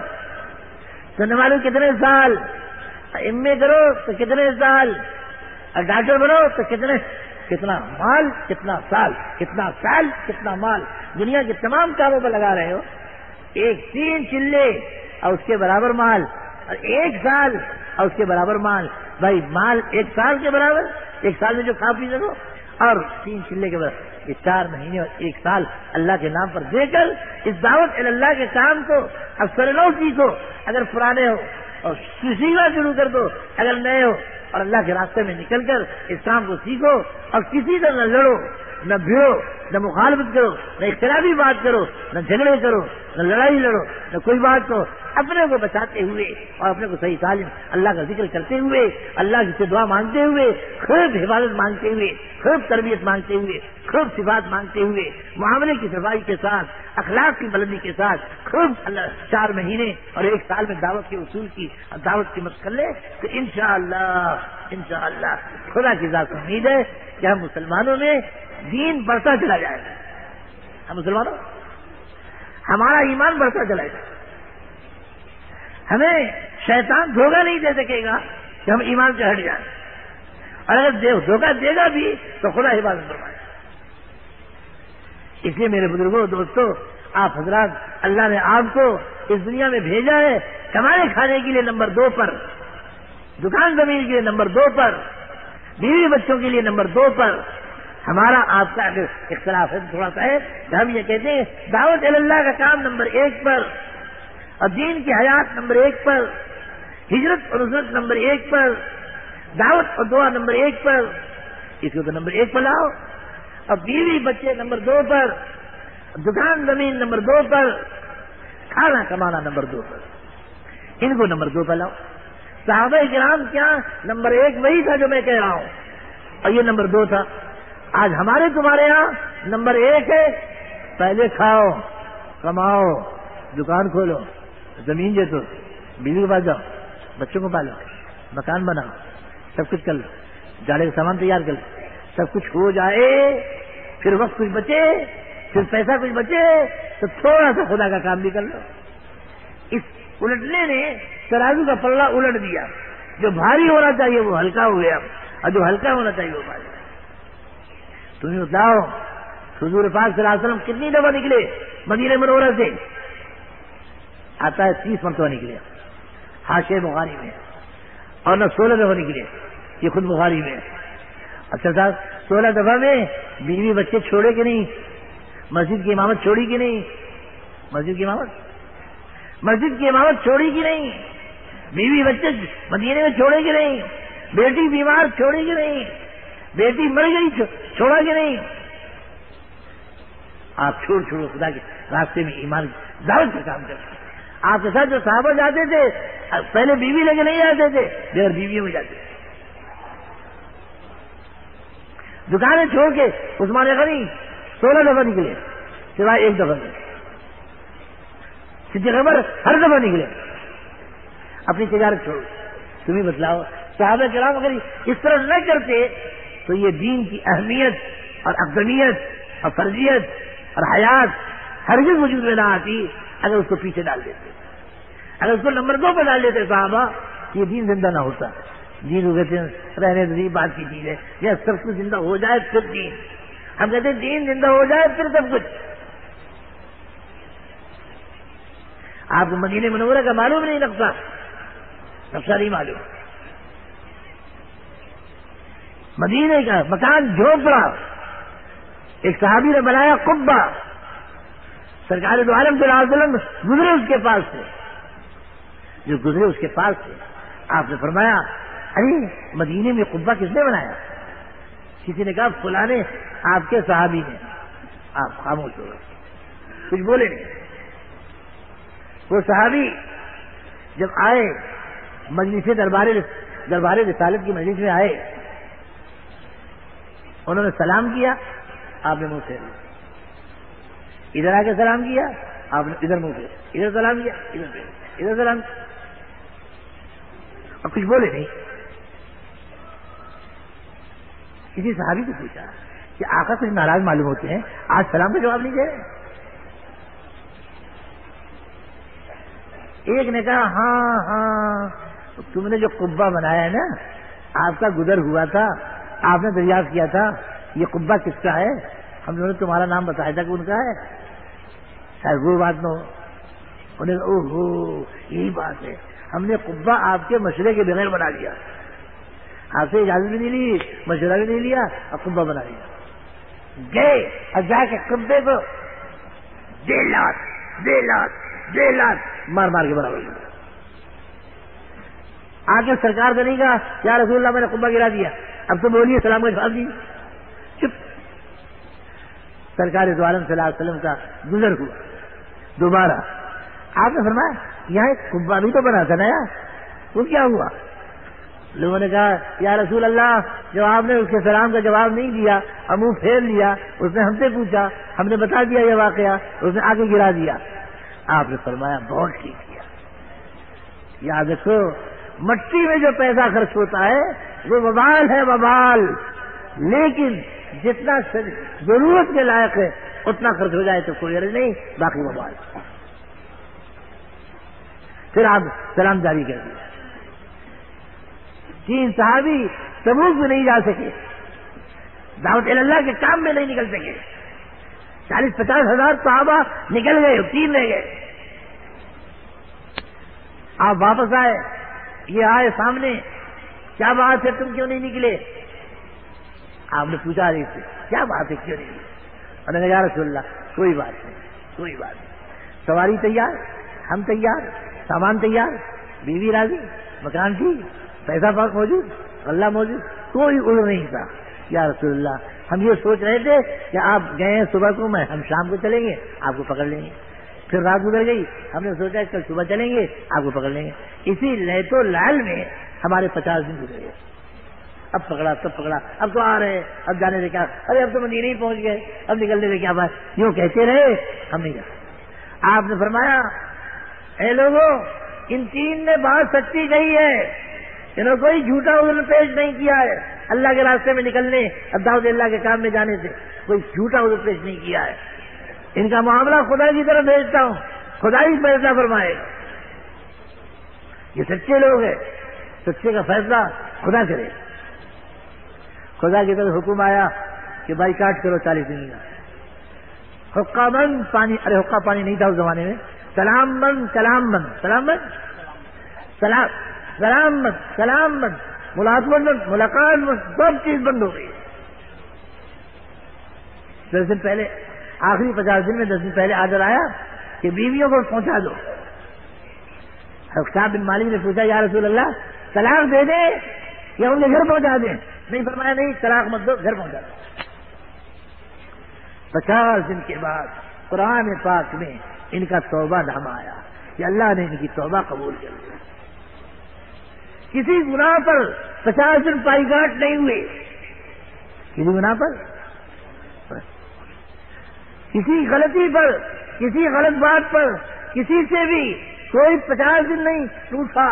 سننے والوں کتنے سال؟ ایم اے کرو تو کتنے سال؟ اور ڈاکٹر بنو تو کتنے، کتنا مال، کتنا سال کتنا سال، کتنا مال۔ دنیا کے تمام کاموں پر لگا رہے ہو۔ ایک تین چلے اور اس کے برابر مال۔ اور ایک سال اور اس کے برابر مال۔ بھائی، مال ایک سال کے برابر، ایک سال میں جو کھا پی سکو۔ اور تین چلے کے برابر۔ یہ چار مہینے اور ایک سال اللہ کے نام پر دے کر اس دعوت اللہ کے کام کو اب لو سیکھو اگر پرانے ہو اور سیکھنا شروع کر دو، اگر نئے ہو اور اللہ کے راستے میں نکل کر اس کام کو سیکھو اور کسی سے نہ لڑو۔ نہ بھیڑو، نہ مخالفت کرو، نہ اختلافی بات کرو، نہ جھگڑے کرو، نہ لڑائی لڑو، نہ کوئی بات کرو، اپنے کو بچاتے ہوئے اور اپنے کو صحیح تعلیم، اللہ کا ذکر کرتے ہوئے، اللہ کی دعا مانگتے ہوئے، خوب حفاظت مانگتے ہوئے، خوب تربیت مانگتے ہوئے، خوب صفات مانگتے ہوئے، معاملے کی صفائی کے ساتھ، اخلاق کی بلندی کے ساتھ، خوب اللہ چار مہینے اور ایک سال میں دعوت کے اصول کی، دعوت کی مت کر لے، تو انشاءاللہ انشاءاللہ، خدا کی ذات امید ہے کہ ہم مسلمانوں میں دین بڑھتا چلا جائے گا۔ ہم مسلمانوں، ہمارا ایمان بڑھتا چلا جائے گا۔ ہمیں شیطان دھوکہ نہیں دے سکے گا کہ ہم ایمان سے ہٹ جائیں۔ اور اگر دھوکہ دے گا بھی تو خدا ہی بات کروائے اس لیے میرے بزرگوں دوستوں آپ حضرات، اللہ نے آپ کو اس دنیا میں بھیجا ہے کمانے کھانے کے لیے نمبر دو پر، دکان زمین کے لیے نمبر دو پر، بیوی بچوں کے لیے نمبر دو پر ہمارا آپ کا اختلاف ہے، تھوڑا سا ہے۔ کہ ہم یہ کہتے ہیں، دعوت اللہ کا کام نمبر ایک پر اور دین کی حیات نمبر ایک پر، ہجرت اور نصرت نمبر ایک پر، دعوت اور دعا نمبر ایک پر، اس کو تو نمبر ایک پر لاؤ۔ اور بیوی بچے نمبر دو پر، دکان زمین نمبر دو پر، کھانا کمانا نمبر دو پر۔ ان کو نمبر دو پر لاؤ۔ صحابہ کرام کیا؟ نمبر ایک وہی تھا جو میں کہہ رہا ہوں۔ اور یہ نمبر دو تھا۔ آج ہمارے تمہارے یہاں نمبر ایک ہے، پہلے کھاؤ، کماؤ، دکان کھولو، زمین دے تو بیوی کے پاس جاؤ، بچوں کو پالو، مکان بناؤ، سب کچھ کر لو، جاڑے کا سامان تیار کر لو، سب کچھ ہو جائے، پھر وقت کچھ بچے، پھر پیسہ کچھ بچے، تو تھوڑا سا خدا کا کام بھی کر لو۔ اس الٹنے نے ترازو کا پلڑا الٹ دیا۔ جو بھاری ہونا چاہیے وہ ہلکا ہو گیا، اور جو ہلکا ہونا چاہیے وہ بھاری۔ تمہیں بتاؤ حضور پاک صلی اللہ علیہ وسلم کتنی دفعہ نکلے مدینہ منورہ سے؟ آتا ہے تیس مرتبہ نکلے۔ ہاشے بخاری میں۔ اور نہ سولہ دفعہ نکلے، یہ خود بخاری میں۔ اچھا صاحب، سولہ دفعہ میں بیوی بچے چھوڑے کہ نہیں؟ مسجد کی امامت چھوڑی کہ نہیں؟ مسجد کی امامت؟ مسجد کی امامت چھوڑی کہ نہیں؟ بیوی بچے مدینے میں چھوڑے کہ نہیں؟ بیٹی بیمار چھوڑی کہ نہیں؟ بیٹی مر گئی چھوڑا کہ نہیں؟ آپ چھوڑ چھوڑو خدا کے راستے میں ایمان دعوت کا کام کرتے آپ کے ساتھ جو صحابہ جاتے تھے، پہلے بیوی لے کے نہیں جاتے تھے بغیر بیوی میں جاتے تھے۔ دکانیں چھوڑ کے عثمان غنی سولہ دفعہ نکلے، سوائے ایک دفعہ نکلے صدیق خبر ہر دفعہ نکلے۔ اپنی تجارت چھوڑ تمہیں بتلاؤ، صحابہ کرام اگر اس طرح نہ کرتے تو یہ دین کی اہمیت اور افغانیت اور فرضیت اور حیات ہر چیز وجود میں نہ آتی اگر اس کو پیچھے ڈال دیتے۔ اگر اس کو نمبر دو پہ ڈال دیتے صحابہ، یہ دین زندہ نہ ہوتا۔ دین کو کہتے ہیں، رہنے دینی بات کی چیز ہے۔ یا سب کچھ زندہ ہو جائے پھر دین۔ ہم کہتے ہیں دین زندہ ہو جائے پھر سب کچھ۔ آپ کو مدینے منورہ کا معلوم نہیں نقصہ نقشہ نہیں معلوم۔ مدینے کا مکان جھوپڑا ایک صحابی نے بنایا کبا سرکار دو عالم صلی اللہ علیہ وسلم گزرے اس کے پاس سے۔ جو گزرے اس کے پاس سے، آپ نے فرمایا، ارے، مدینے میں قبا کس نے بنایا؟ کسی نے کہا فلانے آپ کے صحابی نے۔ آپ خاموش ہو گئے۔ کچھ بولے نہیں۔ وہ صحابی جب آئے، مجلس دربار دربار رسالت کی مجلس میں آئے انہوں نے سلام کیا، آپ نے منہ سے ادھر آ کے سلام کیا، آپ نے ادھر منہ پہ ادھر سلام کیا، ادھر ادھر سلام اور کچھ بولے نہیں۔ کسی صحابی کو پوچھا کہ آقا کچھ ناراض معلوم ہوتے ہیں، آج سلام کا جواب نہیں دے رہے۔ ایک نے کہا ہاں ہاں تم نے جو کبا بنایا ہے نا، آپ کا گزر ہوا تھا آپ نے دریافت کیا تھا، یہ قبا کس کا ہے؟ ہم نے تمہارا نام بتایا تھا کہ ان کا ہے۔ شاید وہ بات نہ ہو۔ انہیں او ہو، یہی بات ہے۔ ہم نے قبا آپ کے مشورے کے بغیر بنا لیا۔ آپ سے اجازت بھی نہیں لی، مشورہ بھی نہیں لیا اور قبا بنا لیا۔ گئے اور جا کے قبے کو۔ ڈیڑھ لاکھ ڈیڑھ لاکھ ڈیڑھ لاکھ۔ مار مار کے برابر آگے سرکار کرے گا، یا رسول اللہ میں نے قبا گرا دیا۔ اب تو بولیے، سلام کا جواب دیجیے چپ۔ سرکار دوارم صلی اللہ علیہ وسلم کا گزر ہوا۔ دوبارہ۔ آپ نے فرمایا، یہاں ایک قبا بھی تو بنا تھا نا وہ کیا ہوا؟ لوگوں نے کہا، یا رسول اللہ جب آپ نے اس کے سلام کا جواب نہیں دیا اور منہ پھیر لیا، اس نے ہم سے پوچھا، ہم نے بتا دیا یہ واقعہ، اس نے آگے گرا دیا۔ آپ نے فرمایا، بہت ٹھیک کیا۔ یاد رکھو، مٹی میں جو پیسہ خرچ ہوتا ہے وہ ببال ہے ببال لیکن جتنا ضرورت کے لائق ہے، اتنا خرچ ہو جائے تو کوئی عرض نہیں، باقی ببال پھر آپ سلام جاری کر دیا تین صحابی سبوک میں نہیں جا سکے۔ دعوت اللہ کے کام میں نہیں نکل سکے۔ چالیس پچاس ہزار صحابہ نکل گئے، تین رہ گئے۔ آپ واپس آئے، یہ آئے سامنے۔ کیا بات ہے؟ تم کیوں نہیں نکلے؟ آپ نے پوچھا رہی تھی کیا بات ہے؟ کیوں نہیں انہوں نے کہا رسول اللہ، کوئی بات نہیں، کوئی بات نہیں۔ سواری تیار، ہم تیار، سامان تیار، بیوی راضی، مکان ٹھیک، پیسہ پاک موجود، اللہ موجود، کوئی اڑ نہیں تھا۔ یا رسول اللہ، ہم یہ سوچ رہے تھے کہ آپ گئے ہیں، صبح کو میں، ہم شام کو چلیں گے، آپ کو پکڑ لیں گے۔ پھر رات گزر گئی، ہم نے سوچا، کل صبح چلیں گے، آپ کو پکڑ لیں گے۔ اسی لہت و لال میں ہمارے پچاس دن گزر گئے۔ اب پکڑا، تب پکڑا۔ اب تو آ رہے اب جانے دے کیا؟ ارے اب تو مندی نہیں پہنچ گئے۔ اب نکلنے دے کیا بات؟ یوں کہتے رہے۔ ہم نہیں جا آپ نے فرمایا، اے لوگوں ان تین نے بات سچی کہی ہے۔ انہوں نے کوئی جھوٹا ادھر پیش نہیں کیا ہے۔ اللہ کے راستے میں نکلنے داؤد اللہ کے کام میں جانے سے کوئی جھوٹا ادھر پیش نہیں کیا ہے۔ ان کا معاملہ خدا کی طرف بھیجتا ہوں۔ خدا ہی فیصلہ فرمائے۔ یہ سچے لوگ ہیں۔ سچے کا فیصلہ خدا کرے۔ خدا کی طرف حکم آیا کہ بائی کاٹ کرو چالیس دن کا۔ حقہ بند پانی، ارے حقہ پانی نہیں تھا اس زمانے میں۔ سلام بند سلام بند سلام بند سلام سلام بند سلام بند ملازمت بند ملاقات بند سب چیز بند ہو گئی۔ دس دن پہلے، آخری پچاس دن میں دس دن پہلے آڈر آیا کہ بیویوں کو پہنچا دو۔ صاحب بن مالک نے پوچھا، یا رسول اللہ طلاق دے دے یا ان کے گھر پہنچا دیں نہیں فرمایا نہیں، طلاق مت دو گھر پہنچا دو پچاس دن کے بعد قرآن پاک میں ان کا توبہ نام آیا کہ اللہ نے ان کی توبہ قبول کر لیا کسی گناہ پر پچاس دن پائی گاٹ نہیں ہوئے۔ کسی گناہ پر؟ کسی غلطی پر، کسی غلط بات پر، کسی سے بھی کوئی پچاس دن نہیں روٹا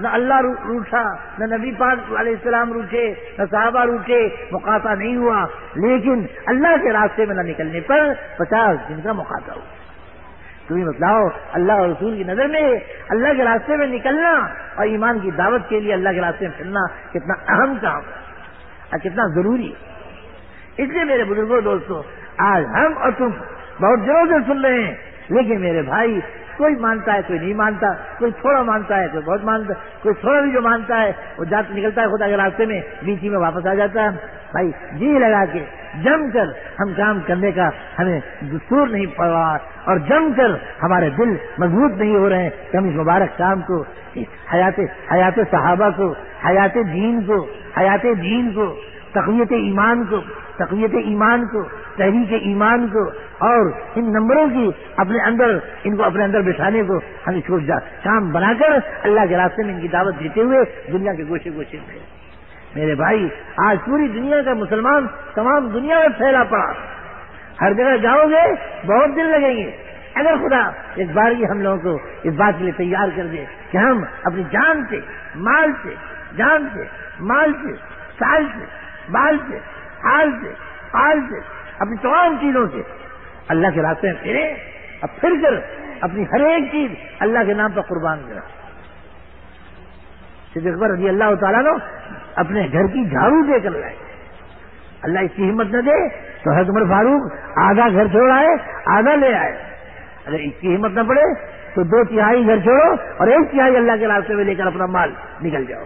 نہ اللہ روٹا نہ نبی پاک علیہ السلام روٹے نہ صحابہ روٹے مقاطع نہیں ہوا۔ لیکن اللہ کے راستے میں نہ نکلنے پر پچاس دن کا مقاطع ہوا۔ تمہیں بتلاؤ، اللہ اور رسول کی نظر میں اللہ کے راستے میں نکلنا اور ایمان کی دعوت کے لیے اللہ کے راستے میں پھرنا کتنا اہم کام اور کتنا ضروری اس لیے میرے بزرگوں، دوستوں، آج ہم اور تم بہت زوروں سے سن رہے ہیں، لیکن میرے بھائی کوئی مانتا ہے، کوئی نہیں مانتا، کوئی تھوڑا مانتا ہے، کوئی بہت مانتا ہے، کوئی تھوڑا بھی جو مانتا ہے، وہ جات نکلتا ہے، خدا کے راستے میں بیچی میں واپس آ جاتا ہے۔ بھائی جی لگا کے جم کر ہم کام کرنے کا ہمیں دستور نہیں پڑا اور جم کر ہمارے دل مضبوط نہیں ہو رہے ہیں۔ کہ ہم اس مبارک کام کو حیات حیات صحابہ کو، حیات دین کو، حیات دین کو، تقویت ایمان کو تقویت ایمان کو، تحریک ایمان کو، اور ان نمبروں کی اپنے اندر، ان کو اپنے اندر بٹھانے کو ہم اس کو کام بنا کر اللہ کے راستے میں ان کی دعوت دیتے ہوئے دنیا کے گوشے گوشے میں۔ میرے بھائی، آج پوری دنیا کا مسلمان تمام دنیا میں پھیلا پڑا۔ ہر جگہ جاؤ گے، بہت دن لگیں گے۔ اگر خدا اس بار ہی ہم لوگوں کو اس بات کے لیے تیار کر دے کہ ہم اپنی جان سے، مال سے، جان سے، مال سے، سال سے، بال سے حال سے حال سے، اپنی تمام چیزوں سے۔ اللہ کے راستے میں پھرے، اب پھر کر، اپنی ہر ایک چیز اللہ کے نام پر قربان کرا۔ صدیق اکبر رضی اللہ تعالیٰ نے اپنے گھر کی جھاڑو دے کر لائے۔ اللہ اس کی ہمت نہ دے تو حضرت عمر فاروق آدھا گھر چھوڑ آئے، آدھا لے آئے۔ اگر اس کی ہمت نہ پڑے تو دو تہائی گھر چھوڑو اور ایک تہائی اللہ کے راستے میں لے کر اپنا مال نکل جاؤ۔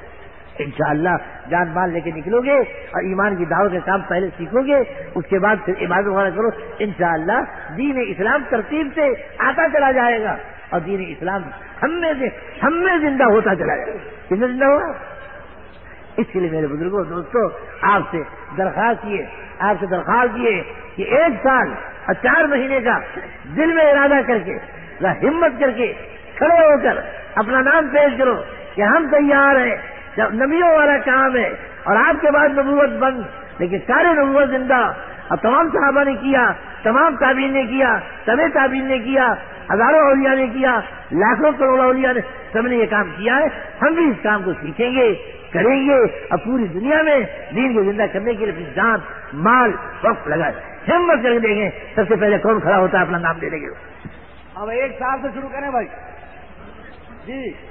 انشاءاللہ جان مال لے کے نکلو گے اور ایمان کی دعوت کے کام پہلے سیکھو گے، اس کے بعد پھر عبادت وغیرہ کرو۔ انشاءاللہ دین اسلام ترتیب سے آتا چلا جائے گا اور دین اسلام ہم میں سے ہم میں زندہ ہوتا چلا جائے گا۔ کتنا زندہ ہوگا اس کے لیے میرے بزرگوں، دوستوں، آپ سے درخواست کیے آپ سے درخواست کیے کہ ایک سال اور چار مہینے کا دل میں ارادہ کر کے ہمت کر کے کھڑے ہو کر اپنا نام پیش کرو کہ ہم تیار ہیں۔ نبیوں والا کام ہے اور آپ کے بعد نبوت بند، لیکن سارے نبوت زندہ۔ اور تمام صحابہ نے کیا، تمام تعبین نے کیا سبھی تعبین نے کیا، ہزاروں اولیاء نے کیا، لاکھوں کروڑوں اولیاء نے، سب نے یہ کام کیا ہے۔ ہم بھی اس کام کو سیکھیں گے، کریں گے۔ اور پوری دنیا میں دین کو زندہ کرنے کے لیے اپنی جان، مال، وقت لگائے۔ ہمت کر کے دیکھیں سب سے پہلے کون کھڑا ہوتا ہے، اپنا نام دینے کے اب ایک سال سے شروع کریں بھائی۔ جی۔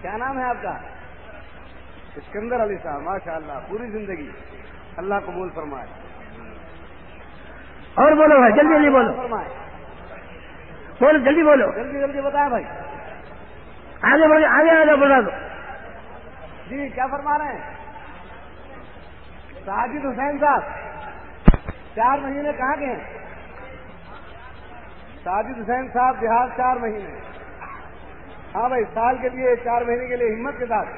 کیا نام ہے آپ کا؟ اسکندر علی صاحب ماشاء اللہ پوری زندگی۔ اللہ قبول فرمائے۔ اور بولو بھائی جلدی جلدی بولو۔ فرمائے۔ بولو جلدی بولو۔ جلدی جلدی بتائیں بھائی۔ آگے بڑھ آگے آگے بڑھا دو جی کیا فرما رہے ہیں؟ ساجد حسین صاحب چار مہینے کہاں کے ہیں؟ ساجد حسین صاحب بہار چار مہینے۔ ہاں بھائی، سال کے لیے چار مہینے کے لیے ہمت کے ساتھ۔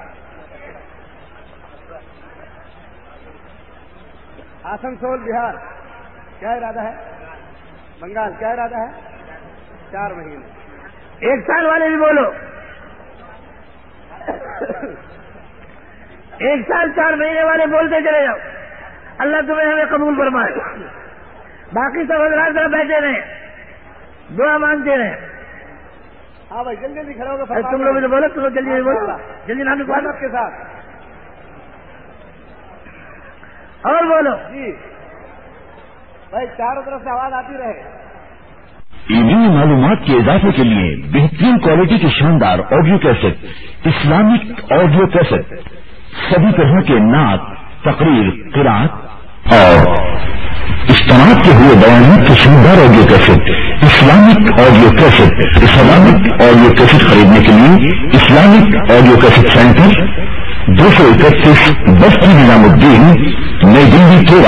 آسنسول، بہار۔ کیا ارادہ ہے؟ بنگال، کیا ارادہ ہے؟ چار مہینے۔ ایک سال والے بھی بولو۔ ایک سال چار مہینے والے بولتے چلے جاؤ۔ اللہ تمہیں ہمیں قبول فرمائے۔ باقی سب حضرات ذرا بیٹھے رہے دعا مانگتے رہے ہاں بھائی جلدی جلدی کھڑے ہو ارے تم لوگ بولو تم لوگ جلدی جلدی بولو۔ جلدی نام لکھوا دو محنت کے ساتھ۔ اور بولو۔ جی۔ بھائی چاروں طرف سے آواز آتی رہے۔ علمی معلومات کے اضافے کے لیے بہترین کوالٹی کے شاندار audio cassette Islamic audio cassette سبھی طرح کے نعت تقریر قرآن۔ اور استعمال کے ہوئے بیان کے شاندار audio cassette Islamic audio cassette Islamic audio cassette خریدنے کے لیے اسلامک آڈیو کیسٹ سینٹر دو سو اکتیس بستی نظام الدین، نئی دلی کے